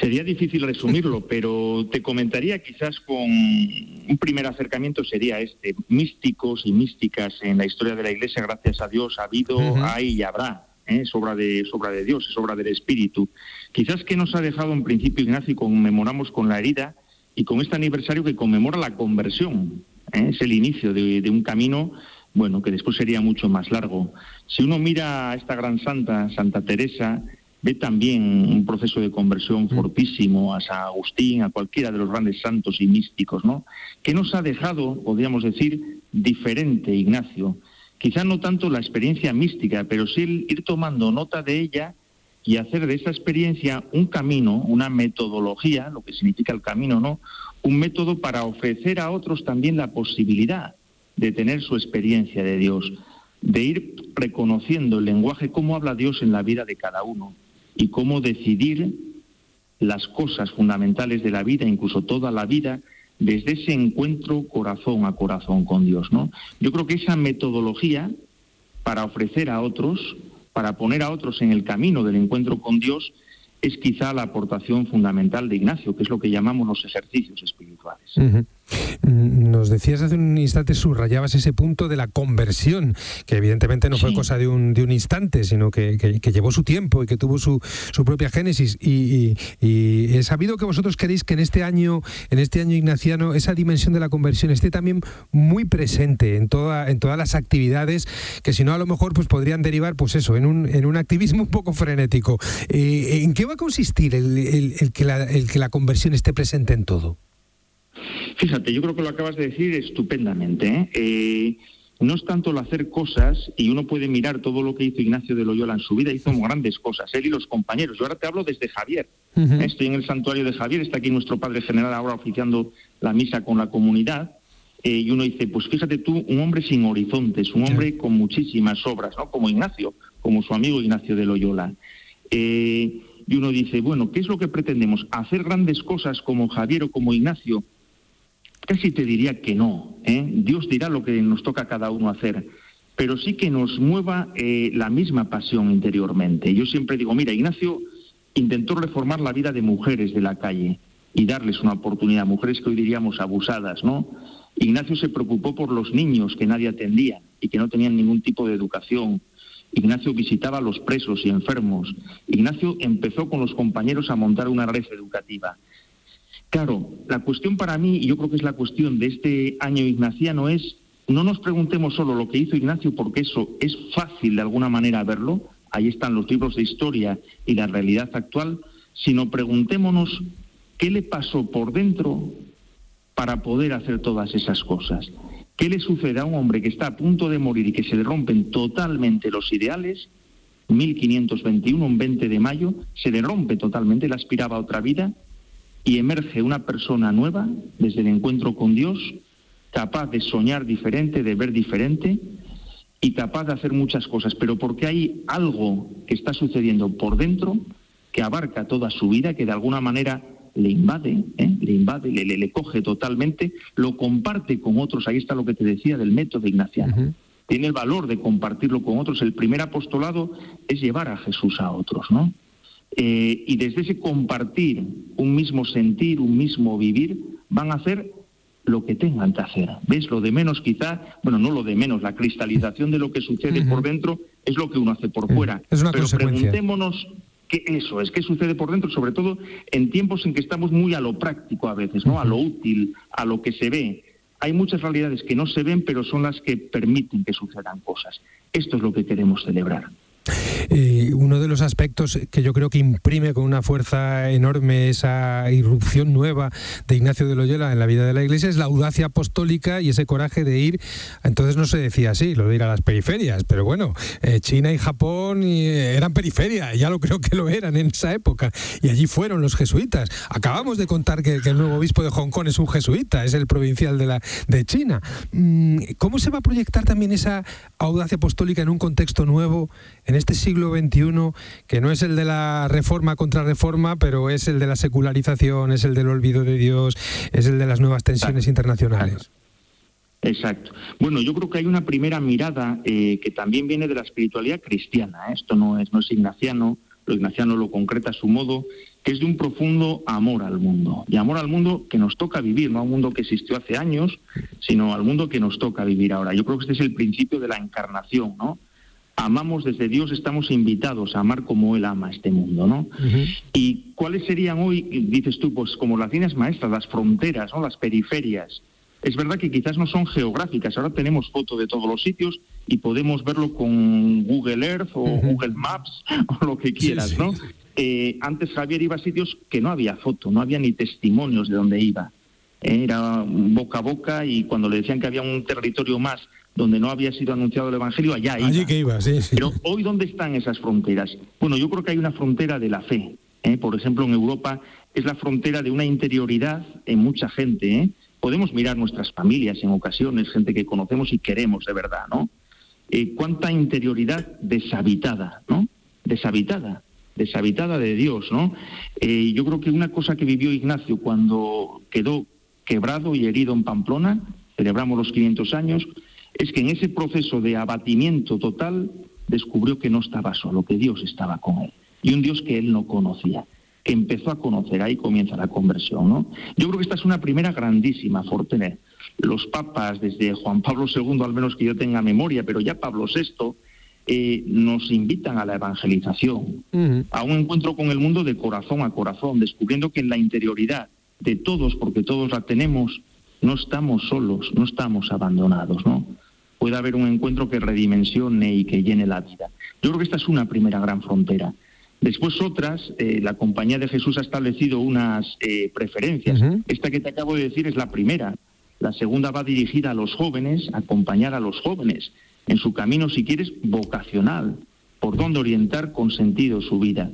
Sería difícil resumirlo, (laughs) pero te comentaría quizás con un primer acercamiento sería este. Místicos y místicas en la historia de la Iglesia, gracias a Dios, ha habido, hay y habrá. ¿eh? Es obra de, es obra de Dios, es obra del Espíritu. Quizás que nos ha dejado en principio Ignacio y conmemoramos con la herida y con este aniversario que conmemora la conversión. ¿eh? Es el inicio de, de un camino, bueno, que después sería mucho más largo. Si uno mira a esta gran santa, Santa Teresa, ve también un proceso de conversión fortísimo a San Agustín, a cualquiera de los grandes santos y místicos, ¿no? Que nos ha dejado, podríamos decir, diferente Ignacio. Quizá no tanto la experiencia mística, pero sí el ir tomando nota de ella y hacer de esa experiencia un camino, una metodología, lo que significa el camino, ¿no? Un método para ofrecer a otros también la posibilidad de tener su experiencia de Dios, de ir reconociendo el lenguaje, cómo habla Dios en la vida de cada uno y cómo decidir las cosas fundamentales de la vida, incluso toda la vida, desde ese encuentro corazón a corazón con Dios, ¿no? Yo creo que esa metodología para ofrecer a otros, para poner a otros en el camino del encuentro con Dios, es quizá la aportación fundamental de Ignacio, que es lo que llamamos los ejercicios espirituales. Nos decías hace un instante, subrayabas ese punto de la conversión, que evidentemente no fue cosa de un, de un instante, sino que, que- que llevó su tiempo y que tuvo su, su propia génesis. Y, y- y he sabido que vosotros queréis que en este año, en este año ignaciano, esa dimensión de la conversión esté también muy presente en toda, en todas las actividades, que si no a lo mejor pues podrían derivar, pues eso, en un, en un activismo un poco frenético. Eh, ¿En qué va a consistir el, el- el que la, el que la conversión esté presente en todo? Fíjate, yo creo que lo acabas de decir estupendamente. ¿eh? Eh, no es tanto el hacer cosas, y uno puede mirar todo lo que hizo Ignacio de Loyola en su vida, hizo grandes cosas, él y los compañeros. Yo ahora te hablo desde Javier. ¿eh? Estoy en el santuario de Javier, está aquí nuestro Padre General ahora oficiando la misa con la comunidad. eh, y uno dice, pues fíjate tú, un hombre sin horizontes, un hombre con muchísimas obras, ¿no? Como Ignacio, como su amigo Ignacio de Loyola. Eh, y uno dice, bueno, ¿qué es lo que pretendemos? ¿Hacer grandes cosas como Javier o como Ignacio? Casi te diría que no. ¿eh? Dios dirá lo que nos toca a cada uno hacer, pero sí que nos mueva eh, la misma pasión interiormente. Yo siempre digo, mira, Ignacio intentó reformar la vida de mujeres de la calle y darles una oportunidad, mujeres que hoy diríamos abusadas, ¿no? Ignacio se preocupó por los niños que nadie atendía y que no tenían ningún tipo de educación. Ignacio visitaba a los presos y enfermos. Ignacio empezó con los compañeros a montar una red educativa. Claro, la cuestión para mí, y yo creo que es la cuestión de este año ignaciano, es no nos preguntemos solo lo que hizo Ignacio, porque eso es fácil de alguna manera verlo, ahí están los libros de historia y la realidad actual, sino preguntémonos qué le pasó por dentro para poder hacer todas esas cosas. ¿Qué le sucede a un hombre que está a punto de morir y que se le rompen totalmente los ideales? 1521, un 20 de mayo, se le rompe totalmente, él aspiraba a otra vida y emerge una persona nueva desde el encuentro con Dios, capaz de soñar diferente, de ver diferente y capaz de hacer muchas cosas, pero porque hay algo que está sucediendo por dentro que abarca toda su vida, que de alguna manera le invade, ¿eh? le invade, le, le- le coge totalmente, lo comparte con otros, ahí está lo que te decía del método ignaciano. Tiene el valor de compartirlo con otros. El primer apostolado es llevar a Jesús a otros, ¿no? Eh, y desde ese compartir un mismo sentir, un mismo vivir, van a hacer lo que tengan que hacer. ¿Ves? Lo de menos quizá, bueno, no lo de menos, la cristalización de lo que sucede por dentro es lo que uno hace por fuera. Es una Pero preguntémonos qué eso es, qué sucede por dentro, sobre todo en tiempos en que estamos muy a lo práctico a veces, ¿no? A lo útil, a lo que se ve. Hay muchas realidades que no se ven, pero son las que permiten que sucedan cosas. Esto es lo que queremos celebrar. Eh, uno de los aspectos que yo creo que imprime con una fuerza enorme esa irrupción nueva de Ignacio de Loyola en la vida de la Iglesia es la audacia apostólica y ese coraje de ir, entonces no se decía así, lo de ir a las periferias, pero bueno, eh, China y Japón eh, eran periferia, ya lo creo que lo eran en esa época, y allí fueron los jesuitas. Acabamos de contar que, que el nuevo obispo de Hong Kong es un jesuita, es el provincial de, la, de China. Mm, ¿Cómo se va a proyectar también esa audacia apostólica en un contexto nuevo, en este siglo XXI, que no es el de la reforma contra reforma, pero es el de la secularización, es el del olvido de Dios, es el de las nuevas tensiones internacionales? Exacto. Bueno, yo creo que hay una primera mirada eh, que también viene de la espiritualidad cristiana. ¿eh? Esto no es, no es ignaciano, lo ignaciano lo concreta a su modo, que es de un profundo amor al mundo. Y amor al mundo que nos toca vivir, no a un mundo que existió hace años, sino al mundo que nos toca vivir ahora. Yo creo que este es el principio de la encarnación, ¿no? Amamos desde Dios, estamos invitados a amar como Él ama este mundo, ¿no? ¿Y cuáles serían hoy, dices tú, pues como las líneas maestras, las fronteras, ¿no? las periferias? Es verdad que quizás no son geográficas, ahora tenemos foto de todos los sitios y podemos verlo con Google Earth o Google Maps (laughs) o lo que quieras, ¿no? Eh, antes Javier iba a sitios que no había foto, no había ni testimonios de dónde iba. Era boca a boca y cuando le decían que había un territorio más donde no había sido anunciado el Evangelio, allá iba. Allí que iba, sí, sí. Pero hoy, ¿dónde están esas fronteras? Bueno, yo creo que hay una frontera de la fe. ¿eh? Por ejemplo, en Europa es la frontera de una interioridad en mucha gente. ¿eh? Podemos mirar nuestras familias en ocasiones, gente que conocemos y queremos de verdad, ¿no? Eh, ¿Cuánta interioridad deshabitada, ¿no? Deshabitada, deshabitada de Dios, ¿no? Eh, yo creo que una cosa que vivió Ignacio cuando quedó quebrado y herido en Pamplona, celebramos los 500 años, es que en ese proceso de abatimiento total descubrió que no estaba solo, que Dios estaba con él. Y un Dios que él no conocía. que empezó a conocer, ahí comienza la conversión, ¿no? Yo creo que esta es una primera grandísima fortuna. Los papas, desde Juan Pablo II, al menos que yo tenga memoria, pero ya Pablo VI, eh, nos invitan a la evangelización, a un encuentro con el mundo de corazón a corazón, descubriendo que en la interioridad de todos, porque todos la tenemos, no estamos solos, no estamos abandonados, ¿no? Puede haber un encuentro que redimensione y que llene la vida. Yo creo que esta es una primera gran frontera. Después otras, eh, la Compañía de Jesús ha establecido unas eh, preferencias. Esta que te acabo de decir es la primera. La segunda va dirigida a los jóvenes, a acompañar a los jóvenes en su camino, si quieres, vocacional, por dónde orientar con sentido su vida.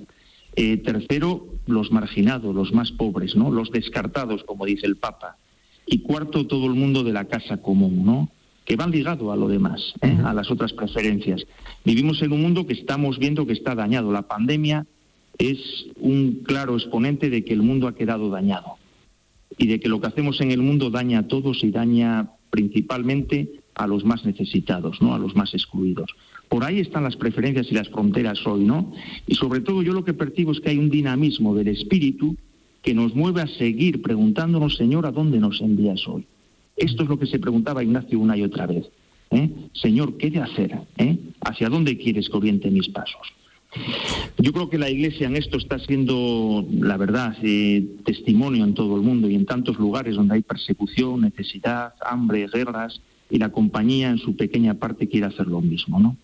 Eh, tercero, los marginados, los más pobres, ¿no? Los descartados, como dice el Papa. Y cuarto, todo el mundo de la casa común, ¿no? Que van ligado a lo demás, ¿eh? a las otras preferencias. Vivimos en un mundo que estamos viendo que está dañado. La pandemia es un claro exponente de que el mundo ha quedado dañado y de que lo que hacemos en el mundo daña a todos y daña principalmente a los más necesitados, ¿no? a los más excluidos. Por ahí están las preferencias y las fronteras hoy, ¿no? Y sobre todo yo lo que percibo es que hay un dinamismo del espíritu que nos mueve a seguir preguntándonos, Señor, ¿a dónde nos envías hoy? Esto es lo que se preguntaba Ignacio una y otra vez. ¿eh? Señor, ¿qué de hacer? ¿Eh? ¿Hacia dónde quieres que oriente mis pasos? Yo creo que la Iglesia en esto está siendo, la verdad, eh, testimonio en todo el mundo y en tantos lugares donde hay persecución, necesidad, hambre, guerras, y la compañía en su pequeña parte quiere hacer lo mismo, ¿no?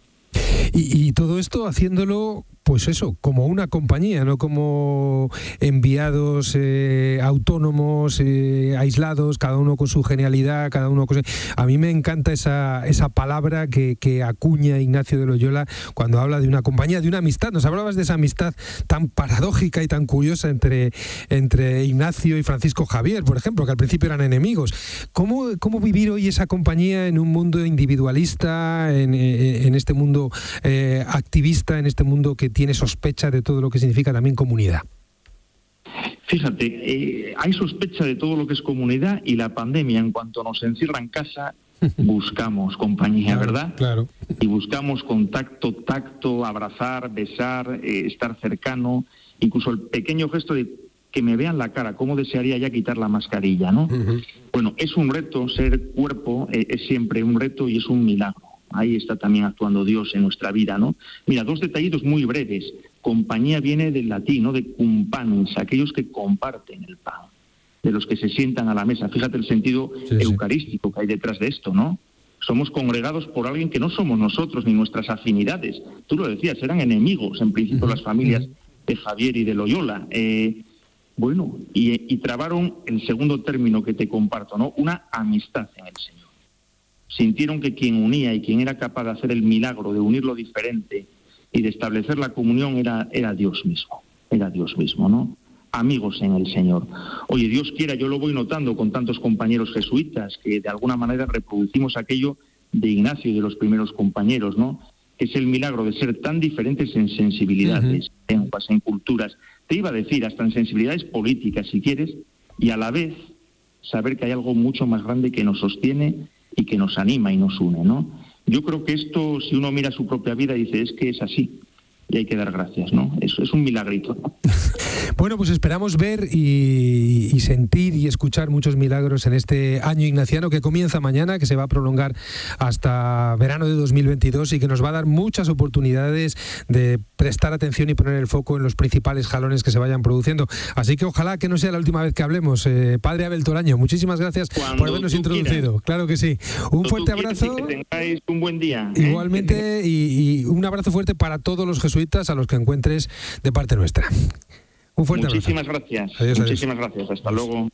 Y, y todo esto haciéndolo pues eso, como una compañía, no como enviados eh, autónomos, eh, aislados, cada uno con su genialidad, cada uno con... A mí me encanta esa, esa palabra que, que, acuña Ignacio de Loyola cuando habla de una compañía, de una amistad. Nos hablabas de esa amistad tan paradójica y tan curiosa entre, entre Ignacio y Francisco Javier, por ejemplo, que al principio eran enemigos. ¿Cómo, cómo vivir hoy esa compañía en un mundo individualista, en, en este mundo eh, activista, en este mundo que tiene sospecha de todo lo que significa también comunidad. Fíjate, eh, hay sospecha de todo lo que es comunidad y la pandemia, en cuanto nos encierra en casa, (laughs) buscamos compañía, ¿verdad? Claro. Y buscamos contacto, tacto, abrazar, besar, eh, estar cercano, incluso el pequeño gesto de que me vean la cara, cómo desearía ya quitar la mascarilla, ¿no? Bueno, es un reto, ser cuerpo eh, es siempre un reto y es un milagro. Ahí está también actuando Dios en nuestra vida, ¿no? Mira, dos detallitos muy breves. Compañía viene del latín, ¿no? De cumpanis, aquellos que comparten el pan, de los que se sientan a la mesa. Fíjate el sentido sí, eucarístico que hay detrás de esto, ¿no? Somos congregados por alguien que no somos nosotros ni nuestras afinidades. Tú lo decías, eran enemigos en principio las familias de Javier y de Loyola. Eh, bueno, y, y trabaron el segundo término que te comparto, ¿no? Una amistad en el Señor sintieron que quien unía y quien era capaz de hacer el milagro de unir lo diferente y de establecer la comunión era, era Dios mismo, era Dios mismo, ¿no? Amigos en el Señor. Oye, Dios quiera, yo lo voy notando con tantos compañeros jesuitas que de alguna manera reproducimos aquello de Ignacio y de los primeros compañeros, ¿no? Que es el milagro de ser tan diferentes en sensibilidades, en lenguas, en culturas. Te iba a decir, hasta en sensibilidades políticas, si quieres, y a la vez saber que hay algo mucho más grande que nos sostiene y que nos anima y nos une, ¿no? Yo creo que esto, si uno mira su propia vida, dice, es que es así y hay que dar gracias, ¿no? Eso es un milagrito. (laughs) Bueno, pues esperamos ver y, y, sentir y escuchar muchos milagros en este año ignaciano que comienza mañana, que se va a prolongar hasta verano de 2022 y que nos va a dar muchas oportunidades de prestar atención y poner el foco en los principales jalones que se vayan produciendo. Así que ojalá que no sea la última vez que hablemos. Eh, padre Abel Toraño, muchísimas gracias Cuando por habernos introducido. Quieras. Claro que sí. Un Cuando fuerte abrazo. y que tengáis un buen día. ¿eh? Igualmente, y, y un abrazo fuerte para todos los jesuitas a los que encuentres de parte nuestra. Un fuerte Muchísimas abrazo. gracias. Adiós, adiós. Muchísimas gracias. Hasta luego.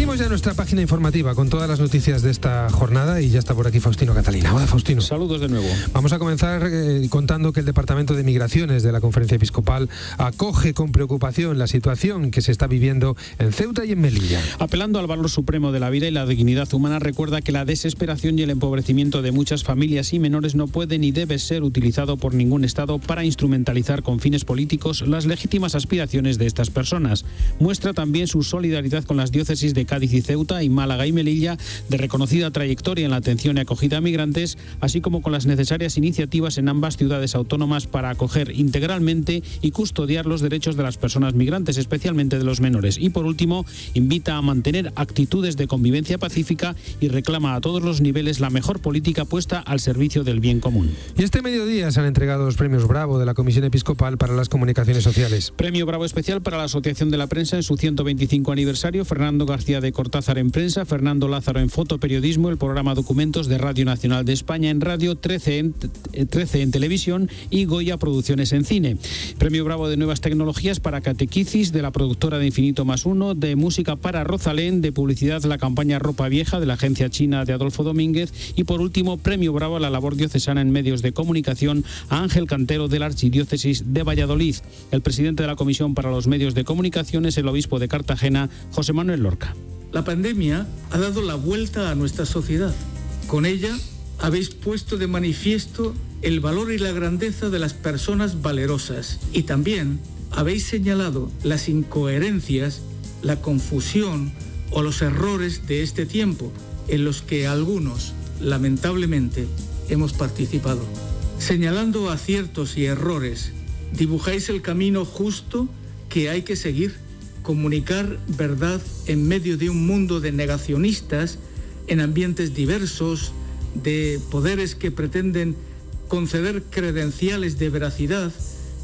Abrimos ya nuestra página informativa con todas las noticias de esta jornada y ya está por aquí Faustino Catalina. Hola Faustino. Saludos de nuevo. Vamos a comenzar eh, contando que el Departamento de Migraciones de la Conferencia Episcopal acoge con preocupación la situación que se está viviendo en Ceuta y en Melilla. Apelando al valor supremo de la vida y la dignidad humana, recuerda que la desesperación y el empobrecimiento de muchas familias y menores no puede ni debe ser utilizado por ningún Estado para instrumentalizar con fines políticos las legítimas aspiraciones de estas personas. Muestra también su solidaridad con las diócesis de Cádiz y Ceuta y Málaga y Melilla, de reconocida trayectoria en la atención y acogida a migrantes, así como con las necesarias iniciativas en ambas ciudades autónomas para acoger integralmente y custodiar los derechos de las personas migrantes, especialmente de los menores. Y por último, invita a mantener actitudes de convivencia pacífica y reclama a todos los niveles la mejor política puesta al servicio del bien común. Y este mediodía se han entregado los premios Bravo de la Comisión Episcopal para las Comunicaciones Sociales. Premio Bravo especial para la Asociación de la Prensa en su 125 aniversario, Fernando García de Cortázar en prensa, Fernando Lázaro en fotoperiodismo, el programa Documentos de Radio Nacional de España en radio, 13 en, 13 en televisión y Goya Producciones en cine. Premio Bravo de Nuevas Tecnologías para Catequicis de la productora de Infinito Más Uno, de Música para Rosalén, de Publicidad la campaña Ropa Vieja de la agencia china de Adolfo Domínguez y por último Premio Bravo a la labor diocesana en medios de comunicación a Ángel Cantero de la Archidiócesis de Valladolid. El presidente de la Comisión para los Medios de Comunicación es el obispo de Cartagena, José Manuel Lorca. La pandemia ha dado la vuelta a nuestra sociedad. Con ella habéis puesto de manifiesto el valor y la grandeza de las personas valerosas y también habéis señalado las incoherencias, la confusión o los errores de este tiempo en los que algunos, lamentablemente, hemos participado. Señalando aciertos y errores, dibujáis el camino justo que hay que seguir, comunicar verdad en medio de un mundo de negacionistas, en ambientes diversos, de poderes que pretenden conceder credenciales de veracidad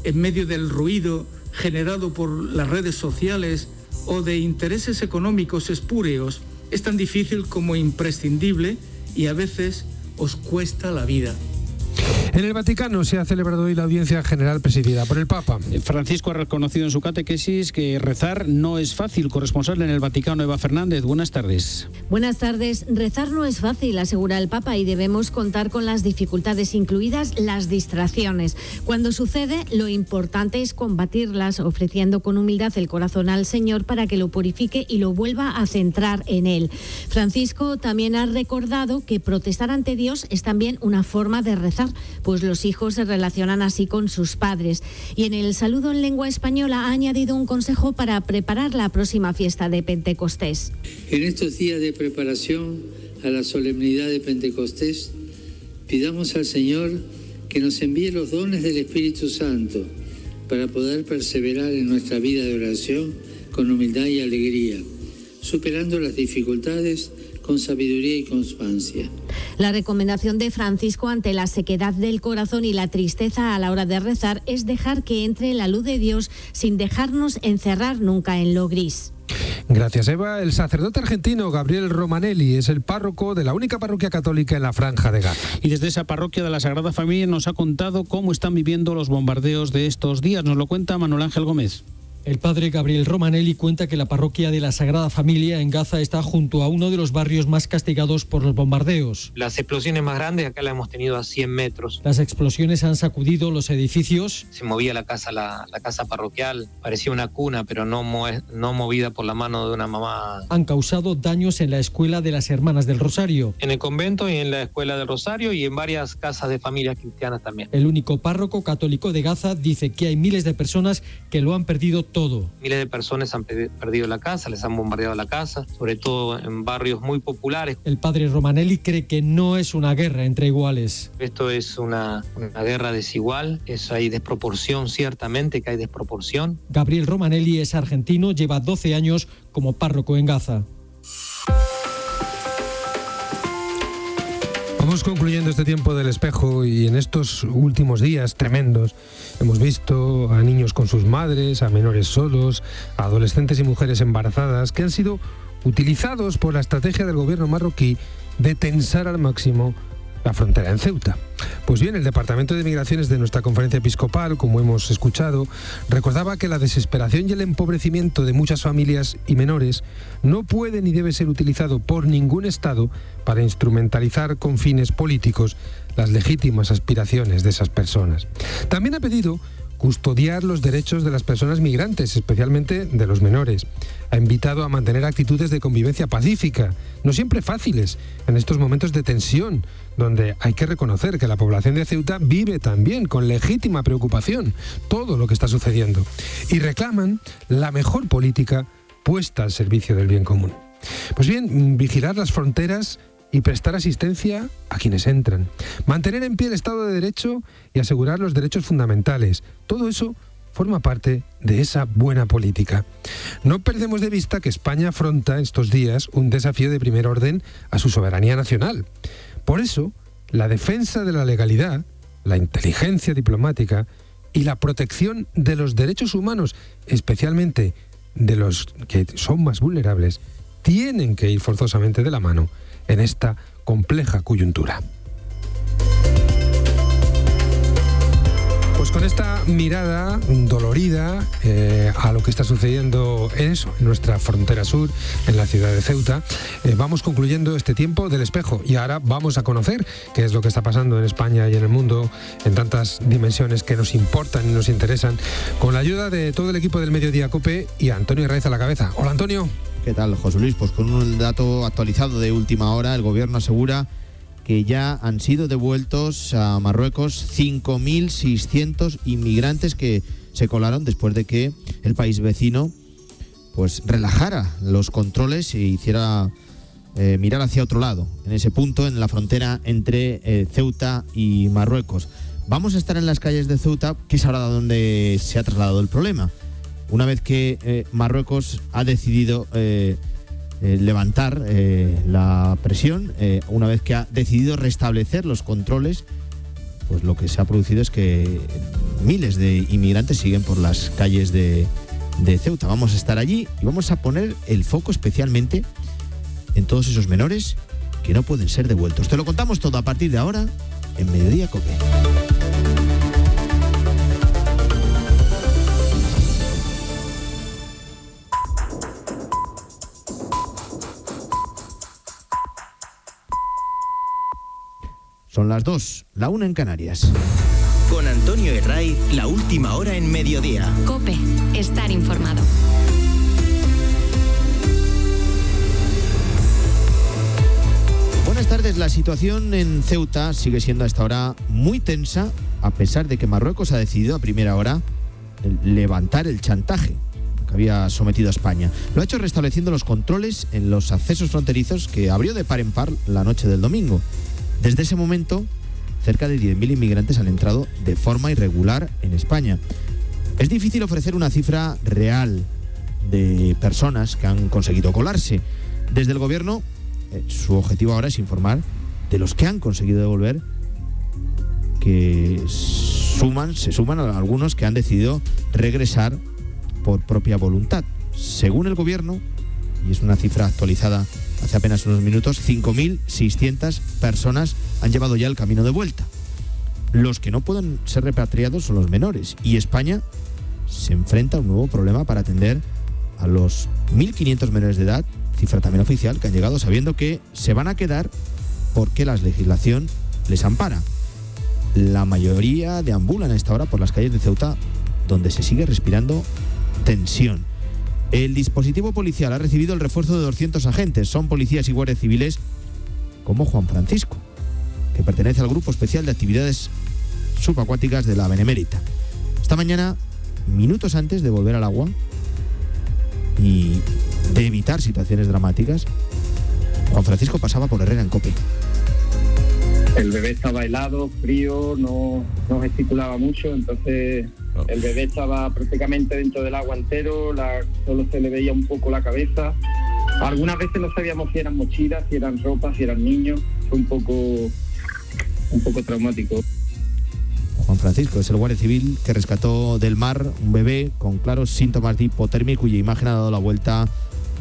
en medio del ruido generado por las redes sociales o de intereses económicos espúreos es tan difícil como imprescindible y a veces os cuesta la vida. En el Vaticano se ha celebrado hoy la audiencia general presidida por el Papa. Francisco ha reconocido en su catequesis que rezar no es fácil. Corresponsal en el Vaticano, Eva Fernández, buenas tardes. Buenas tardes. Rezar no es fácil, asegura el Papa, y debemos contar con las dificultades, incluidas las distracciones. Cuando sucede, lo importante es combatirlas, ofreciendo con humildad el corazón al Señor para que lo purifique y lo vuelva a centrar en Él. Francisco también ha recordado que protestar ante Dios es también una forma de rezar pues los hijos se relacionan así con sus padres. Y en el saludo en lengua española ha añadido un consejo para preparar la próxima fiesta de Pentecostés. En estos días de preparación a la solemnidad de Pentecostés, pidamos al Señor que nos envíe los dones del Espíritu Santo para poder perseverar en nuestra vida de oración con humildad y alegría, superando las dificultades con sabiduría y constancia. La recomendación de Francisco ante la sequedad del corazón y la tristeza a la hora de rezar es dejar que entre la luz de Dios sin dejarnos encerrar nunca en lo gris. Gracias, Eva. El sacerdote argentino Gabriel Romanelli es el párroco de la única parroquia católica en la Franja de Gaza. Y desde esa parroquia de la Sagrada Familia nos ha contado cómo están viviendo los bombardeos de estos días. Nos lo cuenta Manuel Ángel Gómez. El padre Gabriel Romanelli cuenta que la parroquia de la Sagrada Familia en Gaza está junto a uno de los barrios más castigados por los bombardeos. Las explosiones más grandes acá las hemos tenido a 100 metros. Las explosiones han sacudido los edificios. Se movía la casa, la, la casa parroquial, parecía una cuna, pero no, no movida por la mano de una mamá. Han causado daños en la escuela de las Hermanas del Rosario. En el convento y en la escuela del Rosario y en varias casas de familias cristianas también. El único párroco católico de Gaza dice que hay miles de personas que lo han perdido todo. Miles de personas han perdido la casa, les han bombardeado la casa, sobre todo en barrios muy populares. El padre Romanelli cree que no es una guerra entre iguales. Esto es una, una guerra desigual, es, hay desproporción, ciertamente que hay desproporción. Gabriel Romanelli es argentino, lleva 12 años como párroco en Gaza. Vamos concluyendo este tiempo del espejo y en estos últimos días tremendos hemos visto a niños con sus madres, a menores solos, a adolescentes y mujeres embarazadas que han sido utilizados por la estrategia del gobierno marroquí de tensar al máximo la frontera en Ceuta. Pues bien, el Departamento de Migraciones de nuestra conferencia episcopal, como hemos escuchado, recordaba que la desesperación y el empobrecimiento de muchas familias y menores no puede ni debe ser utilizado por ningún Estado para instrumentalizar con fines políticos las legítimas aspiraciones de esas personas. También ha pedido custodiar los derechos de las personas migrantes, especialmente de los menores. Ha invitado a mantener actitudes de convivencia pacífica, no siempre fáciles, en estos momentos de tensión, donde hay que reconocer que la población de Ceuta vive también con legítima preocupación todo lo que está sucediendo y reclaman la mejor política puesta al servicio del bien común. Pues bien, mm, vigilar las fronteras y prestar asistencia a quienes entran. Mantener en pie el Estado de Derecho y asegurar los derechos fundamentales. Todo eso forma parte de esa buena política. No perdemos de vista que España afronta estos días un desafío de primer orden a su soberanía nacional. Por eso, la defensa de la legalidad, la inteligencia diplomática y la protección de los derechos humanos, especialmente de los que son más vulnerables, tienen que ir forzosamente de la mano en esta compleja coyuntura. Pues con esta mirada dolorida eh, a lo que está sucediendo en nuestra frontera sur, en la ciudad de Ceuta, eh, vamos concluyendo este tiempo del espejo y ahora vamos a conocer qué es lo que está pasando en España y en el mundo en tantas dimensiones que nos importan y nos interesan, con la ayuda de todo el equipo del Mediodía Cope y Antonio Raiz a la cabeza. Hola Antonio. ¿Qué tal, José Luis? Pues con un dato actualizado de última hora, el gobierno asegura que ya han sido devueltos a Marruecos 5.600 inmigrantes que se colaron después de que el país vecino pues relajara los controles e hiciera eh, mirar hacia otro lado, en ese punto, en la frontera entre eh, Ceuta y Marruecos. Vamos a estar en las calles de Ceuta, que es ahora donde se ha trasladado el problema. Una vez que eh, Marruecos ha decidido eh, levantar eh, la presión, eh, una vez que ha decidido restablecer los controles, pues lo que se ha producido es que miles de inmigrantes siguen por las calles de, de Ceuta. Vamos a estar allí y vamos a poner el foco especialmente en todos esos menores que no pueden ser devueltos. Te lo contamos todo a partir de ahora en Mediodía Cope. Son las dos, la una en Canarias. Con Antonio Herraiz, la última hora en mediodía. Cope, estar informado. Buenas tardes. La situación en Ceuta sigue siendo hasta ahora muy tensa, a pesar de que Marruecos ha decidido a primera hora levantar el chantaje que había sometido a España. Lo ha hecho restableciendo los controles en los accesos fronterizos que abrió de par en par la noche del domingo. Desde ese momento, cerca de 10.000 inmigrantes han entrado de forma irregular en España. Es difícil ofrecer una cifra real de personas que han conseguido colarse. Desde el gobierno, eh, su objetivo ahora es informar de los que han conseguido devolver, que suman, se suman a algunos que han decidido regresar por propia voluntad. Según el gobierno, y es una cifra actualizada hace apenas unos minutos, 5.600 personas han llevado ya el camino de vuelta. Los que no pueden ser repatriados son los menores y España se enfrenta a un nuevo problema para atender a los 1.500 menores de edad, cifra también oficial, que han llegado sabiendo que se van a quedar porque la legislación les ampara. La mayoría deambulan a esta hora por las calles de Ceuta, donde se sigue respirando tensión. El dispositivo policial ha recibido el refuerzo de 200 agentes. Son policías y guardias civiles como Juan Francisco, que pertenece al Grupo Especial de Actividades Subacuáticas de la Benemérita. Esta mañana, minutos antes de volver al agua y de evitar situaciones dramáticas, Juan Francisco pasaba por Herrera en Cope. El bebé estaba helado, frío, no, no gesticulaba mucho, entonces el bebé estaba prácticamente dentro del agua entero, la- solo se le veía un poco la cabeza. Algunas veces no sabíamos si eran mochilas, si eran ropas, si eran niños. Fue un poco, un poco traumático. Juan Francisco es el guardia civil que rescató del mar un bebé con claros síntomas de hipotermia cuya imagen ha dado la vuelta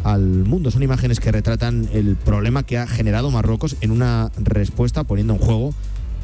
al mundo. Son imágenes que retratan el problema que ha generado Marruecos en una respuesta poniendo en juego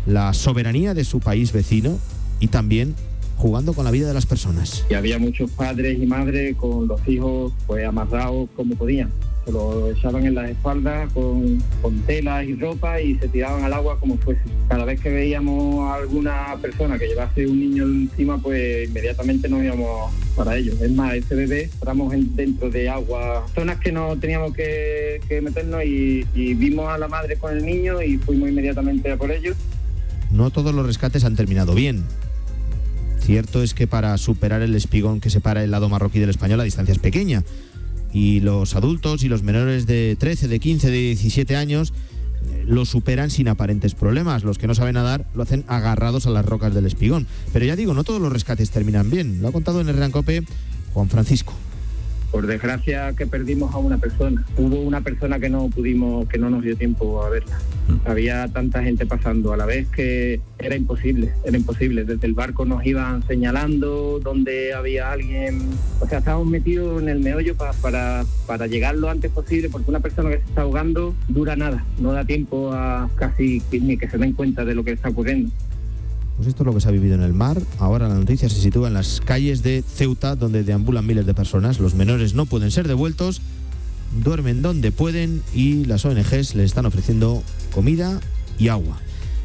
la soberanía de su país vecino y también jugando con la vida de las personas. Y había muchos padres y madres con los hijos pues amarrados como podían. Se lo echaban en las espaldas con, con telas y ropa y se tiraban al agua como fuese. Cada vez que veíamos a alguna persona que llevase un niño encima, pues inmediatamente nos íbamos para ellos. Es más, ese bebé entramos en- dentro de agua, zonas que no teníamos que, que meternos y, y vimos a la madre con el niño y fuimos inmediatamente a por ellos. No todos los rescates han terminado bien. Cierto es que para superar el espigón que separa el lado marroquí del español la distancia es pequeña. Y los adultos y los menores de 13, de 15, de 17 años eh, lo superan sin aparentes problemas. Los que no saben nadar lo hacen agarrados a las rocas del espigón. Pero ya digo, no todos los rescates terminan bien. Lo ha contado en el Rancope Juan Francisco. Por desgracia que perdimos a una persona. Hubo una persona que no pudimos, que no nos dio tiempo a verla. Había tanta gente pasando a la vez que era imposible, era imposible. Desde el barco nos iban señalando dónde había alguien. O sea, estábamos metidos en el meollo pa- para, para llegar lo antes posible, porque una persona que se está ahogando dura nada, no da tiempo a casi ni que se den cuenta de lo que está ocurriendo. Pues esto es lo que se ha vivido en el mar. Ahora la noticia se sitúa en las calles de Ceuta, donde deambulan miles de personas. Los menores no pueden ser devueltos, duermen donde pueden y las ONGs les están ofreciendo comida y agua.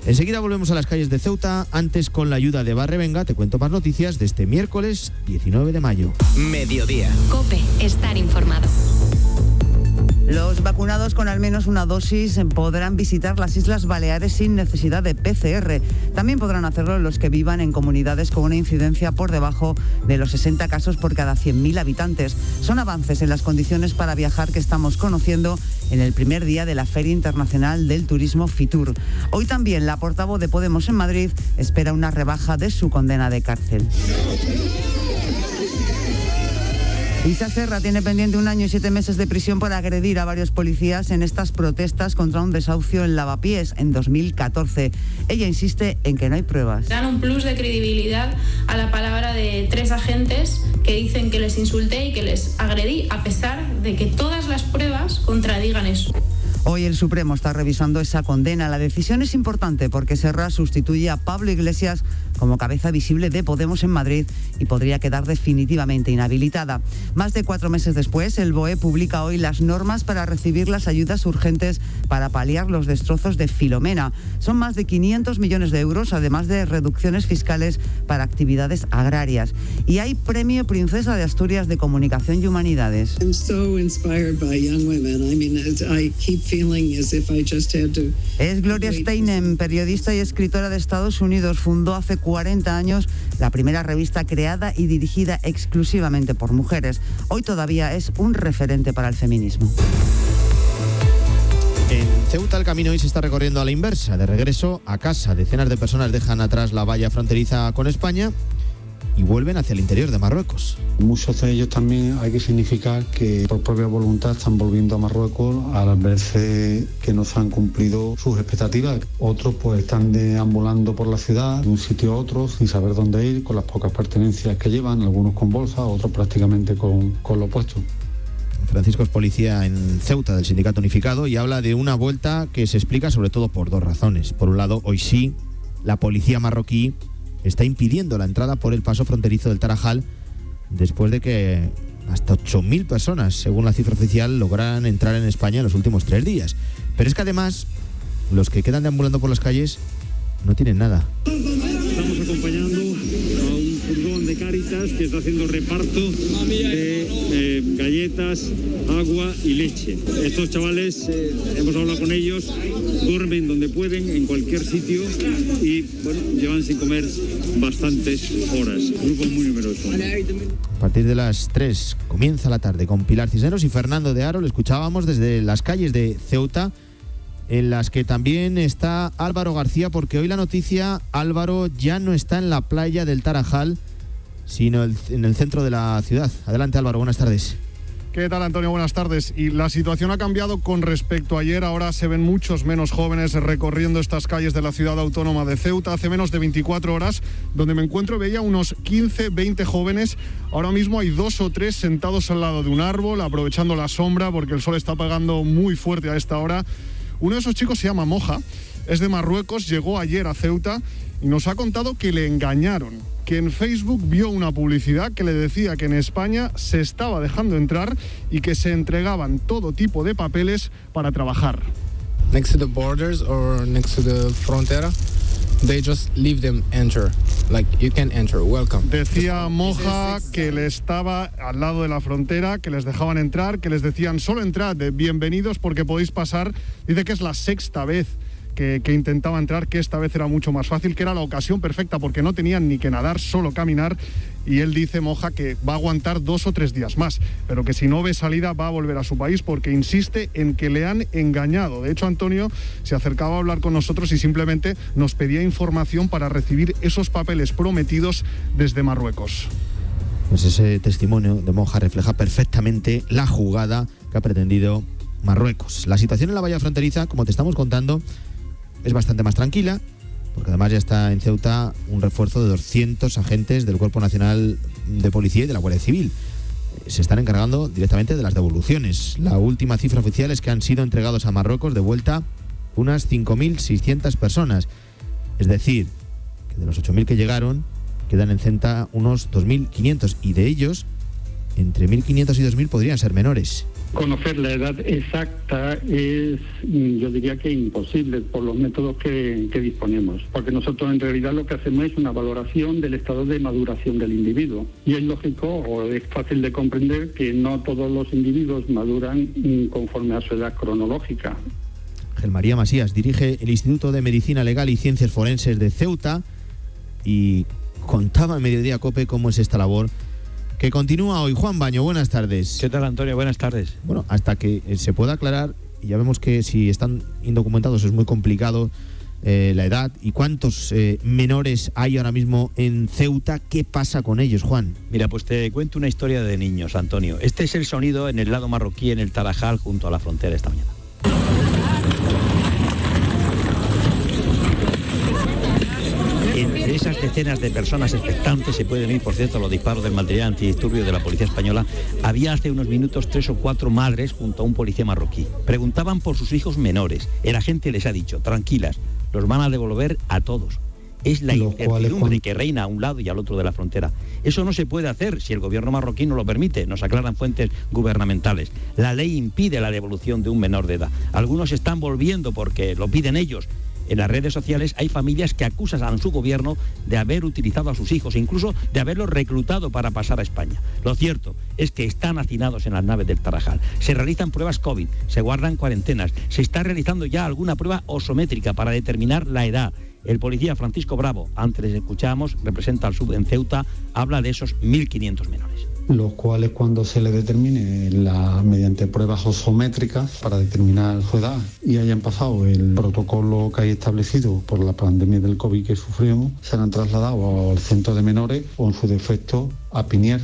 Enseguida volvemos a las calles de Ceuta, antes con la ayuda de Barrevenga. Te cuento más noticias de este miércoles 19 de mayo. Mediodía. Cope, estar informado. Los vacunados con al menos una dosis podrán visitar las Islas Baleares sin necesidad de PCR. También podrán hacerlo los que vivan en comunidades con una incidencia por debajo de los 60 casos por cada 100.000 habitantes. Son avances en las condiciones para viajar que estamos conociendo en el primer día de la Feria Internacional del Turismo Fitur. Hoy también la portavoz de Podemos en Madrid espera una rebaja de su condena de cárcel. Isa Serra tiene pendiente un año y siete meses de prisión por agredir a varios policías en estas protestas contra un desahucio en Lavapiés en 2014. Ella insiste en que no hay pruebas. Dan un plus de credibilidad a la palabra de tres agentes que dicen que les insulté y que les agredí, a pesar de que todas las pruebas contradigan eso. Hoy el Supremo está revisando esa condena. La decisión es importante porque Serra sustituye a Pablo Iglesias como cabeza visible de Podemos en Madrid y podría quedar definitivamente inhabilitada. Más de cuatro meses después, el BOE publica hoy las normas para recibir las ayudas urgentes para paliar los destrozos de Filomena. Son más de 500 millones de euros, además de reducciones fiscales para actividades agrarias. Y hay Premio Princesa de Asturias de Comunicación y Humanidades. Es Gloria Steinem, periodista y escritora de Estados Unidos. Fundó hace 40 años la primera revista creada y dirigida exclusivamente por mujeres. Hoy todavía es un referente para el feminismo. En Ceuta el camino hoy se está recorriendo a la inversa. De regreso a casa, decenas de personas dejan atrás la valla fronteriza con España y vuelven hacia el interior de Marruecos. Muchos de ellos también hay que significar que por propia voluntad están volviendo a Marruecos a las veces que no se han cumplido sus expectativas. Otros pues están deambulando por la ciudad de un sitio a otro sin saber dónde ir, con las pocas pertenencias que llevan, algunos con bolsa, otros prácticamente con, con lo puesto. Francisco es policía en Ceuta del Sindicato Unificado y habla de una vuelta que se explica sobre todo por dos razones. Por un lado, hoy sí, la policía marroquí está impidiendo la entrada por el paso fronterizo del Tarajal después de que hasta 8.000 personas, según la cifra oficial, lograran entrar en España en los últimos tres días. Pero es que además, los que quedan deambulando por las calles no tienen nada. Estamos acompañando Cáritas que está haciendo reparto de eh, galletas, agua y leche. Estos chavales, hemos hablado con ellos, duermen donde pueden, en cualquier sitio y bueno, llevan sin comer bastantes horas. Grupo muy numeroso. A partir de las 3 comienza la tarde con Pilar Cisneros y Fernando de Aro. Le escuchábamos desde las calles de Ceuta, en las que también está Álvaro García, porque hoy la noticia, Álvaro ya no está en la playa del Tarajal, sino en el centro de la ciudad. Adelante Álvaro, buenas tardes. ¿Qué tal, Antonio? Buenas tardes. Y la situación ha cambiado con respecto a ayer. Ahora se ven muchos menos jóvenes recorriendo estas calles de la ciudad autónoma de Ceuta. Hace menos de 24 horas, donde me encuentro, veía unos 15, 20 jóvenes. Ahora mismo hay dos o tres sentados al lado de un árbol, aprovechando la sombra, porque el sol está pegando muy fuerte a esta hora. Uno de esos chicos se llama Moja, es de Marruecos, llegó ayer a Ceuta nos ha contado que le engañaron, que en Facebook vio una publicidad que le decía que en España se estaba dejando entrar y que se entregaban todo tipo de papeles para trabajar. next to the borders or next to the frontera they just leave them enter like you can enter welcome Decía Moja que le estaba al lado de la frontera, que les dejaban entrar, que les decían solo entrad, bienvenidos porque podéis pasar. Dice que es la sexta vez que, intentaba entrar, que esta vez era mucho más fácil, que era la ocasión perfecta porque no tenían ni que nadar, solo caminar. Y él dice, Moja, que va a aguantar dos o tres días más, pero que si no ve salida va a volver a su país porque insiste en que le han engañado. De hecho, Antonio se acercaba a hablar con nosotros y simplemente nos pedía información para recibir esos papeles prometidos desde Marruecos. Pues ese testimonio de Moja refleja perfectamente la jugada que ha pretendido Marruecos. La situación en la valla fronteriza, como te estamos contando, es bastante más tranquila, porque además ya está en Ceuta un refuerzo de 200 agentes del Cuerpo Nacional de Policía y de la Guardia Civil. Se están encargando directamente de las devoluciones. La última cifra oficial es que han sido entregados a Marruecos de vuelta unas 5.600 personas. Es decir, que de los 8.000 que llegaron, quedan en Ceuta unos 2.500 y de ellos, entre 1.500 y 2.000 podrían ser menores. Conocer la edad exacta es, mm, yo diría que imposible por los métodos que, disponemos, porque nosotros en realidad lo que hacemos es una valoración del estado de maduración del individuo. Y es lógico o es fácil de comprender que no todos los individuos maduran mm, conforme a su edad cronológica. Ángel María Masías dirige el Instituto de Medicina Legal y Ciencias Forenses de Ceuta y contaba en Mediodía Cope cómo es esta labor que continúa hoy. Juan Baño, buenas tardes. ¿Qué tal, Antonio? Buenas tardes. Bueno, hasta que eh, se pueda aclarar, ya vemos que si están indocumentados es muy complicado eh, la edad y cuántos eh, menores hay ahora mismo en Ceuta, ¿qué pasa con ellos, Juan? Mira, pues te cuento una historia de niños, Antonio. Este es el sonido en el lado marroquí, en el Tarajal, junto a la frontera esta mañana. Entre esas decenas de personas expectantes se pueden oír, por cierto, los disparos del material antidisturbio de la policía española. Había hace unos minutos tres o cuatro madres junto a un policía marroquí. Preguntaban por sus hijos menores. El agente les ha dicho, tranquilas, los van a devolver a todos. Es la incertidumbre que reina a un lado y al otro de la frontera. Eso no se puede hacer si el gobierno marroquí no lo permite, nos aclaran fuentes gubernamentales. La ley impide la devolución de un menor de edad. Algunos están volviendo porque lo piden ellos. En las redes sociales hay familias que acusan a su gobierno de haber utilizado a sus hijos incluso de haberlos reclutado para pasar a España. Lo cierto es que están hacinados en las naves del Tarajal. Se realizan pruebas COVID, se guardan cuarentenas, se está realizando ya alguna prueba osométrica para determinar la edad. El policía Francisco Bravo, antes escuchábamos, representa al sur en Ceuta, habla de esos 1.500 menores los cuales cuando se le determine la, mediante pruebas osométricas para determinar su edad y hayan pasado el protocolo que hay establecido por la pandemia del COVID que sufrimos, serán trasladados al centro de menores o en su defecto a Pinier.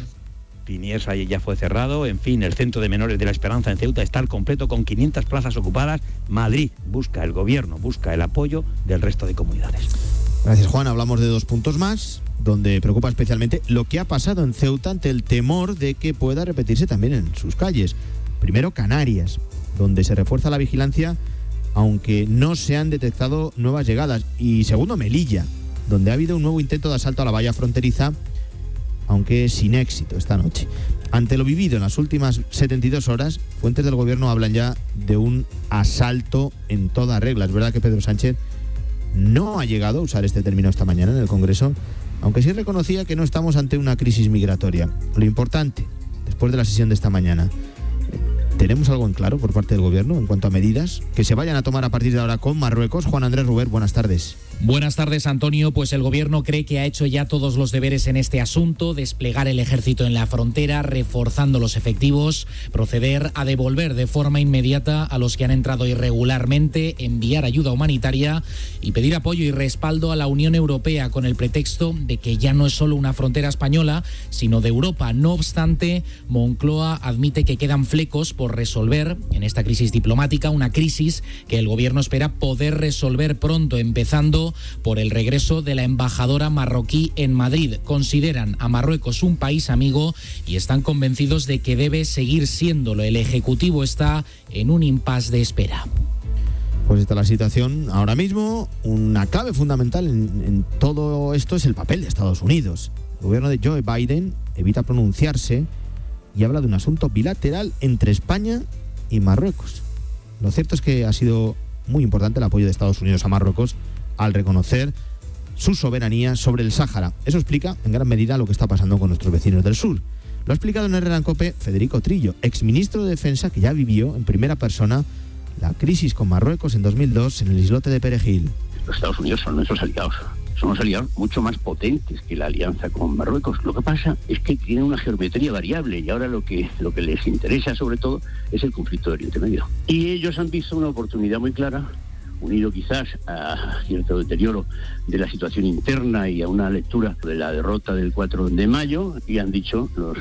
Piniers ahí ya fue cerrado, en fin, el Centro de Menores de la Esperanza en Ceuta está al completo con 500 plazas ocupadas. Madrid busca, el gobierno busca el apoyo del resto de comunidades. Gracias Juan, hablamos de dos puntos más, donde preocupa especialmente lo que ha pasado en Ceuta ante el temor de que pueda repetirse también en sus calles. Primero Canarias, donde se refuerza la vigilancia aunque no se han detectado nuevas llegadas. Y segundo Melilla, donde ha habido un nuevo intento de asalto a la valla fronteriza, aunque sin éxito esta noche. Ante lo vivido en las últimas 72 horas, fuentes del gobierno hablan ya de un asalto en toda regla. Es verdad que Pedro Sánchez no ha llegado a usar este término esta mañana en el Congreso, aunque sí reconocía que no estamos ante una crisis migratoria. Lo importante, después de la sesión de esta mañana, ¿tenemos algo en claro por parte del Gobierno en cuanto a medidas que se vayan a tomar a partir de ahora con Marruecos? Juan Andrés Ruber, buenas tardes. Buenas tardes, Antonio. Pues el gobierno cree que ha hecho ya todos los deberes en este asunto, desplegar el ejército en la frontera, reforzando los efectivos, proceder a devolver de forma inmediata a los que han entrado irregularmente, enviar ayuda humanitaria y pedir apoyo y respaldo a la Unión Europea con el pretexto de que ya no es solo una frontera española, sino de Europa. No obstante, Moncloa admite que quedan flecos por resolver en esta crisis diplomática, una crisis que el gobierno espera poder resolver pronto, empezando por el regreso de la embajadora marroquí en Madrid. Consideran a Marruecos un país amigo y están convencidos de que debe seguir siéndolo. El Ejecutivo está en un impasse de espera. Pues está la situación ahora mismo. Una clave fundamental en, en, todo esto es el papel de Estados Unidos. El gobierno de Joe Biden evita pronunciarse y habla de un asunto bilateral entre España y Marruecos. Lo cierto es que ha sido muy importante el apoyo de Estados Unidos a Marruecos al reconocer su soberanía sobre el Sáhara. Eso explica en gran medida lo que está pasando con nuestros vecinos del sur. Lo ha explicado en en Cope Federico Trillo, exministro de Defensa que ya vivió en primera persona la crisis con Marruecos en 2002 en el islote de Perejil. Los Estados Unidos son nuestros aliados. Somos aliados mucho más potentes que la alianza con Marruecos. Lo que pasa es que tienen una geometría variable y ahora lo que, lo que les interesa sobre todo es el conflicto de Oriente Medio. Y ellos han visto una oportunidad muy clara unido quizás a cierto deterioro de la situación interna y a una lectura de la derrota del 4 de mayo, y han dicho los,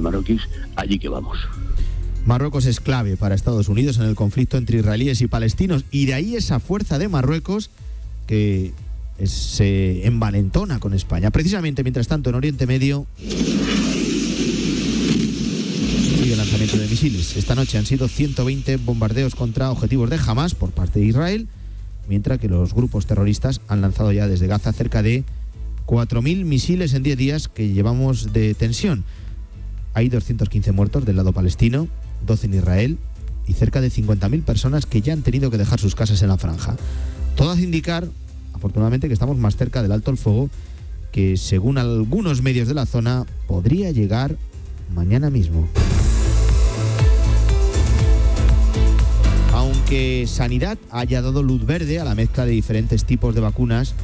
marroquíes, allí que vamos. Marruecos es clave para Estados Unidos en el conflicto entre israelíes y palestinos y de ahí esa fuerza de Marruecos que se envalentona con España. Precisamente, mientras tanto, en Oriente Medio lanzamiento de misiles. Esta noche han sido 120 bombardeos contra objetivos de Hamas por parte de Israel, mientras que los grupos terroristas han lanzado ya desde Gaza cerca de 4.000 misiles en 10 días que llevamos de tensión. Hay 215 muertos del lado palestino, 12 en Israel y cerca de 50.000 personas que ya han tenido que dejar sus casas en la franja. Todo hace indicar, afortunadamente, que estamos más cerca del alto el fuego, que según algunos medios de la zona podría llegar mañana mismo. Aunque Sanidad haya dado luz verde a la mezcla de diferentes tipos de vacunas,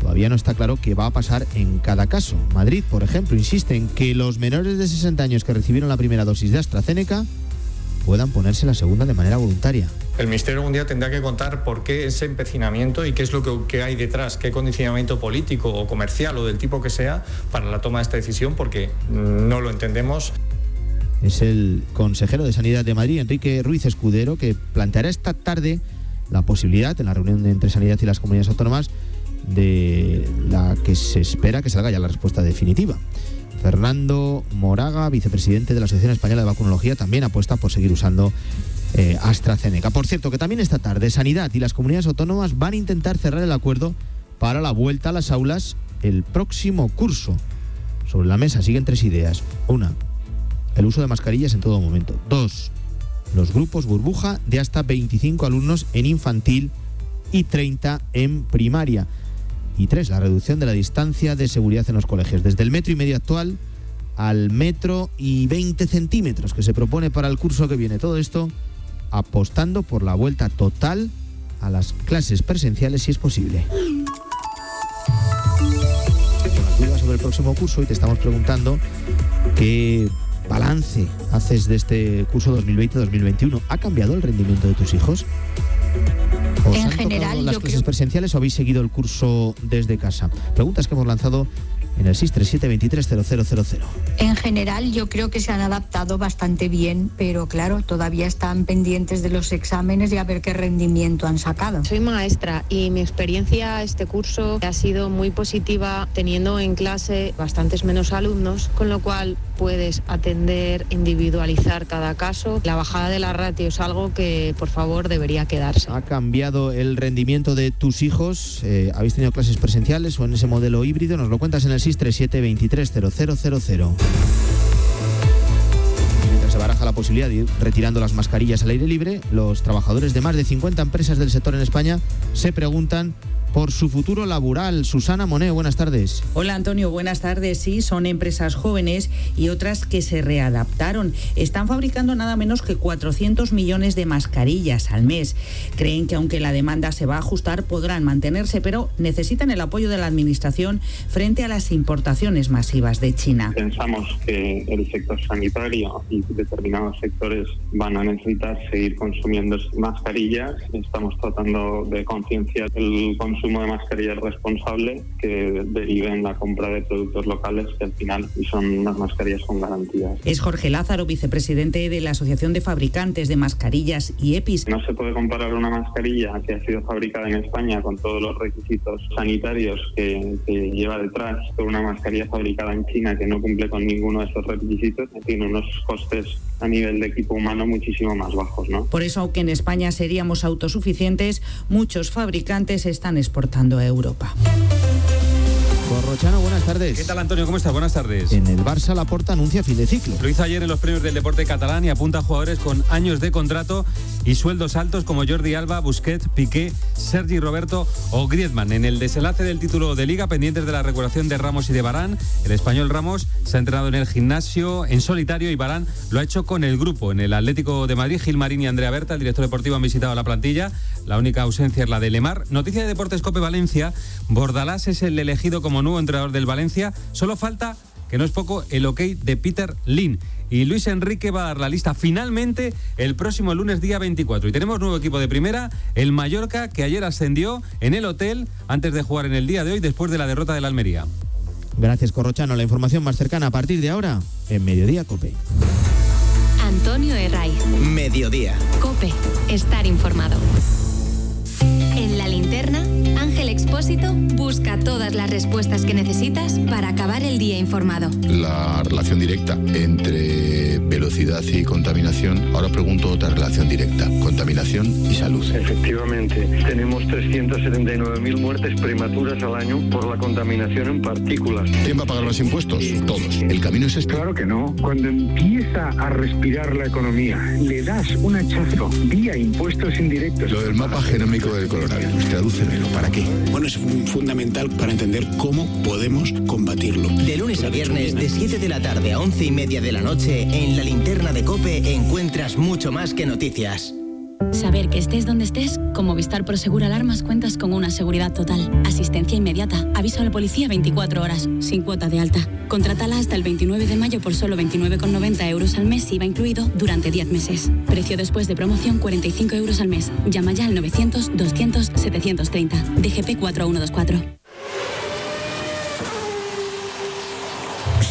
todavía no está claro qué va a pasar en cada caso. Madrid, por ejemplo, insiste en que los menores de 60 años que recibieron la primera dosis de AstraZeneca puedan ponerse la segunda de manera voluntaria. El Ministerio un día tendrá que contar por qué ese empecinamiento y qué es lo que, que, hay detrás, qué condicionamiento político o comercial o del tipo que sea para la toma de esta decisión, porque no lo entendemos. Es el consejero de Sanidad de Madrid, Enrique Ruiz Escudero, que planteará esta tarde la posibilidad, en la reunión entre Sanidad y las comunidades autónomas, de la que se espera que salga ya la respuesta definitiva. Fernando Moraga, vicepresidente de la Asociación Española de Vacunología, también apuesta por seguir usando eh, AstraZeneca. Por cierto, que también esta tarde Sanidad y las comunidades autónomas van a intentar cerrar el acuerdo para la vuelta a las aulas el próximo curso. Sobre la mesa siguen tres ideas. Una, el uso de mascarillas en todo momento. Dos, los grupos burbuja de hasta 25 alumnos en infantil y 30 en primaria. Y tres, la reducción de la distancia de seguridad en los colegios, desde el metro y medio actual al metro y 20 centímetros que se propone para el curso que viene. Todo esto apostando por la vuelta total a las clases presenciales si es posible. Con dudas sobre el próximo curso y te estamos preguntando qué balance haces de este curso 2020-2021. ¿Ha cambiado el rendimiento de tus hijos? ¿Os en han general, las yo clases creo- presenciales o habéis seguido el curso desde casa? Preguntas que hemos lanzado en el 637230000. En general, yo creo que se han adaptado bastante bien, pero claro, todavía están pendientes de los exámenes y a ver qué rendimiento han sacado. Soy maestra y mi experiencia este curso ha sido muy positiva teniendo en clase bastantes menos alumnos, con lo cual puedes atender, individualizar cada caso. La bajada de la ratio es algo que por favor debería quedarse. ¿Ha cambiado el rendimiento de tus hijos? Eh, ¿Habéis tenido clases presenciales o en ese modelo híbrido? Nos lo cuentas en el 637-230000. Mientras se baraja la posibilidad de ir retirando las mascarillas al aire libre, los trabajadores de más de 50 empresas del sector en España se preguntan por su futuro laboral. Susana Moneo, buenas tardes. Hola Antonio, buenas tardes. Sí, son empresas jóvenes y otras que se readaptaron. Están fabricando nada menos que 400 millones de mascarillas al mes. Creen que aunque la demanda se va a ajustar, podrán mantenerse, pero necesitan el apoyo de la Administración frente a las importaciones masivas de China. Pensamos que el sector sanitario y determinados sectores van a necesitar seguir consumiendo mascarillas. Estamos tratando de concienciar el consumo de mascarillas responsable que derive en la compra de productos locales que al final son unas mascarillas con garantías. Es Jorge Lázaro, vicepresidente de la Asociación de Fabricantes de Mascarillas y EPIs. No se puede comparar una mascarilla que ha sido fabricada en España con todos los requisitos sanitarios que, que lleva detrás con una mascarilla fabricada en China que no cumple con ninguno de esos requisitos tiene unos costes a nivel de equipo humano muchísimo más bajos, ¿no? Por eso, aunque en España seríamos autosuficientes, muchos fabricantes están exportando a Europa. Corrochano, buenas tardes. ¿Qué tal, Antonio? ¿Cómo estás? Buenas tardes. En el Barça, Laporta anuncia fin de ciclo. Lo hizo ayer en los premios del deporte catalán y apunta a jugadores con años de contrato y sueldos altos como Jordi Alba, Busquets, Piqué, Sergi Roberto o Griezmann. En el desenlace del título de Liga, pendientes de la recuperación de Ramos y de Barán, el español Ramos se ha entrenado en el gimnasio en solitario y Barán lo ha hecho con el grupo. En el Atlético de Madrid, Gilmarín y Andrea Berta, el director deportivo, han visitado la plantilla. La única ausencia es la de Lemar. Noticia de Deportes Cope Valencia. Bordalás es el elegido como nuevo entrenador del Valencia. Solo falta, que no es poco, el ok de Peter Lin. Y Luis Enrique va a dar la lista finalmente el próximo lunes día 24. Y tenemos nuevo equipo de primera, el Mallorca, que ayer ascendió en el hotel antes de jugar en el día de hoy después de la derrota de la Almería. Gracias, Corrochano. La información más cercana a partir de ahora en Mediodía Cope. Antonio Herray. Mediodía. Cope. Estar informado. En la linterna, Expósito busca todas las respuestas que necesitas para acabar el día informado. La relación directa entre velocidad y contaminación. Ahora pregunto otra relación directa, contaminación y salud. Efectivamente, tenemos 379.000 muertes prematuras al año por la contaminación en partículas. ¿Quién va a pagar los impuestos? Todos. El camino es este. Claro que no. Cuando empieza a respirar la economía, le das un hachazo vía impuestos indirectos. Lo del mapa genómico del coronavirus, tradúcemelo, ¿para qué? Bueno, es fundamental para entender cómo podemos combatirlo. De lunes a viernes, de 7 de la tarde a 11 y media de la noche, en la linterna de Cope encuentras mucho más que noticias. Saber que estés donde estés, con Movistar Prosegur Alarmas cuentas con una seguridad total, asistencia inmediata, aviso a la policía 24 horas, sin cuota de alta. Contrátala hasta el 29 de mayo por solo 29,90 euros al mes, IVA incluido, durante 10 meses. Precio después de promoción 45 euros al mes. Llama ya al 900 200 730. DGP 4124.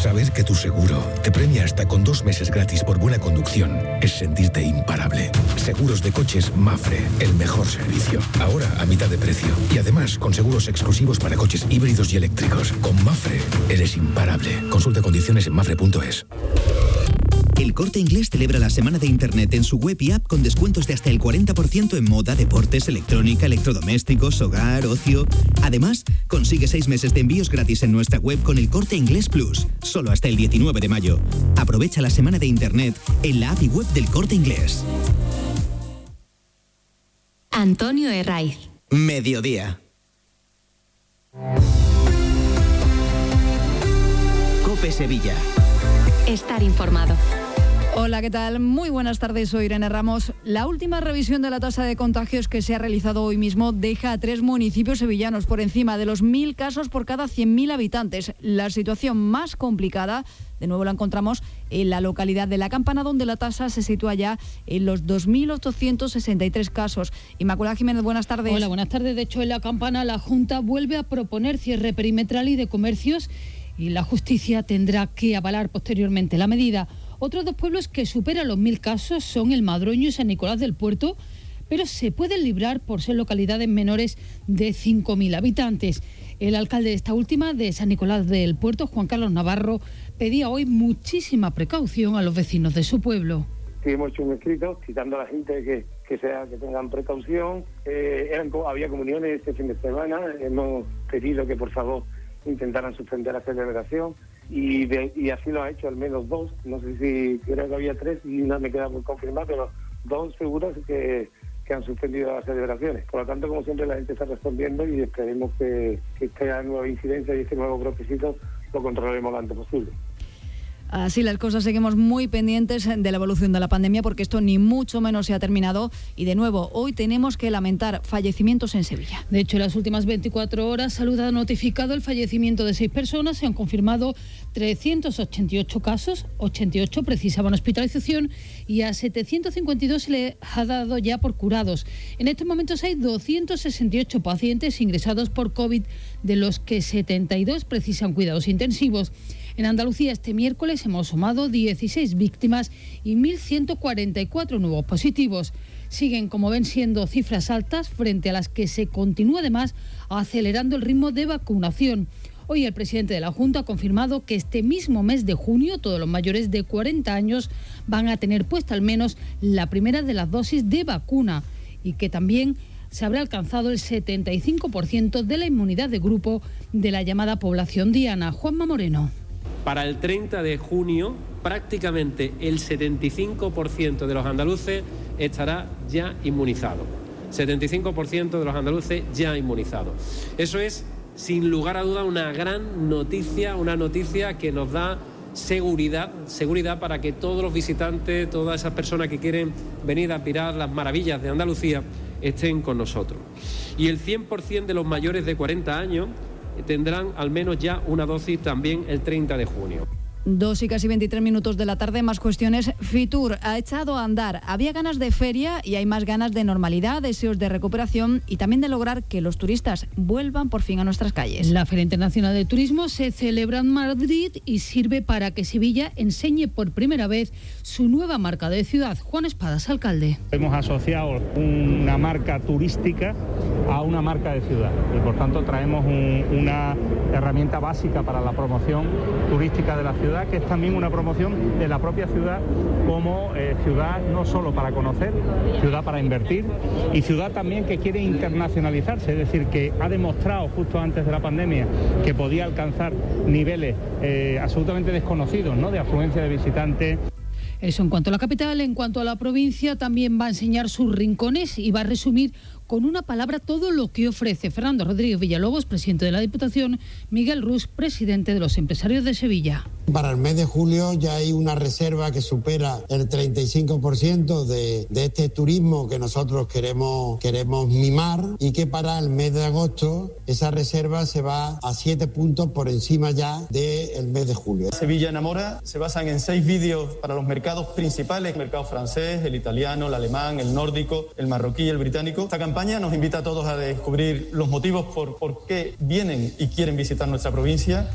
Saber que tu seguro te premia hasta con dos meses gratis por buena conducción es sentirte imparable. Seguros de coches Mafre, el mejor servicio. Ahora a mitad de precio. Y además con seguros exclusivos para coches híbridos y eléctricos. Con Mafre eres imparable. Consulta condiciones en mafre.es. El Corte Inglés celebra la semana de Internet en su web y app con descuentos de hasta el 40% en moda, deportes, electrónica, electrodomésticos, hogar, ocio. Además, consigue seis meses de envíos gratis en nuestra web con el Corte Inglés Plus, solo hasta el 19 de mayo. Aprovecha la semana de Internet en la app y web del Corte Inglés. Antonio Herraiz. Mediodía. Cope Sevilla. Estar informado. Hola, ¿qué tal? Muy buenas tardes, soy Irene Ramos. La última revisión de la tasa de contagios que se ha realizado hoy mismo deja a tres municipios sevillanos por encima de los mil casos por cada 100.000 habitantes. La situación más complicada, de nuevo la encontramos en la localidad de La Campana, donde la tasa se sitúa ya en los 2.863 casos. Inmaculada Jiménez, buenas tardes. Hola, buenas tardes. De hecho, en La Campana la Junta vuelve a proponer cierre perimetral y de comercios y la justicia tendrá que avalar posteriormente la medida. Otros dos pueblos que superan los mil casos son el Madroño y San Nicolás del Puerto, pero se pueden librar por ser localidades menores de 5.000 habitantes. El alcalde de esta última, de San Nicolás del Puerto, Juan Carlos Navarro, pedía hoy muchísima precaución a los vecinos de su pueblo. Sí, hemos hecho un escrito citando a la gente que, que sea que tengan precaución. Eh, había comuniones este fin de semana. Hemos pedido que por favor intentaran suspender la celebración y, de, y así lo ha hecho al menos dos, no sé si creo que había tres y una me queda por confirmar, pero dos seguros que, que han suspendido las celebraciones. Por lo tanto, como siempre, la gente está respondiendo y esperemos que, que esta nueva incidencia y este nuevo propósito lo controlemos lo antes posible. Así las cosas, seguimos muy pendientes de la evolución de la pandemia porque esto ni mucho menos se ha terminado y de nuevo hoy tenemos que lamentar fallecimientos en Sevilla. De hecho, en las últimas 24 horas Salud ha notificado el fallecimiento de seis personas, se han confirmado 388 casos, 88 precisaban hospitalización y a 752 se le ha dado ya por curados. En estos momentos hay 268 pacientes ingresados por COVID, de los que 72 precisan cuidados intensivos. En Andalucía este miércoles hemos sumado 16 víctimas y 1.144 nuevos positivos. Siguen, como ven, siendo cifras altas frente a las que se continúa además acelerando el ritmo de vacunación. Hoy el presidente de la Junta ha confirmado que este mismo mes de junio todos los mayores de 40 años van a tener puesta al menos la primera de las dosis de vacuna y que también se habrá alcanzado el 75% de la inmunidad de grupo de la llamada población diana. Juanma Moreno. Para el 30 de junio, prácticamente el 75% de los andaluces estará ya inmunizado. 75% de los andaluces ya inmunizados. Eso es, sin lugar a duda, una gran noticia, una noticia que nos da seguridad, seguridad para que todos los visitantes, todas esas personas que quieren venir a admirar las maravillas de Andalucía, estén con nosotros. Y el 100% de los mayores de 40 años tendrán al menos ya una dosis también el 30 de junio. Dos y casi 23 minutos de la tarde, más cuestiones. Fitur ha echado a andar. Había ganas de feria y hay más ganas de normalidad, deseos de recuperación y también de lograr que los turistas vuelvan por fin a nuestras calles. La Feria Internacional de Turismo se celebra en Madrid y sirve para que Sevilla enseñe por primera vez su nueva marca de ciudad. Juan Espadas, alcalde. Hemos asociado una marca turística a una marca de ciudad y por tanto traemos una herramienta básica para la promoción turística de la ciudad que es también una promoción de la propia ciudad como eh, ciudad no solo para conocer, ciudad para invertir y ciudad también que quiere internacionalizarse, es decir, que ha demostrado justo antes de la pandemia que podía alcanzar niveles eh, absolutamente desconocidos ¿no? de afluencia de visitantes. Eso en cuanto a la capital, en cuanto a la provincia, también va a enseñar sus rincones y va a resumir con una palabra todo lo que ofrece Fernando Rodríguez Villalobos, presidente de la Diputación, Miguel Rus, presidente de los empresarios de Sevilla. Para el mes de julio ya hay una reserva que supera el 35% de, de este turismo que nosotros queremos, queremos mimar y que para el mes de agosto esa reserva se va a 7 puntos por encima ya del mes de julio. Sevilla Enamora se basan en seis vídeos para los mercados principales, el mercado francés, el italiano, el alemán, el nórdico, el marroquí el británico. Esta campaña nos invita a todos a descubrir los motivos por, por qué vienen y quieren visitar nuestra provincia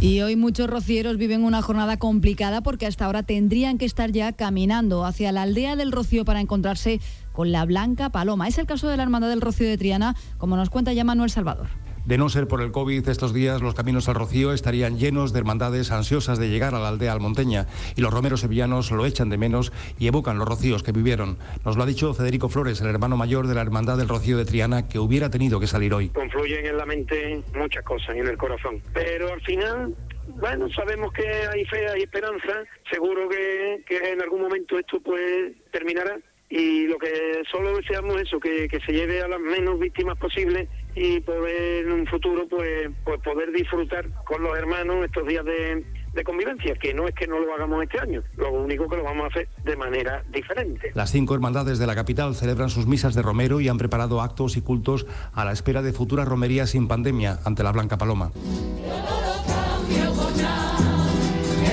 y hoy muchos rocieros viven una jornada complicada porque hasta ahora tendrían que estar ya caminando hacia la aldea del Rocío para encontrarse con la Blanca Paloma. Es el caso de la Hermandad del Rocío de Triana, como nos cuenta ya Manuel Salvador. De no ser por el COVID, estos días los caminos al Rocío estarían llenos de hermandades ansiosas de llegar a la aldea almonteña y los romeros sevillanos lo echan de menos y evocan los rocíos que vivieron. Nos lo ha dicho Federico Flores, el hermano mayor de la Hermandad del Rocío de Triana, que hubiera tenido que salir hoy. Confluyen en la mente muchas cosas y en el corazón, pero al final bueno, sabemos que hay fe, hay esperanza, seguro que, que en algún momento esto pues terminará y lo que solo deseamos es eso, que, que, se lleve a las menos víctimas posibles y poder en un futuro pues, pues poder disfrutar con los hermanos estos días de, de convivencia, que no es que no lo hagamos este año, lo único que lo vamos a hacer de manera diferente. Las cinco hermandades de la capital celebran sus misas de Romero y han preparado actos y cultos a la espera de futuras romerías sin pandemia ante la Blanca Paloma.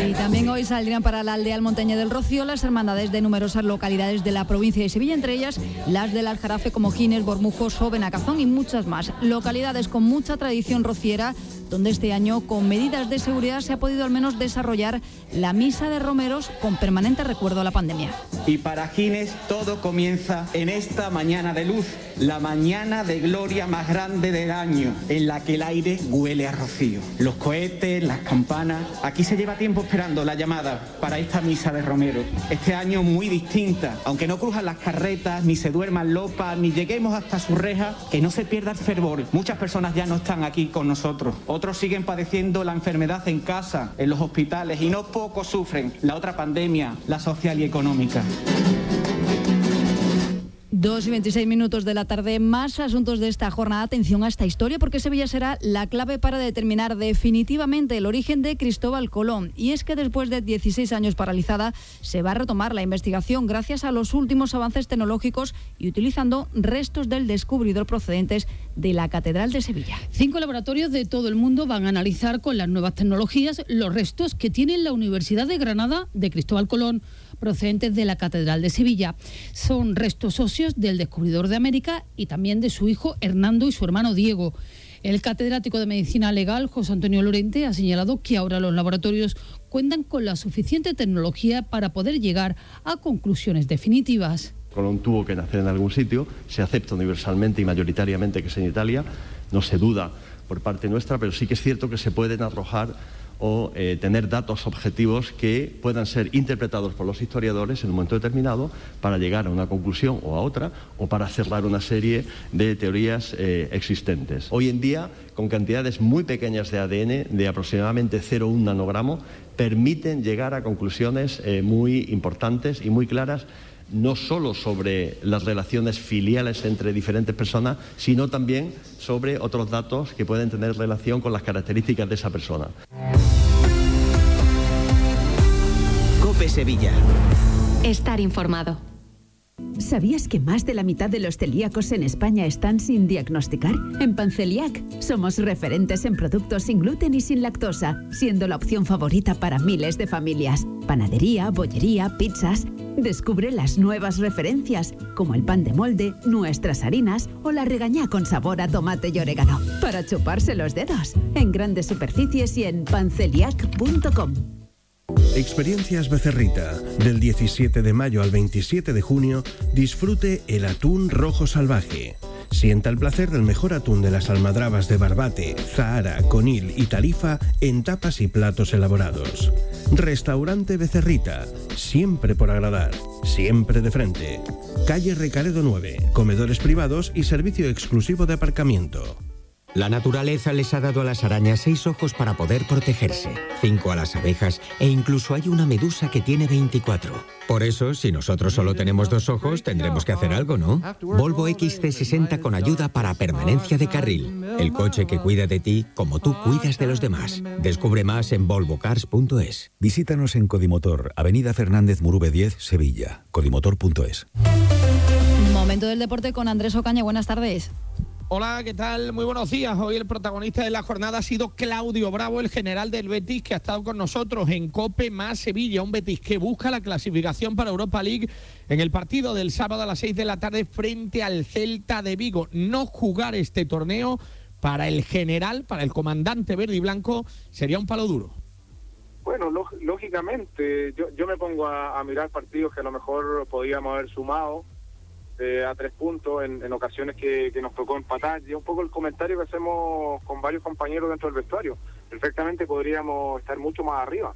Y también hoy saldrán para la aldea Montaña del Rocío las hermandades de numerosas localidades de la provincia de Sevilla, entre ellas las del Aljarafe como Gines, Bormujos, Benacazón y muchas más. Localidades con mucha tradición rociera donde este año, con medidas de seguridad, se ha podido al menos desarrollar la misa de romeros con permanente recuerdo a la pandemia. Y para Gines todo comienza en esta mañana de luz, la mañana de gloria más grande del año, en la que el aire huele a rocío. Los cohetes, las campanas. Aquí se lleva tiempo esperando la llamada para esta misa de romero. Este año muy distinta, aunque no cruzan las carretas, ni se duerman lopas, ni lleguemos hasta su reja, que no se pierda el fervor. Muchas personas ya no están aquí con nosotros. Otros siguen padeciendo la enfermedad en casa, en los hospitales y no pocos sufren la otra pandemia, la social y económica. Dos y 26 minutos de la tarde, más asuntos de esta jornada. Atención a esta historia porque Sevilla será la clave para determinar definitivamente el origen de Cristóbal Colón. Y es que después de 16 años paralizada, se va a retomar la investigación gracias a los últimos avances tecnológicos y utilizando restos del descubridor procedentes de la Catedral de Sevilla. Cinco laboratorios de todo el mundo van a analizar con las nuevas tecnologías los restos que tiene la Universidad de Granada de Cristóbal Colón procedentes de la Catedral de Sevilla. Son restos socios del descubridor de América y también de su hijo Hernando y su hermano Diego. El catedrático de Medicina Legal, José Antonio Lorente, ha señalado que ahora los laboratorios cuentan con la suficiente tecnología para poder llegar a conclusiones definitivas. Colón tuvo que nacer en algún sitio, se acepta universalmente y mayoritariamente que es en Italia, no se duda por parte nuestra, pero sí que es cierto que se pueden arrojar o eh, tener datos objetivos que puedan ser interpretados por los historiadores en un momento determinado para llegar a una conclusión o a otra o para cerrar una serie de teorías eh, existentes. Hoy en día, con cantidades muy pequeñas de ADN, de aproximadamente 0,1 nanogramo, permiten llegar a conclusiones eh, muy importantes y muy claras no solo sobre las relaciones filiales entre diferentes personas, sino también sobre otros datos que pueden tener relación con las características de esa persona. Cope Sevilla. Estar informado. ¿Sabías que más de la mitad de los celíacos en España están sin diagnosticar? En Panceliac somos referentes en productos sin gluten y sin lactosa, siendo la opción favorita para miles de familias. Panadería, bollería, pizzas. Descubre las nuevas referencias, como el pan de molde, nuestras harinas o la regañá con sabor a tomate y orégano, para chuparse los dedos. En grandes superficies y en panceliac.com. Experiencias Becerrita. Del 17 de mayo al 27 de junio, disfrute el atún rojo salvaje. Sienta el placer del mejor atún de las almadrabas de Barbate, Zahara, Conil y Tarifa en tapas y platos elaborados. Restaurante Becerrita. Siempre por agradar. Siempre de frente. Calle Recaredo 9. Comedores privados y servicio exclusivo de aparcamiento. La naturaleza les ha dado a las arañas seis ojos para poder protegerse, cinco a las abejas e incluso hay una medusa que tiene 24. Por eso, si nosotros solo tenemos dos ojos, tendremos que hacer algo, ¿no? Volvo XC60 con ayuda para permanencia de carril. El coche que cuida de ti como tú cuidas de los demás. Descubre más en volvocars.es. Visítanos en Codimotor, Avenida Fernández Murube 10, Sevilla. Codimotor.es. Momento del deporte con Andrés Ocaña. Buenas tardes. Hola, ¿qué tal? Muy buenos días. Hoy el protagonista de la jornada ha sido Claudio Bravo, el general del Betis, que ha estado con nosotros en Cope más Sevilla, un Betis que busca la clasificación para Europa League en el partido del sábado a las 6 de la tarde frente al Celta de Vigo. No jugar este torneo para el general, para el comandante verde y blanco, sería un palo duro. Bueno, lógicamente, yo, me pongo a, a mirar partidos que a lo mejor podíamos haber sumado eh, a tres puntos en, ocasiones que, nos tocó empatar. Y un poco el comentario que hacemos con varios compañeros dentro del vestuario. Perfectamente podríamos estar mucho más arriba,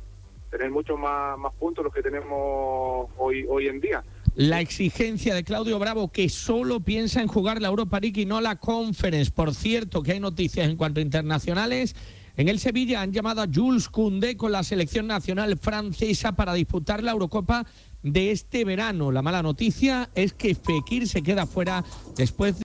tener muchos más, más puntos los que tenemos hoy, hoy en día. La exigencia de Claudio Bravo, que solo piensa en jugar la Europa League y no la Conference. Por cierto, que hay noticias en cuanto a internacionales. En el Sevilla han llamado a Jules Koundé con la selección nacional francesa para disputar la Eurocopa de este verano. La mala noticia es que Fekir se queda fuera después de